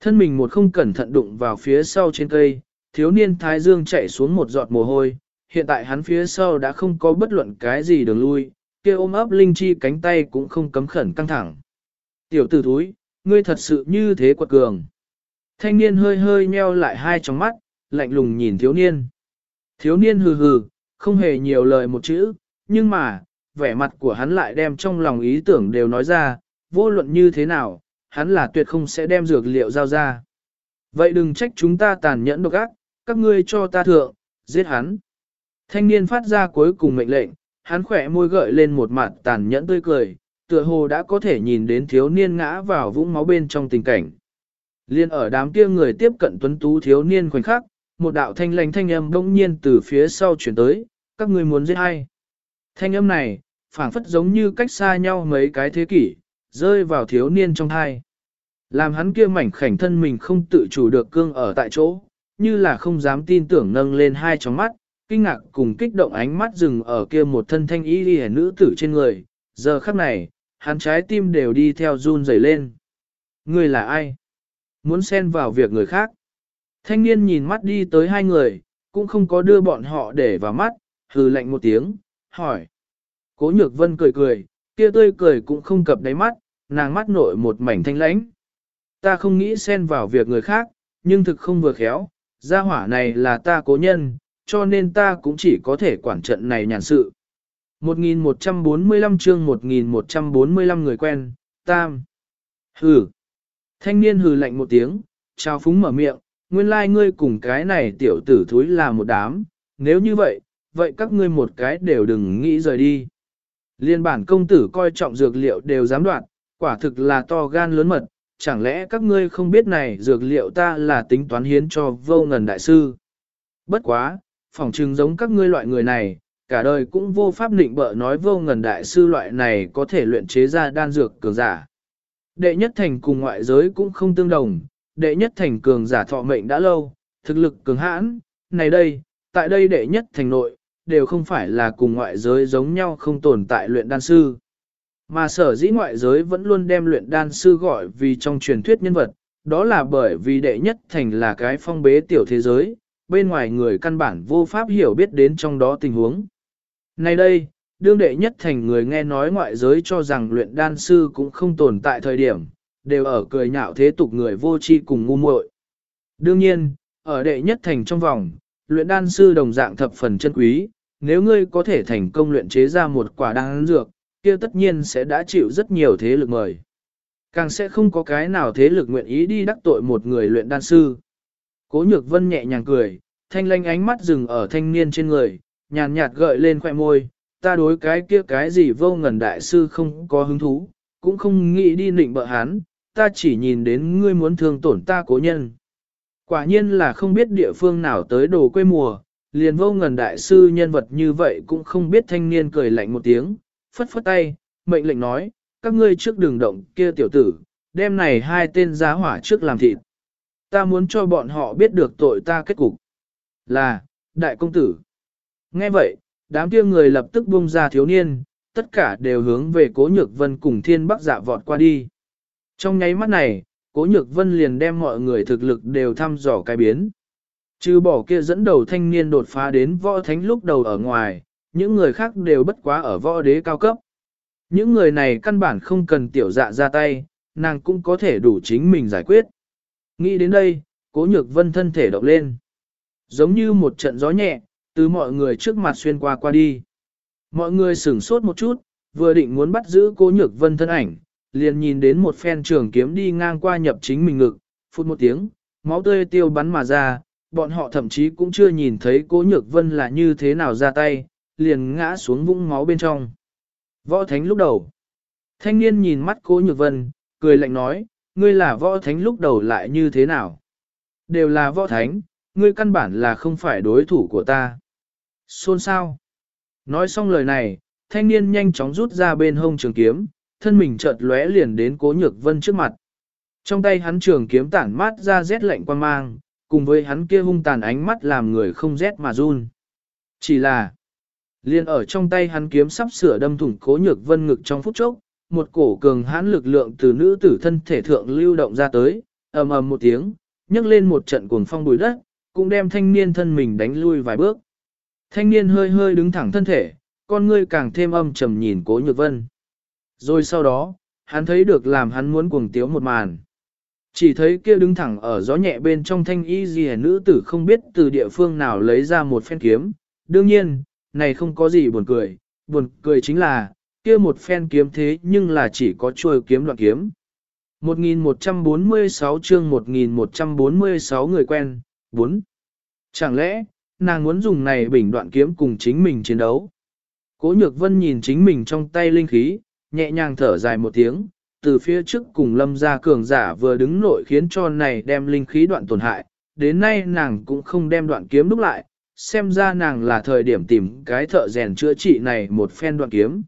Thân mình một không cẩn thận đụng vào phía sau trên cây, thiếu niên thái dương chạy xuống một giọt mồ hôi, hiện tại hắn phía sau đã không có bất luận cái gì đường lui, kia ôm ấp linh chi cánh tay cũng không cấm khẩn căng thẳng. Tiểu tử thúi, ngươi thật sự như thế quật cường. Thanh niên hơi hơi nheo lại hai tròng mắt, lạnh lùng nhìn thiếu niên. Thiếu niên hừ hừ, không hề nhiều lời một chữ, nhưng mà, vẻ mặt của hắn lại đem trong lòng ý tưởng đều nói ra, vô luận như thế nào, hắn là tuyệt không sẽ đem dược liệu giao ra. Vậy đừng trách chúng ta tàn nhẫn độc ác, các ngươi cho ta thượng, giết hắn. Thanh niên phát ra cuối cùng mệnh lệnh, hắn khỏe môi gợi lên một mặt tàn nhẫn tươi cười, tựa hồ đã có thể nhìn đến thiếu niên ngã vào vũng máu bên trong tình cảnh. Liên ở đám kia người tiếp cận tuấn tú thiếu niên khoảnh khắc, một đạo thanh lành thanh âm bỗng nhiên từ phía sau chuyển tới, các ngươi muốn giết ai? Thanh âm này, phảng phất giống như cách xa nhau mấy cái thế kỷ, rơi vào thiếu niên trong hai. Làm hắn kia mảnh khảnh thân mình không tự chủ được cương ở tại chỗ, như là không dám tin tưởng nâng lên hai tròng mắt, kinh ngạc cùng kích động ánh mắt dừng ở kia một thân thanh y đi nữ tử trên người. Giờ khắc này, hắn trái tim đều đi theo run rẩy lên. Người là ai? Muốn xen vào việc người khác. Thanh niên nhìn mắt đi tới hai người, cũng không có đưa bọn họ để vào mắt, hừ lạnh một tiếng, hỏi. Cố nhược vân cười cười, kia tươi cười cũng không cập đáy mắt, nàng mắt nội một mảnh thanh lãnh. Ta không nghĩ xen vào việc người khác, nhưng thực không vừa khéo, gia hỏa này là ta cố nhân, cho nên ta cũng chỉ có thể quản trận này nhàn sự. 1145 chương 1145 người quen, tam. Hừ. Thanh niên hừ lạnh một tiếng, trao phúng mở miệng, nguyên lai like ngươi cùng cái này tiểu tử thúi là một đám, nếu như vậy, vậy các ngươi một cái đều đừng nghĩ rời đi. Liên bản công tử coi trọng dược liệu đều dám đoạn, quả thực là to gan lớn mật, chẳng lẽ các ngươi không biết này dược liệu ta là tính toán hiến cho vô ngần đại sư. Bất quá, phỏng chừng giống các ngươi loại người này, cả đời cũng vô pháp định bợ nói vô ngần đại sư loại này có thể luyện chế ra đan dược cường giả. Đệ nhất thành cùng ngoại giới cũng không tương đồng, đệ nhất thành cường giả thọ mệnh đã lâu, thực lực cường hãn, này đây, tại đây đệ nhất thành nội, đều không phải là cùng ngoại giới giống nhau không tồn tại luyện đan sư. Mà sở dĩ ngoại giới vẫn luôn đem luyện đan sư gọi vì trong truyền thuyết nhân vật, đó là bởi vì đệ nhất thành là cái phong bế tiểu thế giới, bên ngoài người căn bản vô pháp hiểu biết đến trong đó tình huống. Nay đây, đương đệ nhất thành người nghe nói ngoại giới cho rằng luyện đan sư cũng không tồn tại thời điểm, đều ở cười nhạo thế tục người vô tri cùng ngu muội. Đương nhiên, ở đệ nhất thành trong vòng, luyện đan sư đồng dạng thập phần chân quý, nếu ngươi có thể thành công luyện chế ra một quả đan dược, kia tất nhiên sẽ đã chịu rất nhiều thế lực mời. Càng sẽ không có cái nào thế lực nguyện ý đi đắc tội một người luyện đan sư. Cố nhược vân nhẹ nhàng cười, thanh lanh ánh mắt dừng ở thanh niên trên người, nhàn nhạt gợi lên khoẻ môi, ta đối cái kia cái gì vô ngần đại sư không có hứng thú, cũng không nghĩ đi nịnh bợ hắn, ta chỉ nhìn đến ngươi muốn thương tổn ta cố nhân. Quả nhiên là không biết địa phương nào tới đồ quê mùa, liền vô ngần đại sư nhân vật như vậy cũng không biết thanh niên cười lạnh một tiếng, phất phất tay, mệnh lệnh nói, các ngươi trước đường động kia tiểu tử, đem này hai tên giá hỏa trước làm thịt. Ta muốn cho bọn họ biết được tội ta kết cục. Là, đại công tử. Nghe vậy, đám kia người lập tức buông ra thiếu niên, tất cả đều hướng về cố nhược vân cùng thiên bắc dạ vọt qua đi. Trong nháy mắt này, cố nhược vân liền đem mọi người thực lực đều thăm dò cái biến. Trừ bỏ kia dẫn đầu thanh niên đột phá đến võ thánh lúc đầu ở ngoài, những người khác đều bất quá ở võ đế cao cấp. Những người này căn bản không cần tiểu dạ ra tay, nàng cũng có thể đủ chính mình giải quyết. Nghĩ đến đây, cố nhược vân thân thể động lên. Giống như một trận gió nhẹ, từ mọi người trước mặt xuyên qua qua đi. Mọi người sửng sốt một chút, vừa định muốn bắt giữ cố nhược vân thân ảnh, liền nhìn đến một phen trường kiếm đi ngang qua nhập chính mình ngực, phút một tiếng, máu tươi tiêu bắn mà ra, bọn họ thậm chí cũng chưa nhìn thấy cố nhược vân là như thế nào ra tay, liền ngã xuống vũng máu bên trong. Võ thánh lúc đầu. Thanh niên nhìn mắt cố nhược vân, cười lạnh nói, ngươi là võ thánh lúc đầu lại như thế nào? Đều là võ thánh, ngươi căn bản là không phải đối thủ của ta. Xôn sao? Nói xong lời này, thanh niên nhanh chóng rút ra bên hông trường kiếm, thân mình chợt lóe liền đến cố nhược vân trước mặt. Trong tay hắn trường kiếm tản mát ra rét lạnh quan mang, cùng với hắn kia hung tàn ánh mắt làm người không rét mà run. Chỉ là, liền ở trong tay hắn kiếm sắp sửa đâm thủng cố nhược vân ngực trong phút chốc, một cổ cường hãn lực lượng từ nữ tử thân thể thượng lưu động ra tới, ầm ầm một tiếng, nhấc lên một trận cuồng phong bùi đất, cũng đem thanh niên thân mình đánh lui vài bước. Thanh niên hơi hơi đứng thẳng thân thể, con ngươi càng thêm âm trầm nhìn cố nhược vân. Rồi sau đó, hắn thấy được làm hắn muốn cuồng tiếu một màn. Chỉ thấy kia đứng thẳng ở gió nhẹ bên trong thanh y gì nữ tử không biết từ địa phương nào lấy ra một phen kiếm. Đương nhiên, này không có gì buồn cười, buồn cười chính là, kia một phen kiếm thế nhưng là chỉ có chuôi kiếm đoạn kiếm. 1146 chương 1146 người quen, 4. Chẳng lẽ, nàng muốn dùng này bình đoạn kiếm cùng chính mình chiến đấu? Cố nhược vân nhìn chính mình trong tay linh khí, nhẹ nhàng thở dài một tiếng, từ phía trước cùng lâm gia cường giả vừa đứng nội khiến cho này đem linh khí đoạn tổn hại, đến nay nàng cũng không đem đoạn kiếm đúc lại, xem ra nàng là thời điểm tìm cái thợ rèn chữa trị này một phen đoạn kiếm.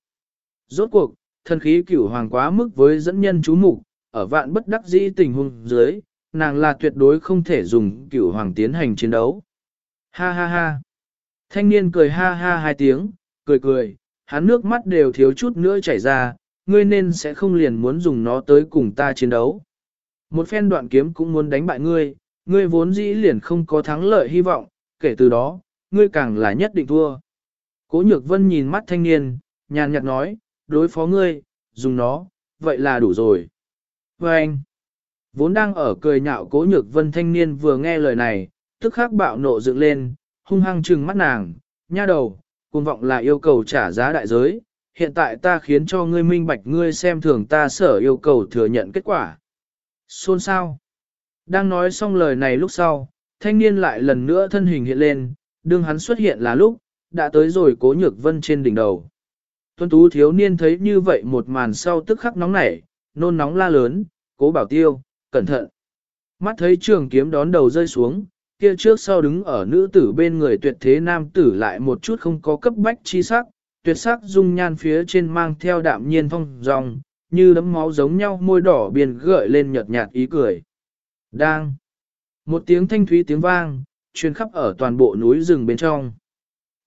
Rốt cuộc, thân khí cửu hoàng quá mức với dẫn nhân chú mục ở vạn bất đắc dĩ tình huống dưới, nàng là tuyệt đối không thể dùng cửu hoàng tiến hành chiến đấu. Ha ha ha. Thanh niên cười ha ha hai tiếng, cười cười, hắn nước mắt đều thiếu chút nữa chảy ra, ngươi nên sẽ không liền muốn dùng nó tới cùng ta chiến đấu. Một phen đoạn kiếm cũng muốn đánh bại ngươi, ngươi vốn dĩ liền không có thắng lợi hy vọng, kể từ đó, ngươi càng là nhất định thua. Cố nhược vân nhìn mắt thanh niên, nhàn nhạt nói, đối phó ngươi, dùng nó, vậy là đủ rồi. Và anh, vốn đang ở cười nhạo cố nhược vân thanh niên vừa nghe lời này, tức khắc bạo nộ dựng lên, hung hăng trừng mắt nàng, nha đầu, cuồng vọng là yêu cầu trả giá đại giới, hiện tại ta khiến cho ngươi minh bạch ngươi xem thường ta sở yêu cầu thừa nhận kết quả. Xôn sao? Đang nói xong lời này lúc sau, thanh niên lại lần nữa thân hình hiện lên, đương hắn xuất hiện là lúc, đã tới rồi cố nhược vân trên đỉnh đầu. Tuân tú thiếu niên thấy như vậy một màn sau tức khắc nóng nảy, nôn nóng la lớn, cố bảo tiêu, cẩn thận. Mắt thấy trường kiếm đón đầu rơi xuống, kia trước sau đứng ở nữ tử bên người tuyệt thế nam tử lại một chút không có cấp bách chi sắc, tuyệt sắc dung nhan phía trên mang theo đạm nhiên phong dòng, như đấm máu giống nhau môi đỏ biên gợi lên nhợt nhạt ý cười. Đang. Một tiếng thanh thúy tiếng vang, truyền khắp ở toàn bộ núi rừng bên trong.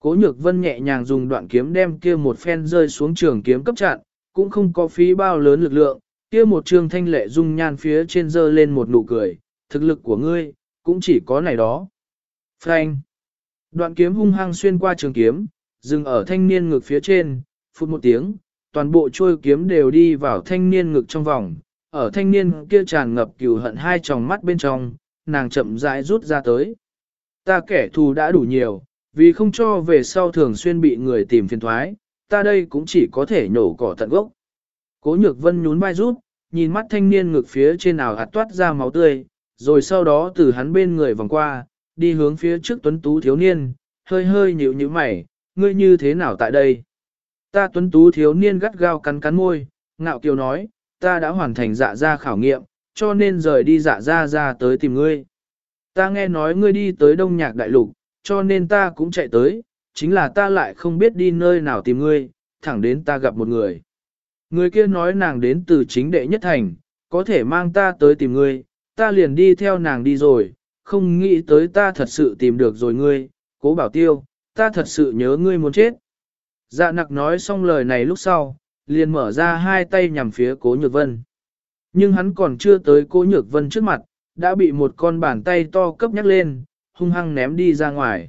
Cố nhược vân nhẹ nhàng dùng đoạn kiếm đem kia một phen rơi xuống trường kiếm cấp chặn, cũng không có phí bao lớn lực lượng, kia một trường thanh lệ dung nhan phía trên dơ lên một nụ cười, thực lực của ngươi, cũng chỉ có này đó. Frank. Đoạn kiếm hung hăng xuyên qua trường kiếm, dừng ở thanh niên ngực phía trên, phút một tiếng, toàn bộ trôi kiếm đều đi vào thanh niên ngực trong vòng, ở thanh niên kia tràn ngập cừu hận hai tròng mắt bên trong, nàng chậm rãi rút ra tới. Ta kẻ thù đã đủ nhiều, vì không cho về sau thường xuyên bị người tìm phiền thoái, ta đây cũng chỉ có thể nhổ cỏ tận gốc. Cố nhược vân nhún vai rút, nhìn mắt thanh niên ngực phía trên nào hạt toát ra máu tươi, rồi sau đó từ hắn bên người vòng qua, đi hướng phía trước tuấn tú thiếu niên, hơi hơi nhịu như mày, ngươi như thế nào tại đây? Ta tuấn tú thiếu niên gắt gao cắn cắn môi, ngạo kiều nói, ta đã hoàn thành dạ ra khảo nghiệm, cho nên rời đi dạ ra ra tới tìm ngươi. Ta nghe nói ngươi đi tới đông nhạc đại lục, cho nên ta cũng chạy tới, chính là ta lại không biết đi nơi nào tìm ngươi, thẳng đến ta gặp một người. Người kia nói nàng đến từ chính đệ nhất thành, có thể mang ta tới tìm ngươi, ta liền đi theo nàng đi rồi, không nghĩ tới ta thật sự tìm được rồi ngươi, cố bảo tiêu, ta thật sự nhớ ngươi muốn chết. Dạ nặc nói xong lời này lúc sau, liền mở ra hai tay nhằm phía cố nhược vân. Nhưng hắn còn chưa tới cố nhược vân trước mặt, đã bị một con bàn tay to cấp nhắc lên, hung hăng ném đi ra ngoài.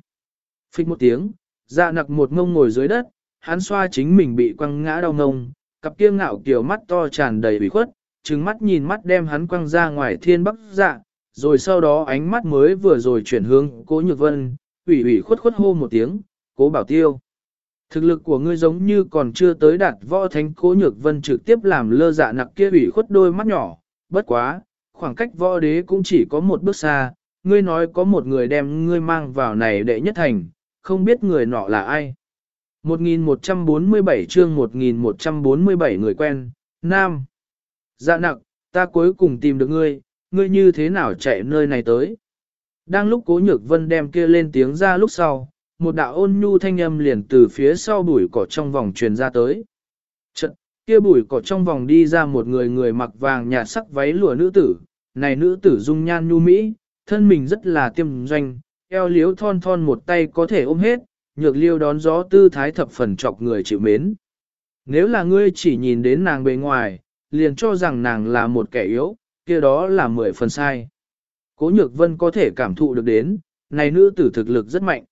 Phích một tiếng, dạ nặc một ngông ngồi dưới đất, hắn xoa chính mình bị quăng ngã đau ngông, cặp kia ngạo kiểu mắt to tràn đầy ủy khuất, trừng mắt nhìn mắt đem hắn quăng ra ngoài thiên bắc dạ, rồi sau đó ánh mắt mới vừa rồi chuyển hướng cố nhược vân, ủy ủy khuất khuất hô một tiếng, cố bảo tiêu. Thực lực của ngươi giống như còn chưa tới đạt võ thánh cố nhược vân trực tiếp làm lơ dạ nặc kia ủy khuất đôi mắt nhỏ, bất quá, khoảng cách võ đế cũng chỉ có một bước xa, ngươi nói có một người đem ngươi mang vào này đệ nhất thành, không biết người nọ là ai. 1147 chương 1147 người quen, Nam. Dạ nặc, ta cuối cùng tìm được ngươi, ngươi như thế nào chạy nơi này tới. Đang lúc cố nhược vân đem kia lên tiếng ra lúc sau, một đạo ôn nhu thanh âm liền từ phía sau bụi cỏ trong vòng truyền ra tới. Chật, kia bụi cỏ trong vòng đi ra một người người mặc vàng nhạt sắc váy lụa nữ tử, này nữ tử dung nhan nhu mỹ, thân mình rất là tiêm doanh, eo liếu thon thon một tay có thể ôm hết, nhược liêu đón gió tư thái thập phần chọc người chịu mến. Nếu là ngươi chỉ nhìn đến nàng bề ngoài, liền cho rằng nàng là một kẻ yếu, kia đó là mười phần sai. Cố nhược vân có thể cảm thụ được đến, này nữ tử thực lực rất mạnh.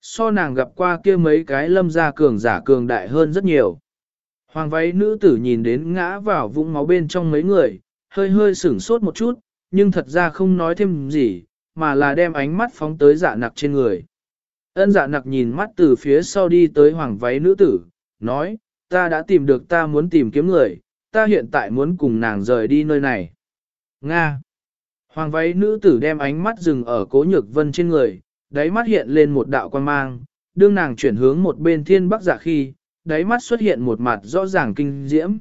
So nàng gặp qua kia mấy cái lâm gia cường giả cường đại hơn rất nhiều. Hoàng váy nữ tử nhìn đến ngã vào vũng máu bên trong mấy người, hơi hơi sửng sốt một chút, nhưng thật ra không nói thêm gì, mà là đem ánh mắt phóng tới dạ nặc trên người. Ân dạ nặc nhìn mắt từ phía sau đi tới hoàng váy nữ tử, nói, ta đã tìm được ta muốn tìm kiếm người, ta hiện tại muốn cùng nàng rời đi nơi này. Nga. Hoàng váy nữ tử đem ánh mắt dừng ở cố nhược vân trên người, đáy mắt hiện lên một đạo quan mang, đương nàng chuyển hướng một bên thiên bắc giả khi, đáy mắt xuất hiện một mặt rõ ràng kinh diễm.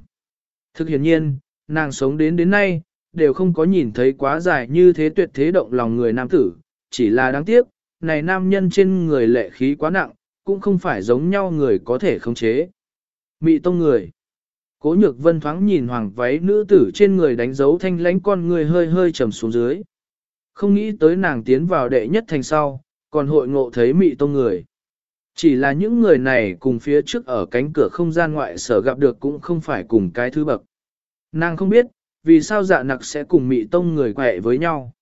Thực hiện nhiên, nàng sống đến đến nay, đều không có nhìn thấy quá dài như thế tuyệt thế động lòng người nam tử, chỉ là đáng tiếc, này nam nhân trên người lệ khí quá nặng, cũng không phải giống nhau người có thể khống chế. Mị tông người. Cố nhược vân thoáng nhìn hoàng váy nữ tử trên người đánh dấu thanh lãnh con người hơi hơi trầm xuống dưới. Không nghĩ tới nàng tiến vào đệ nhất thành sau, còn hội ngộ thấy mị tông người. Chỉ là những người này cùng phía trước ở cánh cửa không gian ngoại sở gặp được cũng không phải cùng cái thứ bậc. Nàng không biết, vì sao dạ nặc sẽ cùng mị tông người quẹ với nhau.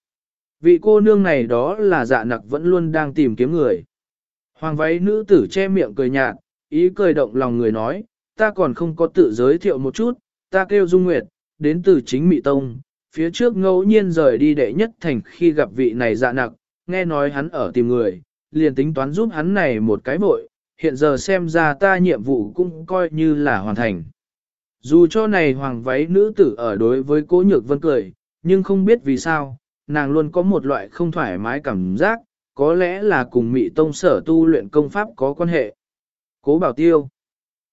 Vị cô nương này đó là dạ nặc vẫn luôn đang tìm kiếm người. Hoàng váy nữ tử che miệng cười nhạt, ý cười động lòng người nói, ta còn không có tự giới thiệu một chút, ta kêu Dung Nguyệt, đến từ chính Mị Tông, phía trước ngẫu nhiên rời đi đệ nhất thành khi gặp vị này dạ nặc, nghe nói hắn ở tìm người, liền tính toán giúp hắn này một cái vội, hiện giờ xem ra ta nhiệm vụ cũng coi như là hoàn thành. Dù cho này hoàng váy nữ tử ở đối với cố nhược vân cười, nhưng không biết vì sao, nàng luôn có một loại không thoải mái cảm giác, có lẽ là cùng mị tông sở tu luyện công pháp có quan hệ. Cố bảo tiêu.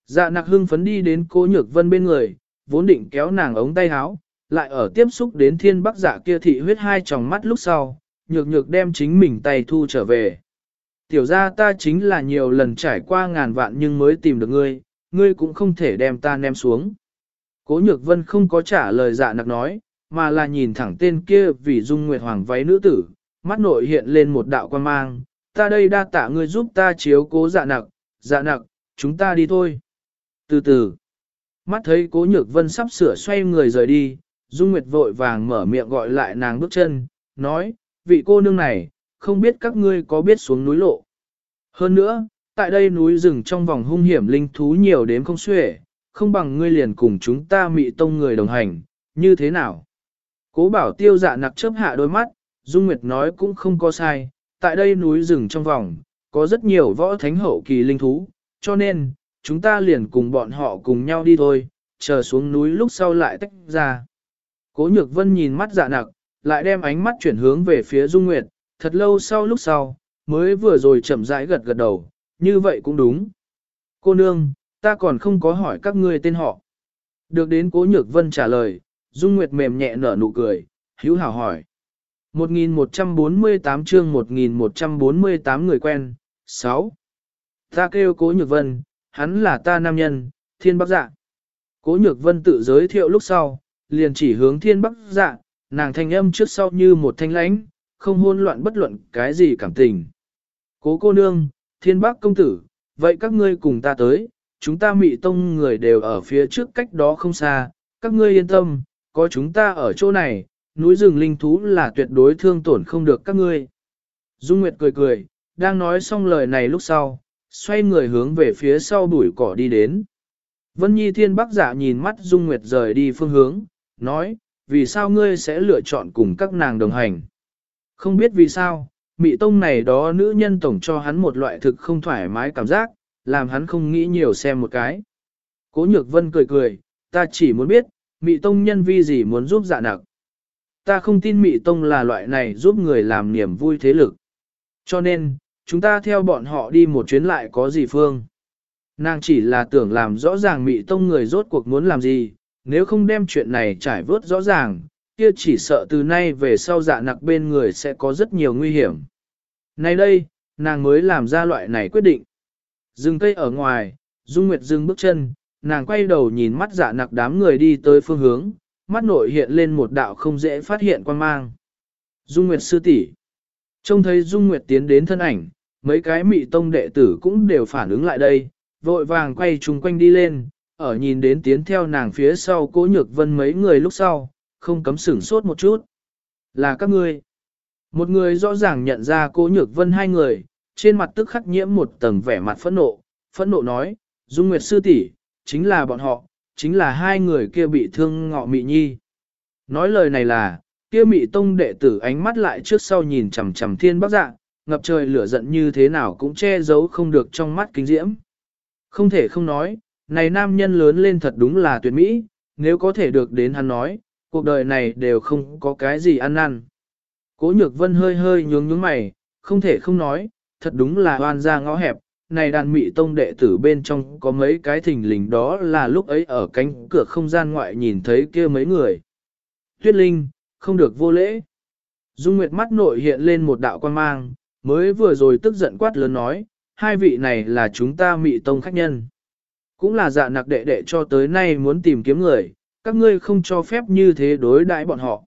Dạ nặc hưng phấn đi đến cố nhược vân bên người, vốn định kéo nàng ống tay háo, lại ở tiếp xúc đến thiên bắc dạ kia thị huyết hai tròng mắt lúc sau, nhược nhược đem chính mình tay thu trở về. Tiểu ra ta chính là nhiều lần trải qua ngàn vạn nhưng mới tìm được ngươi, ngươi cũng không thể đem ta ném xuống. Cố nhược vân không có trả lời dạ nặc nói, mà là nhìn thẳng tên kia vì dung nguyệt hoàng váy nữ tử, mắt nội hiện lên một đạo quan mang, ta đây đa tạ ngươi giúp ta chiếu cố dạ nặc, dạ nặc, chúng ta đi thôi. Từ từ, mắt thấy cố nhược vân sắp sửa xoay người rời đi, dung nguyệt vội vàng mở miệng gọi lại nàng bước chân, nói, vị cô nương này, không biết các ngươi có biết xuống núi lộ. Hơn nữa, tại đây núi rừng trong vòng hung hiểm linh thú nhiều đến không xuể, không bằng ngươi liền cùng chúng ta mị tông người đồng hành, như thế nào? Cố bảo tiêu dạ nặc chớp hạ đôi mắt, Dung Nguyệt nói cũng không có sai, tại đây núi rừng trong vòng, có rất nhiều võ thánh hậu kỳ linh thú, cho nên, chúng ta liền cùng bọn họ cùng nhau đi thôi, chờ xuống núi lúc sau lại tách ra. Cố nhược vân nhìn mắt dạ nặc, lại đem ánh mắt chuyển hướng về phía Dung Nguyệt, thật lâu sau lúc sau, mới vừa rồi chậm rãi gật gật đầu, như vậy cũng đúng. Cô nương, ta còn không có hỏi các ngươi tên họ. Được đến cố nhược vân trả lời, Dung Nguyệt mềm nhẹ nở nụ cười, hữu hảo hỏi. 1148 chương 1148 người quen, 6. Ta kêu cố nhược vân, hắn là ta nam nhân, thiên bắc dạ. Cố nhược vân tự giới thiệu lúc sau, liền chỉ hướng thiên bắc dạ, nàng thanh âm trước sau như một thanh lãnh, không hôn loạn bất luận cái gì cảm tình. Cố cô nương, thiên bắc công tử, vậy các ngươi cùng ta tới, chúng ta mị tông người đều ở phía trước cách đó không xa, các ngươi yên tâm, có chúng ta ở chỗ này, núi rừng linh thú là tuyệt đối thương tổn không được các ngươi. Dung Nguyệt cười cười, đang nói xong lời này lúc sau, xoay người hướng về phía sau bụi cỏ đi đến. Vân Nhi Thiên Bắc giả nhìn mắt Dung Nguyệt rời đi phương hướng, nói, vì sao ngươi sẽ lựa chọn cùng các nàng đồng hành? Không biết vì sao, mị tông này đó nữ nhân tổng cho hắn một loại thực không thoải mái cảm giác, làm hắn không nghĩ nhiều xem một cái. Cố nhược vân cười cười, ta chỉ muốn biết, mị tông nhân vi gì muốn giúp dạ nặc. Ta không tin mị tông là loại này giúp người làm niềm vui thế lực. Cho nên, chúng ta theo bọn họ đi một chuyến lại có gì phương. Nàng chỉ là tưởng làm rõ ràng mị tông người rốt cuộc muốn làm gì, nếu không đem chuyện này trải vớt rõ ràng, kia chỉ sợ từ nay về sau dạ nặc bên người sẽ có rất nhiều nguy hiểm. Nay đây, nàng mới làm ra loại này quyết định. Dừng cây ở ngoài, Dung Nguyệt dừng bước chân, nàng quay đầu nhìn mắt dạ nặc đám người đi tới phương hướng, mắt nội hiện lên một đạo không dễ phát hiện quan mang. Dung Nguyệt sư tỷ Trông thấy Dung Nguyệt tiến đến thân ảnh, mấy cái mị tông đệ tử cũng đều phản ứng lại đây, vội vàng quay chung quanh đi lên, ở nhìn đến tiến theo nàng phía sau cố nhược vân mấy người lúc sau, không cấm sửng sốt một chút. Là các ngươi. Một người rõ ràng nhận ra cố nhược vân hai người, trên mặt tức khắc nhiễm một tầng vẻ mặt phẫn nộ, phẫn nộ nói, Dung Nguyệt sư tỷ, chính là bọn họ, chính là hai người kia bị thương ngọ mị nhi. Nói lời này là, kia mị tông đệ tử ánh mắt lại trước sau nhìn chằm chằm thiên bác dạ, ngập trời lửa giận như thế nào cũng che giấu không được trong mắt kính diễm. Không thể không nói, này nam nhân lớn lên thật đúng là tuyệt mỹ, nếu có thể được đến hắn nói, cuộc đời này đều không có cái gì ăn năn. Cố nhược vân hơi hơi nhướng nhướng mày, không thể không nói, thật đúng là hoan ra ngõ hẹp, này đàn mị tông đệ tử bên trong có mấy cái thình lình đó là lúc ấy ở cánh cửa không gian ngoại nhìn thấy kia mấy người. Tuyết Linh, không được vô lễ. Dung Nguyệt mắt nội hiện lên một đạo quan mang, mới vừa rồi tức giận quát lớn nói, hai vị này là chúng ta mị tông khách nhân. Cũng là dạ nặc đệ đệ cho tới nay muốn tìm kiếm người, các ngươi không cho phép như thế đối đãi bọn họ.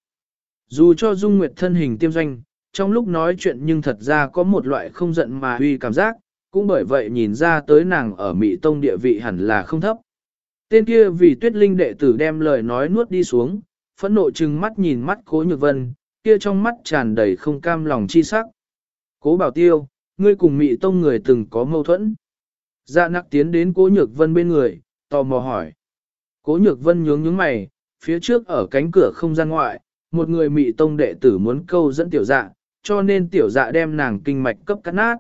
Dù cho Dung Nguyệt thân hình tiêm doanh, trong lúc nói chuyện nhưng thật ra có một loại không giận mà huy cảm giác, cũng bởi vậy nhìn ra tới nàng ở Mỹ Tông địa vị hẳn là không thấp. Tên kia vì tuyết linh đệ tử đem lời nói nuốt đi xuống, phẫn nộ chừng mắt nhìn mắt cố nhược vân, kia trong mắt tràn đầy không cam lòng chi sắc. Cố bảo tiêu, ngươi cùng Mỹ Tông người từng có mâu thuẫn. Dạ nặc tiến đến cố nhược vân bên người, tò mò hỏi. Cố nhược vân nhướng nhướng mày, phía trước ở cánh cửa không gian ngoại, một người Mị Tông đệ tử muốn câu dẫn tiểu dạ, cho nên tiểu dạ đem nàng kinh mạch cấp cắt nát.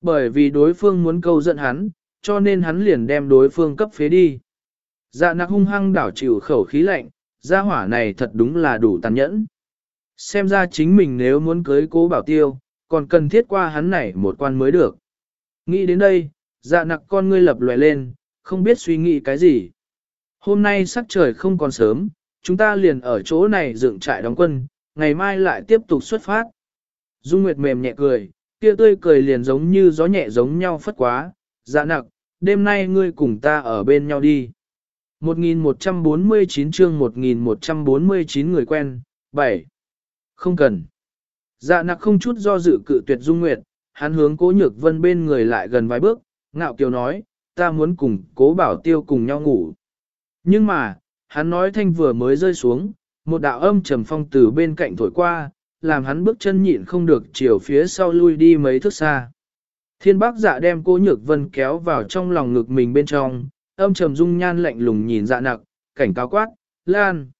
Bởi vì đối phương muốn câu dẫn hắn, cho nên hắn liền đem đối phương cấp phế đi. Dạ nặc hung hăng đảo chịu khẩu khí lạnh, gia hỏa này thật đúng là đủ tàn nhẫn. Xem ra chính mình nếu muốn cưới cố bảo tiêu, còn cần thiết qua hắn này một quan mới được. Nghĩ đến đây, dạ nặc con ngươi lập lòe lên, không biết suy nghĩ cái gì. Hôm nay sắc trời không còn sớm, chúng ta liền ở chỗ này dựng trại đóng quân, ngày mai lại tiếp tục xuất phát. Dung Nguyệt mềm nhẹ cười, kia tươi cười liền giống như gió nhẹ giống nhau phất quá, dạ nặc, đêm nay ngươi cùng ta ở bên nhau đi. 1149 chương 1149 người quen, 7. Không cần. Dạ nặc không chút do dự cự tuyệt Dung Nguyệt, hắn hướng cố nhược vân bên người lại gần vài bước, ngạo kiều nói, ta muốn cùng cố bảo tiêu cùng nhau ngủ. Nhưng mà, hắn nói thanh vừa mới rơi xuống, một đạo âm trầm phong từ bên cạnh thổi qua, làm hắn bước chân nhịn không được chiều phía sau lui đi mấy thước xa. Thiên bác dạ đem cô nhược vân kéo vào trong lòng ngực mình bên trong, âm trầm dung nhan lạnh lùng nhìn dạ nặc, cảnh cáo quát, lan.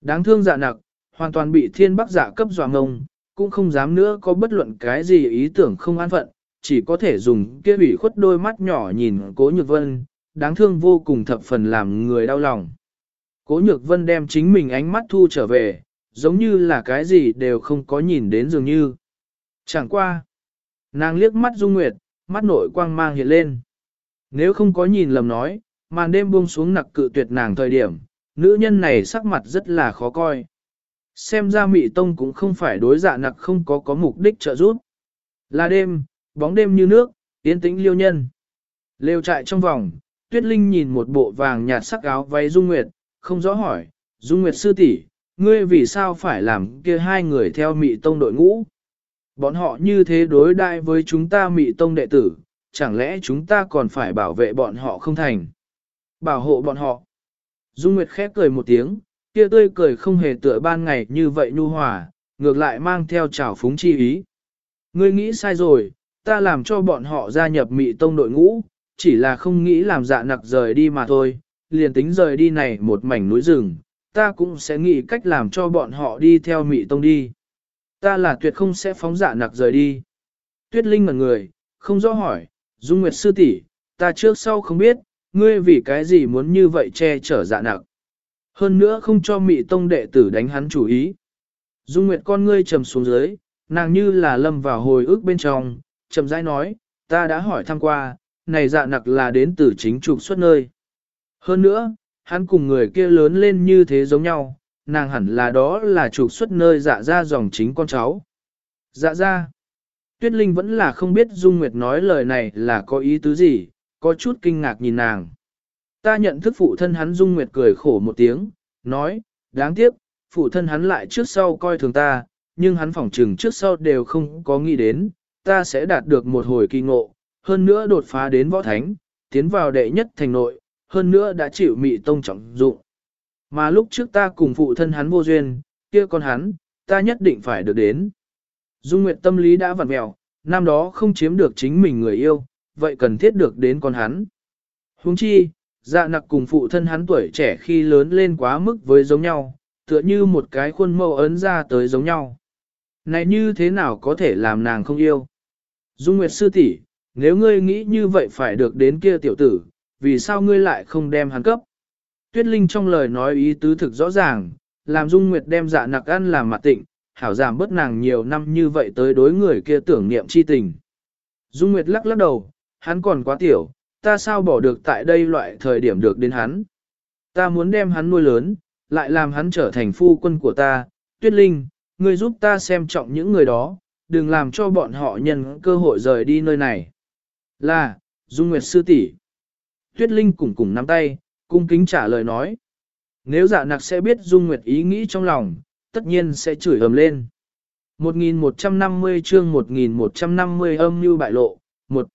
Đáng thương dạ nặc, hoàn toàn bị thiên bác dạ cấp dọa ngông, cũng không dám nữa có bất luận cái gì ý tưởng không an phận, chỉ có thể dùng kia bị khuất đôi mắt nhỏ nhìn cố nhược vân, đáng thương vô cùng thập phần làm người đau lòng. Cố nhược vân đem chính mình ánh mắt thu trở về, giống như là cái gì đều không có nhìn đến dường như. Chẳng qua. Nàng liếc mắt Dung Nguyệt, mắt nội quang mang hiện lên. Nếu không có nhìn lầm nói, màn đêm buông xuống nặc cự tuyệt nàng thời điểm, nữ nhân này sắc mặt rất là khó coi. Xem ra mị tông cũng không phải đối dạ nặc không có có mục đích trợ giúp. Là đêm, bóng đêm như nước, tiến tĩnh liêu nhân. Lêu trại trong vòng, Tuyết Linh nhìn một bộ vàng nhạt sắc áo váy Dung Nguyệt, không rõ hỏi, Dung Nguyệt sư tỷ, ngươi vì sao phải làm kia hai người theo mị tông đội ngũ? Bọn họ như thế đối đại với chúng ta mị tông đệ tử, chẳng lẽ chúng ta còn phải bảo vệ bọn họ không thành? Bảo hộ bọn họ. Dung Nguyệt khép cười một tiếng, kia tươi cười không hề tựa ban ngày như vậy nhu hòa, ngược lại mang theo trào phúng chi ý. Ngươi nghĩ sai rồi, ta làm cho bọn họ gia nhập mị tông đội ngũ, chỉ là không nghĩ làm dạ nặc rời đi mà thôi, liền tính rời đi này một mảnh núi rừng, ta cũng sẽ nghĩ cách làm cho bọn họ đi theo mị tông đi. Ta là tuyệt không sẽ phóng dạ nặc rời đi. Tuyết Linh ngẩn người, không rõ hỏi, Dung Nguyệt sư tỷ, ta trước sau không biết, ngươi vì cái gì muốn như vậy che chở dạ nặc. Hơn nữa không cho mị tông đệ tử đánh hắn chủ ý. Dung Nguyệt con ngươi trầm xuống dưới, nàng như là lâm vào hồi ức bên trong, chậm rãi nói, ta đã hỏi thăm qua, này dạ nặc là đến từ chính trục xuất nơi. Hơn nữa, hắn cùng người kia lớn lên như thế giống nhau, nàng hẳn là đó là trục xuất nơi dạ ra dòng chính con cháu. Dạ ra. Tuyết Linh vẫn là không biết Dung Nguyệt nói lời này là có ý tứ gì, có chút kinh ngạc nhìn nàng. Ta nhận thức phụ thân hắn Dung Nguyệt cười khổ một tiếng, nói, đáng tiếc, phụ thân hắn lại trước sau coi thường ta, nhưng hắn phỏng trừng trước sau đều không có nghĩ đến, ta sẽ đạt được một hồi kỳ ngộ, hơn nữa đột phá đến võ thánh, tiến vào đệ nhất thành nội, hơn nữa đã chịu mị tông trọng dụng. Mà lúc trước ta cùng phụ thân hắn vô duyên, kia con hắn, ta nhất định phải được đến. Dung Nguyệt tâm lý đã vặn mèo, năm đó không chiếm được chính mình người yêu, vậy cần thiết được đến con hắn. Huống chi, dạ nặc cùng phụ thân hắn tuổi trẻ khi lớn lên quá mức với giống nhau, tựa như một cái khuôn mẫu ấn ra tới giống nhau. Này như thế nào có thể làm nàng không yêu? Dung Nguyệt sư tỷ, nếu ngươi nghĩ như vậy phải được đến kia tiểu tử, vì sao ngươi lại không đem hắn cấp? Tuyết Linh trong lời nói ý tứ thực rõ ràng, làm Dung Nguyệt đem dạ nặc ăn làm mặt tịnh, hảo giảm bớt nàng nhiều năm như vậy tới đối người kia tưởng niệm chi tình. Dung Nguyệt lắc lắc đầu, hắn còn quá tiểu, ta sao bỏ được tại đây loại thời điểm được đến hắn. Ta muốn đem hắn nuôi lớn, lại làm hắn trở thành phu quân của ta, Tuyết Linh, ngươi giúp ta xem trọng những người đó, đừng làm cho bọn họ nhân cơ hội rời đi nơi này. Là, Dung Nguyệt sư tỷ. Tuyết Linh cùng cùng nắm tay, cung kính trả lời nói. Nếu dạ nặc sẽ biết Dung Nguyệt ý nghĩ trong lòng, tất nhiên sẽ chửi ầm lên. 1150 chương 1150 âm như bại lộ, một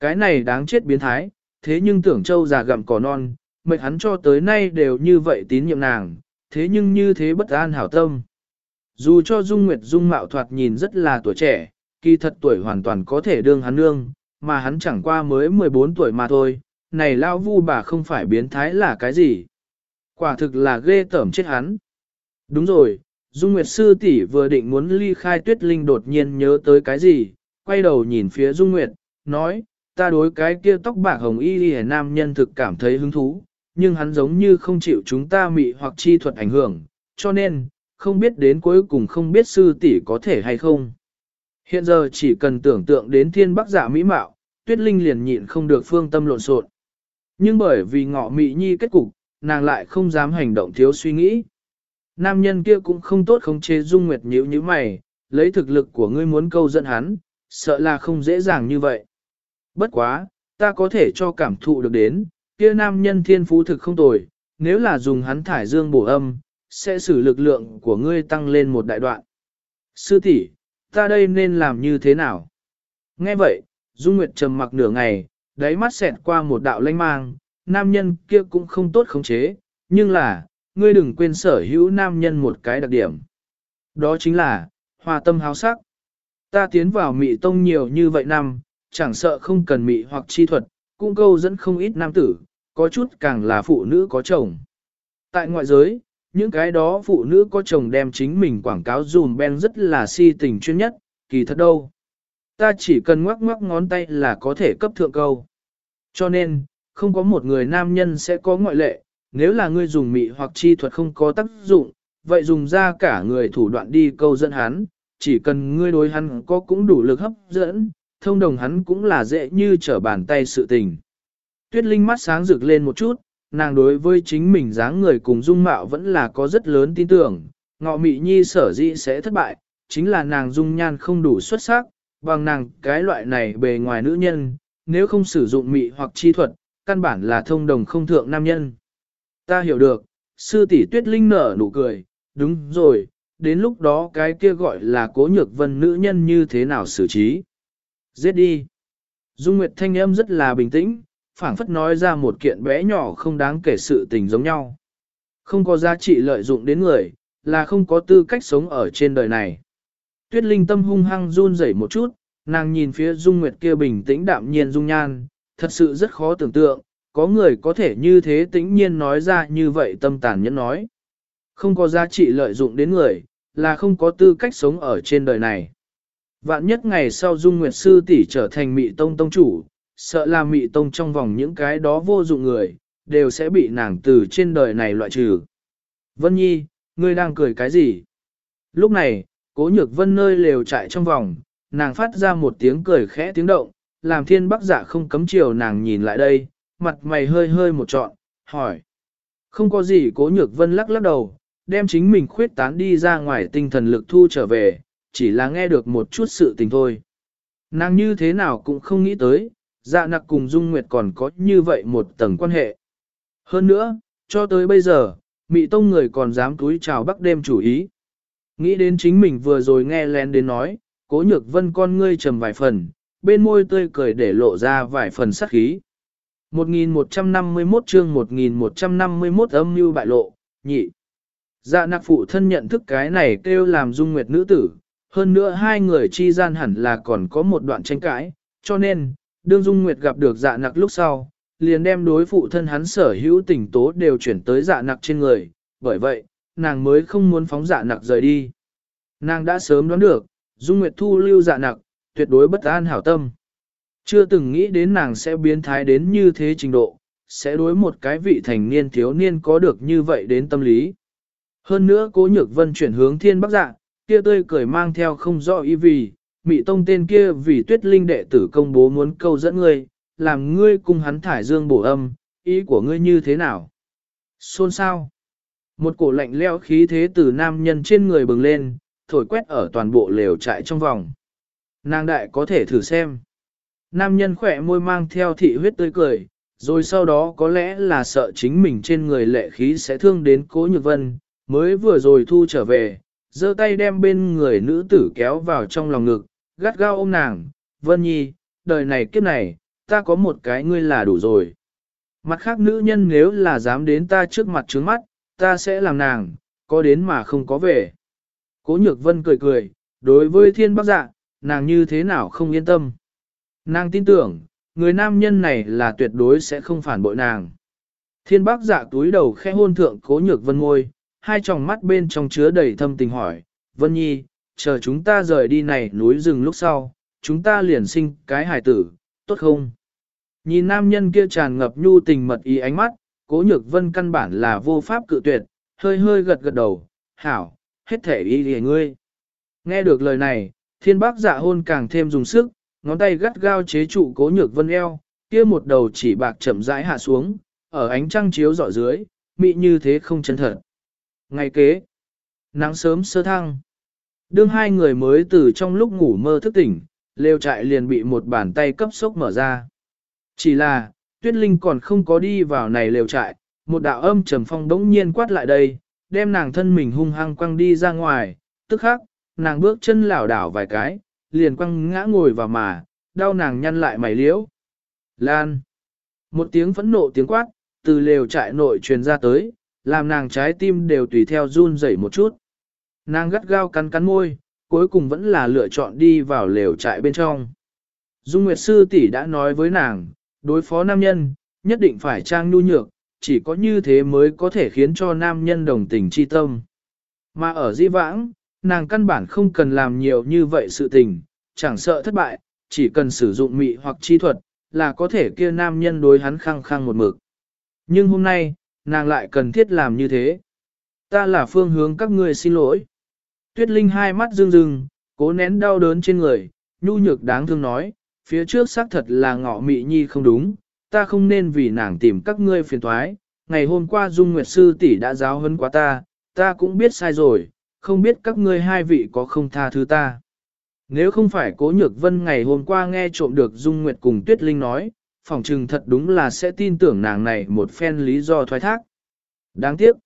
Cái này đáng chết biến thái, thế nhưng tưởng châu già gặm cỏ non, mệt hắn cho tới nay đều như vậy tín nhiệm nàng, thế nhưng như thế bất an hảo tâm. Dù cho Dung Nguyệt Dung mạo thoạt nhìn rất là tuổi trẻ, kỳ thật tuổi hoàn toàn có thể đương hắn nương, mà hắn chẳng qua mới 14 tuổi mà thôi, này lao vu bà không phải biến thái là cái gì. Quả thực là ghê tởm chết hắn. Đúng rồi, Dung Nguyệt Sư tỷ vừa định muốn ly khai tuyết linh đột nhiên nhớ tới cái gì, quay đầu nhìn phía Dung Nguyệt, nói, ta đối cái kia tóc bạc hồng y đi nam nhân thực cảm thấy hứng thú, nhưng hắn giống như không chịu chúng ta mị hoặc chi thuật ảnh hưởng, cho nên, không biết đến cuối cùng không biết sư tỷ có thể hay không. Hiện giờ chỉ cần tưởng tượng đến thiên bắc giả mỹ mạo, tuyết linh liền nhịn không được phương tâm lộn xộn. Nhưng bởi vì ngọ mị nhi kết cục, nàng lại không dám hành động thiếu suy nghĩ. Nam nhân kia cũng không tốt không chế dung nguyệt nhíu như mày, lấy thực lực của ngươi muốn câu dẫn hắn, sợ là không dễ dàng như vậy. Bất quá, ta có thể cho cảm thụ được đến, kia nam nhân thiên phú thực không tồi, nếu là dùng hắn thải dương bổ âm, sẽ xử lực lượng của ngươi tăng lên một đại đoạn. Sư tỷ, ta đây nên làm như thế nào? Nghe vậy, Dung Nguyệt trầm mặc nửa ngày, đáy mắt xẹt qua một đạo lanh mang, nam nhân kia cũng không tốt khống chế, nhưng là, ngươi đừng quên sở hữu nam nhân một cái đặc điểm. Đó chính là, hòa tâm háo sắc. Ta tiến vào mị tông nhiều như vậy năm, chẳng sợ không cần mị hoặc chi thuật, cũng câu dẫn không ít nam tử, có chút càng là phụ nữ có chồng. Tại ngoại giới, những cái đó phụ nữ có chồng đem chính mình quảng cáo dùm ben rất là si tình chuyên nhất, kỳ thật đâu. Ta chỉ cần ngoắc ngoắc ngón tay là có thể cấp thượng câu. Cho nên, không có một người nam nhân sẽ có ngoại lệ, nếu là ngươi dùng mị hoặc chi thuật không có tác dụng, vậy dùng ra cả người thủ đoạn đi câu dẫn hắn, chỉ cần ngươi đối hắn có cũng đủ lực hấp dẫn, thông đồng hắn cũng là dễ như trở bàn tay sự tình. Tuyết Linh mắt sáng rực lên một chút, nàng đối với chính mình dáng người cùng dung mạo vẫn là có rất lớn tin tưởng, ngọ mị nhi sở dĩ sẽ thất bại, chính là nàng dung nhan không đủ xuất sắc, bằng nàng cái loại này bề ngoài nữ nhân, nếu không sử dụng mị hoặc chi thuật, căn bản là thông đồng không thượng nam nhân. Ta hiểu được, sư tỷ tuyết linh nở nụ cười, đúng rồi, đến lúc đó cái kia gọi là cố nhược vân nữ nhân như thế nào xử trí. Giết đi. Dung Nguyệt thanh âm rất là bình tĩnh, phảng phất nói ra một kiện bé nhỏ không đáng kể sự tình giống nhau. Không có giá trị lợi dụng đến người, là không có tư cách sống ở trên đời này. tuyết linh tâm hung hăng run rẩy một chút, nàng nhìn phía Dung Nguyệt kia bình tĩnh đạm nhiên dung nhan, thật sự rất khó tưởng tượng, có người có thể như thế tĩnh nhiên nói ra như vậy tâm tàn nhẫn nói. Không có giá trị lợi dụng đến người, là không có tư cách sống ở trên đời này. Vạn nhất ngày sau Dung Nguyệt Sư tỷ trở thành mị tông tông chủ, sợ là mị tông trong vòng những cái đó vô dụng người, đều sẽ bị nàng từ trên đời này loại trừ. Vân Nhi, ngươi đang cười cái gì? Lúc này, cố nhược vân nơi lều trại trong vòng, nàng phát ra một tiếng cười khẽ tiếng động, làm thiên bắc giả không cấm chiều nàng nhìn lại đây, mặt mày hơi hơi một trọn, hỏi. Không có gì cố nhược vân lắc lắc đầu, đem chính mình khuyết tán đi ra ngoài tinh thần lực thu trở về, chỉ là nghe được một chút sự tình thôi. Nàng như thế nào cũng không nghĩ tới, dạ nặc cùng Dung Nguyệt còn có như vậy một tầng quan hệ. Hơn nữa, cho tới bây giờ, Mị Tông người còn dám túi chào bắc đêm chủ ý. Nghĩ đến chính mình vừa rồi nghe lén đến nói, cố nhược vân con ngươi trầm vài phần, bên môi tươi cười để lộ ra vài phần sắc khí. 1151 chương 1151 âm mưu bại lộ, nhị. Dạ nặc phụ thân nhận thức cái này kêu làm dung nguyệt nữ tử, hơn nữa hai người chi gian hẳn là còn có một đoạn tranh cãi, cho nên, đương dung nguyệt gặp được dạ nặc lúc sau, liền đem đối phụ thân hắn sở hữu tình tố đều chuyển tới dạ nặc trên người, bởi vậy, nàng mới không muốn phóng dạ nặc rời đi. Nàng đã sớm đoán được, Dung Nguyệt Thu lưu dạ nặc, tuyệt đối bất an hảo tâm. Chưa từng nghĩ đến nàng sẽ biến thái đến như thế trình độ, sẽ đối một cái vị thành niên thiếu niên có được như vậy đến tâm lý. Hơn nữa cố nhược vân chuyển hướng thiên bắc dạ, kia tươi cười mang theo không rõ ý vì, mị tông tên kia vì tuyết linh đệ tử công bố muốn câu dẫn ngươi, làm ngươi cùng hắn thải dương bổ âm, ý của ngươi như thế nào? Xôn sao? Một cổ lạnh leo khí thế từ nam nhân trên người bừng lên, thổi quét ở toàn bộ lều trại trong vòng. Nàng đại có thể thử xem. Nam nhân khỏe môi mang theo thị huyết tươi cười, rồi sau đó có lẽ là sợ chính mình trên người lệ khí sẽ thương đến cố nhược vân, mới vừa rồi thu trở về, giơ tay đem bên người nữ tử kéo vào trong lòng ngực, gắt gao ôm nàng, vân nhi, đời này kiếp này, ta có một cái ngươi là đủ rồi. Mặt khác nữ nhân nếu là dám đến ta trước mặt trướng mắt, ta sẽ làm nàng, có đến mà không có về. Cố nhược vân cười cười, đối với thiên bác dạ, nàng như thế nào không yên tâm. Nàng tin tưởng, người nam nhân này là tuyệt đối sẽ không phản bội nàng. Thiên bác dạ túi đầu khẽ hôn thượng cố nhược vân ngôi, hai tròng mắt bên trong chứa đầy thâm tình hỏi, Vân Nhi, chờ chúng ta rời đi này núi rừng lúc sau, chúng ta liền sinh cái hài tử, tốt không? Nhìn nam nhân kia tràn ngập nhu tình mật ý ánh mắt, cố nhược vân căn bản là vô pháp cự tuyệt, hơi hơi gật gật đầu, hảo, hết thể ý lìa ngươi. Nghe được lời này, thiên bác dạ hôn càng thêm dùng sức, ngón tay gắt gao chế trụ cố nhược vân eo, kia một đầu chỉ bạc chậm rãi hạ xuống, ở ánh trăng chiếu dọi dưới, mị như thế không chân thật. Ngày kế, nắng sớm sơ thăng. Đương hai người mới từ trong lúc ngủ mơ thức tỉnh, lều trại liền bị một bàn tay cấp sốc mở ra. Chỉ là, tuyết linh còn không có đi vào này lều trại, một đạo âm trầm phong đống nhiên quát lại đây, đem nàng thân mình hung hăng quăng đi ra ngoài, tức khắc, nàng bước chân lảo đảo vài cái, liền quăng ngã ngồi vào mà, đau nàng nhăn lại mày liễu. Lan! Một tiếng phẫn nộ tiếng quát, từ lều trại nội truyền ra tới, làm nàng trái tim đều tùy theo run rẩy một chút. Nàng gắt gao cắn cắn môi, cuối cùng vẫn là lựa chọn đi vào lều trại bên trong. Dung Nguyệt Sư tỷ đã nói với nàng, đối phó nam nhân, nhất định phải trang nhu nhược, chỉ có như thế mới có thể khiến cho nam nhân đồng tình chi tâm. Mà ở di vãng, nàng căn bản không cần làm nhiều như vậy sự tình, chẳng sợ thất bại, chỉ cần sử dụng mị hoặc chi thuật, là có thể kia nam nhân đối hắn khăng khăng một mực. Nhưng hôm nay, nàng lại cần thiết làm như thế. Ta là phương hướng các ngươi xin lỗi. Tuyết Linh hai mắt rưng rưng, cố nén đau đớn trên người, nhu nhược đáng thương nói, phía trước xác thật là ngọ mị nhi không đúng, ta không nên vì nàng tìm các ngươi phiền thoái. Ngày hôm qua Dung Nguyệt Sư tỷ đã giáo huấn quá ta, ta cũng biết sai rồi, không biết các ngươi hai vị có không tha thứ ta. Nếu không phải cố nhược vân ngày hôm qua nghe trộm được Dung Nguyệt cùng Tuyết Linh nói, phỏng chừng thật đúng là sẽ tin tưởng nàng này một phen lý do thoái thác. Đáng tiếc,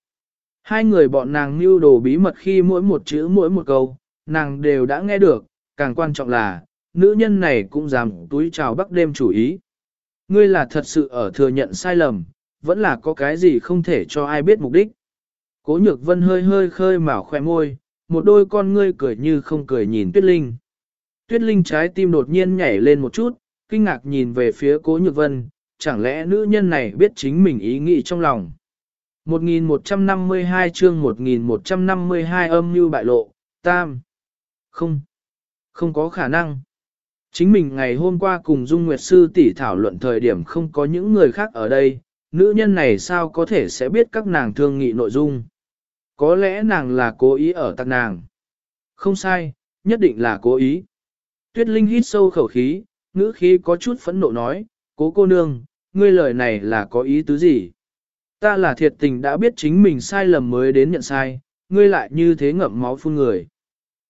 hai người bọn nàng mưu đồ bí mật khi mỗi một chữ mỗi một câu, nàng đều đã nghe được, càng quan trọng là, nữ nhân này cũng dám túi chào bắc đêm chủ ý. Ngươi là thật sự ở thừa nhận sai lầm, vẫn là có cái gì không thể cho ai biết mục đích. Cố nhược vân hơi hơi khơi mào khoe môi, một đôi con ngươi cười như không cười nhìn Tuyết Linh. Tuyết Linh trái tim đột nhiên nhảy lên một chút, kinh ngạc nhìn về phía Cố Nhược Vân, chẳng lẽ nữ nhân này biết chính mình ý nghĩ trong lòng. 1152 chương 1152 âm như bại lộ, tam. Không, không có khả năng. Chính mình ngày hôm qua cùng Dung Nguyệt Sư tỷ thảo luận thời điểm không có những người khác ở đây, nữ nhân này sao có thể sẽ biết các nàng thương nghị nội dung. Có lẽ nàng là cố ý ở tạc nàng. Không sai, nhất định là cố ý. Tuyết Linh hít sâu khẩu khí, ngữ khí có chút phẫn nộ nói, cố cô nương, ngươi lời này là có ý tứ gì? Ta là thiệt tình đã biết chính mình sai lầm mới đến nhận sai, ngươi lại như thế ngậm máu phun người.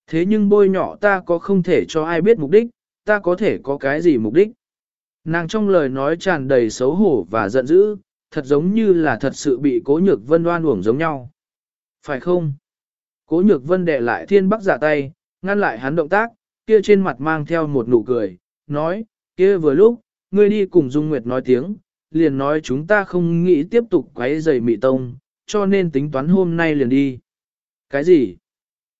Thế nhưng bôi nhỏ ta có không thể cho ai biết mục đích, ta có thể có cái gì mục đích? Nàng trong lời nói tràn đầy xấu hổ và giận dữ, thật giống như là thật sự bị cố nhược vân đoan uổng giống nhau. Phải không? Cố nhược vân đệ lại thiên bắc giả tay, ngăn lại hắn động tác, kia trên mặt mang theo một nụ cười, nói, kia vừa lúc, ngươi đi cùng Dung Nguyệt nói tiếng, liền nói chúng ta không nghĩ tiếp tục quấy rầy mị tông, cho nên tính toán hôm nay liền đi. Cái gì?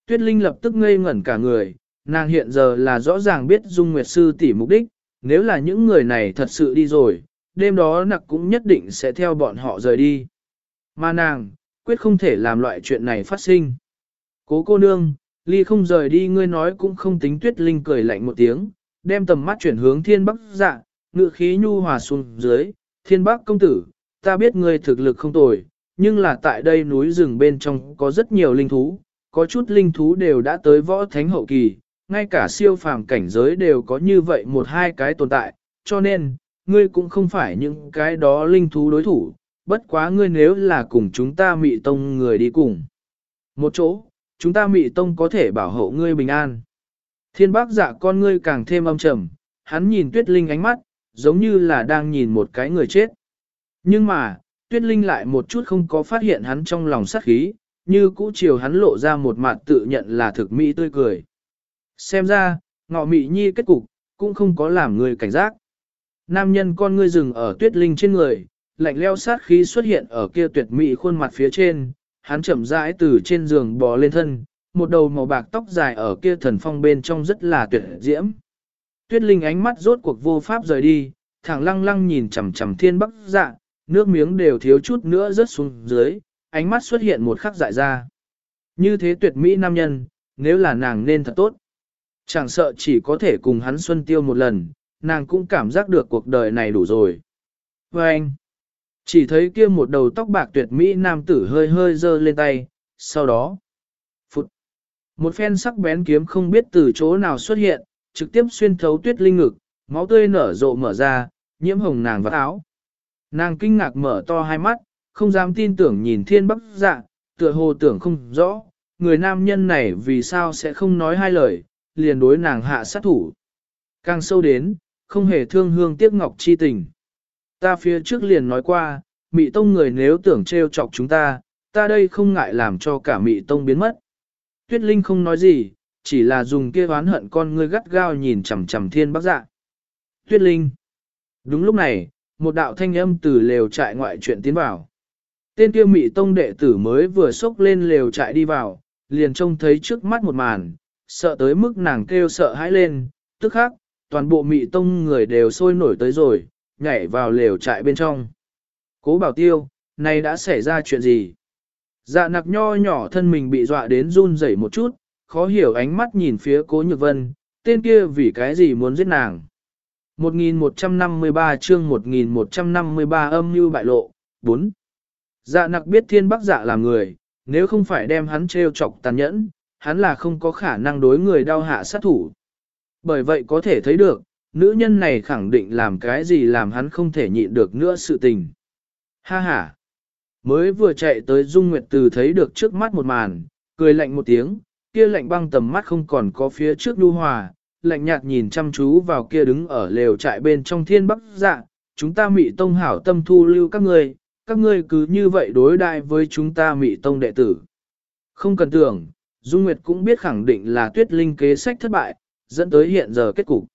Tuyết Linh lập tức ngây ngẩn cả người, nàng hiện giờ là rõ ràng biết Dung Nguyệt Sư tỷ mục đích, nếu là những người này thật sự đi rồi, đêm đó nặc cũng nhất định sẽ theo bọn họ rời đi. Mà nàng, quyết không thể làm loại chuyện này phát sinh. Cố cô nương, ly không rời đi ngươi nói cũng không tính tuyết linh cười lạnh một tiếng, đem tầm mắt chuyển hướng thiên bắc dạ, ngự khí nhu hòa xuống dưới, thiên Bác công tử, ta biết ngươi thực lực không tồi, nhưng là tại đây núi rừng bên trong có rất nhiều linh thú, có chút linh thú đều đã tới võ thánh hậu kỳ, ngay cả siêu phàm cảnh giới đều có như vậy một hai cái tồn tại, cho nên, ngươi cũng không phải những cái đó linh thú đối thủ, bất quá ngươi nếu là cùng chúng ta mị tông người đi cùng. Một chỗ, chúng ta mị tông có thể bảo hộ ngươi bình an. Thiên bác dạ con ngươi càng thêm âm trầm, hắn nhìn tuyết linh ánh mắt, giống như là đang nhìn một cái người chết. Nhưng mà, tuyết linh lại một chút không có phát hiện hắn trong lòng sát khí, như cũ chiều hắn lộ ra một mặt tự nhận là thực mỹ tươi cười. Xem ra, ngọ mị nhi kết cục, cũng không có làm người cảnh giác. Nam nhân con ngươi rừng ở tuyết linh trên người, lạnh leo sát khí xuất hiện ở kia tuyệt mỹ khuôn mặt phía trên, hắn chậm rãi từ trên giường bò lên thân, một đầu màu bạc tóc dài ở kia thần phong bên trong rất là tuyệt diễm. Tuyết linh ánh mắt rốt cuộc vô pháp rời đi, thẳng lăng lăng nhìn chằm chằm thiên bắc dạ, nước miếng đều thiếu chút nữa rớt xuống dưới, ánh mắt xuất hiện một khắc dại ra. Như thế tuyệt mỹ nam nhân, nếu là nàng nên thật tốt. Chẳng sợ chỉ có thể cùng hắn xuân tiêu một lần, nàng cũng cảm giác được cuộc đời này đủ rồi. Và anh, chỉ thấy kia một đầu tóc bạc tuyệt mỹ nam tử hơi hơi dơ lên tay, sau đó, phụt, một phen sắc bén kiếm không biết từ chỗ nào xuất hiện, trực tiếp xuyên thấu tuyết linh ngực, máu tươi nở rộ mở ra, nhiễm hồng nàng vào áo. Nàng kinh ngạc mở to hai mắt, không dám tin tưởng nhìn thiên bắc dạ, tựa hồ tưởng không rõ, người nam nhân này vì sao sẽ không nói hai lời, liền đối nàng hạ sát thủ. Càng sâu đến, không hề thương hương tiếc ngọc chi tình. Ta phía trước liền nói qua, mị tông người nếu tưởng trêu chọc chúng ta, ta đây không ngại làm cho cả mị tông biến mất. Tuyết Linh không nói gì, chỉ là dùng kia oán hận con ngươi gắt gao nhìn chằm chằm thiên bác dạ. Tuyết Linh. Đúng lúc này, một đạo thanh âm từ lều trại ngoại chuyện tiến vào. Tên kia mị tông đệ tử mới vừa xốc lên lều trại đi vào, liền trông thấy trước mắt một màn, sợ tới mức nàng kêu sợ hãi lên, tức khắc, toàn bộ mị tông người đều sôi nổi tới rồi, nhảy vào lều trại bên trong. Cố bảo tiêu, này đã xảy ra chuyện gì? Dạ nặc nho nhỏ thân mình bị dọa đến run rẩy một chút, khó hiểu ánh mắt nhìn phía cố nhược vân, tên kia vì cái gì muốn giết nàng. 1153 chương 1153 âm như bại lộ, 4. Dạ nặc biết thiên bắc dạ là người, nếu không phải đem hắn treo chọc tàn nhẫn, hắn là không có khả năng đối người đau hạ sát thủ. Bởi vậy có thể thấy được, nữ nhân này khẳng định làm cái gì làm hắn không thể nhịn được nữa sự tình. Ha ha! Mới vừa chạy tới Dung Nguyệt Từ thấy được trước mắt một màn, cười lạnh một tiếng, kia lạnh băng tầm mắt không còn có phía trước đu hòa, lạnh nhạt nhìn chăm chú vào kia đứng ở lều trại bên trong thiên bắc dạ, chúng ta mị tông hảo tâm thu lưu các ngươi, các ngươi cứ như vậy đối đại với chúng ta mị tông đệ tử. Không cần tưởng, Dung Nguyệt cũng biết khẳng định là tuyết linh kế sách thất bại, dẫn tới hiện giờ kết cục.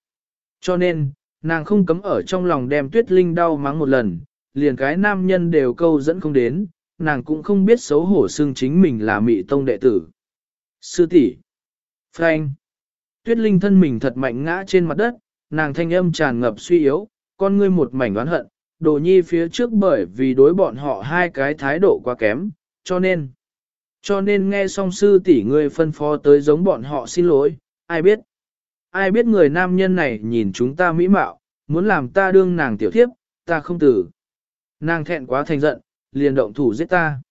Cho nên, nàng không cấm ở trong lòng đem tuyết linh đau mắng một lần, liền cái nam nhân đều câu dẫn không đến, nàng cũng không biết xấu hổ xương chính mình là mị tông đệ tử. Sư tỷ, Frank. Tuyết Linh thân mình thật mạnh ngã trên mặt đất, nàng thanh âm tràn ngập suy yếu, con ngươi một mảnh oán hận, đồ nhi phía trước bởi vì đối bọn họ hai cái thái độ quá kém, cho nên, cho nên nghe song sư tỷ ngươi phân phó tới giống bọn họ xin lỗi, ai biết, ai biết người nam nhân này nhìn chúng ta mỹ mạo, muốn làm ta đương nàng tiểu thiếp, ta không tử. Nàng thẹn quá thành giận, liền động thủ giết ta.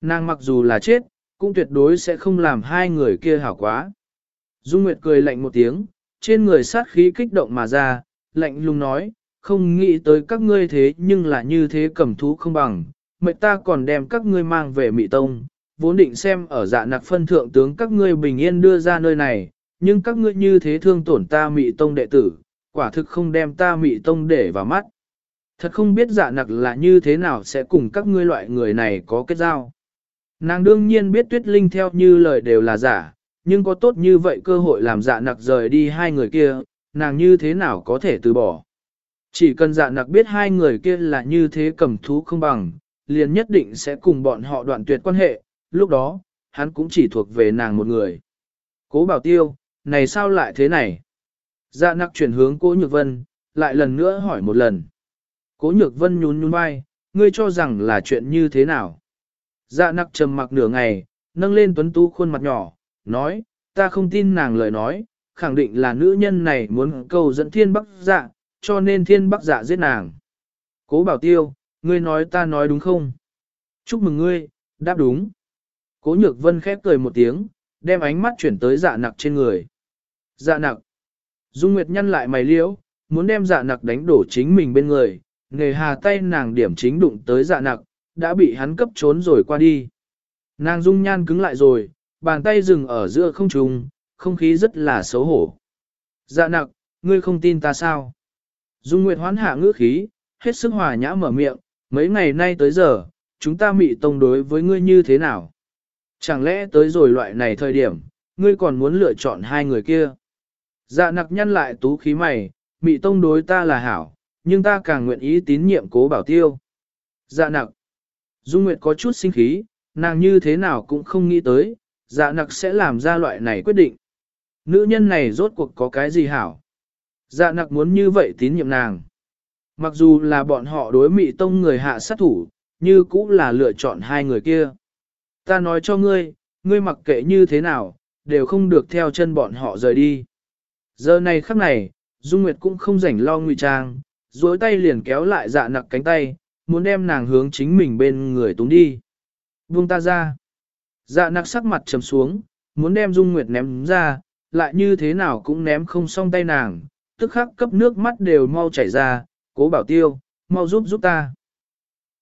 Nàng mặc dù là chết, cũng tuyệt đối sẽ không làm hai người kia hảo quá. Dung Nguyệt cười lạnh một tiếng, trên người sát khí kích động mà ra, lạnh lùng nói, không nghĩ tới các ngươi thế nhưng là như thế cầm thú không bằng, mệnh ta còn đem các ngươi mang về Mị Tông, vốn định xem ở dạ nặc phân thượng tướng các ngươi bình yên đưa ra nơi này, nhưng các ngươi như thế thương tổn ta Mị Tông đệ tử, quả thực không đem ta Mị Tông để vào mắt. Thật không biết dạ nặc là như thế nào sẽ cùng các ngươi loại người này có kết giao. Nàng đương nhiên biết tuyết linh theo như lời đều là giả, nhưng có tốt như vậy cơ hội làm dạ nặc rời đi hai người kia, nàng như thế nào có thể từ bỏ. Chỉ cần dạ nặc biết hai người kia là như thế cầm thú không bằng, liền nhất định sẽ cùng bọn họ đoạn tuyệt quan hệ, lúc đó, hắn cũng chỉ thuộc về nàng một người. Cố bảo tiêu, này sao lại thế này? Dạ nặc chuyển hướng cố nhược vân, lại lần nữa hỏi một lần. Cố nhược vân nhún nhún vai, ngươi cho rằng là chuyện như thế nào? Dạ nặc trầm mặc nửa ngày, nâng lên tuấn tú khuôn mặt nhỏ, nói, ta không tin nàng lời nói, khẳng định là nữ nhân này muốn cầu dẫn thiên bắc dạ, cho nên thiên bắc dạ giết nàng. Cố bảo tiêu, ngươi nói ta nói đúng không? Chúc mừng ngươi, đáp đúng. Cố nhược vân khép cười một tiếng, đem ánh mắt chuyển tới dạ nặc trên người. Dạ nặc. Dung Nguyệt nhăn lại mày liễu, muốn đem dạ nặc đánh đổ chính mình bên người, nghề hà tay nàng điểm chính đụng tới dạ nặc, đã bị hắn cấp trốn rồi qua đi. Nàng dung nhan cứng lại rồi, bàn tay dừng ở giữa không trung, không khí rất là xấu hổ. Dạ nặc, ngươi không tin ta sao? Dung Nguyệt hoán hạ ngữ khí, hết sức hòa nhã mở miệng, mấy ngày nay tới giờ, chúng ta mị tông đối với ngươi như thế nào? Chẳng lẽ tới rồi loại này thời điểm, ngươi còn muốn lựa chọn hai người kia? Dạ nặc nhăn lại tú khí mày, mị tông đối ta là hảo, nhưng ta càng nguyện ý tín nhiệm cố bảo tiêu. Dạ nặc. Dung Nguyệt có chút sinh khí, nàng như thế nào cũng không nghĩ tới, dạ nặc sẽ làm ra loại này quyết định. Nữ nhân này rốt cuộc có cái gì hảo? Dạ nặc muốn như vậy tín nhiệm nàng. Mặc dù là bọn họ đối mị tông người hạ sát thủ, như cũng là lựa chọn hai người kia. Ta nói cho ngươi, ngươi mặc kệ như thế nào, đều không được theo chân bọn họ rời đi. Giờ này khắc này, Dung Nguyệt cũng không rảnh lo ngụy trang, duỗi tay liền kéo lại dạ nặc cánh tay, muốn đem nàng hướng chính mình bên người túng đi. Buông ta ra. Dạ nặc sắc mặt trầm xuống, muốn đem Dung Nguyệt ném ra, lại như thế nào cũng ném không xong tay nàng, tức khắc cấp nước mắt đều mau chảy ra, cố bảo tiêu, mau giúp giúp ta.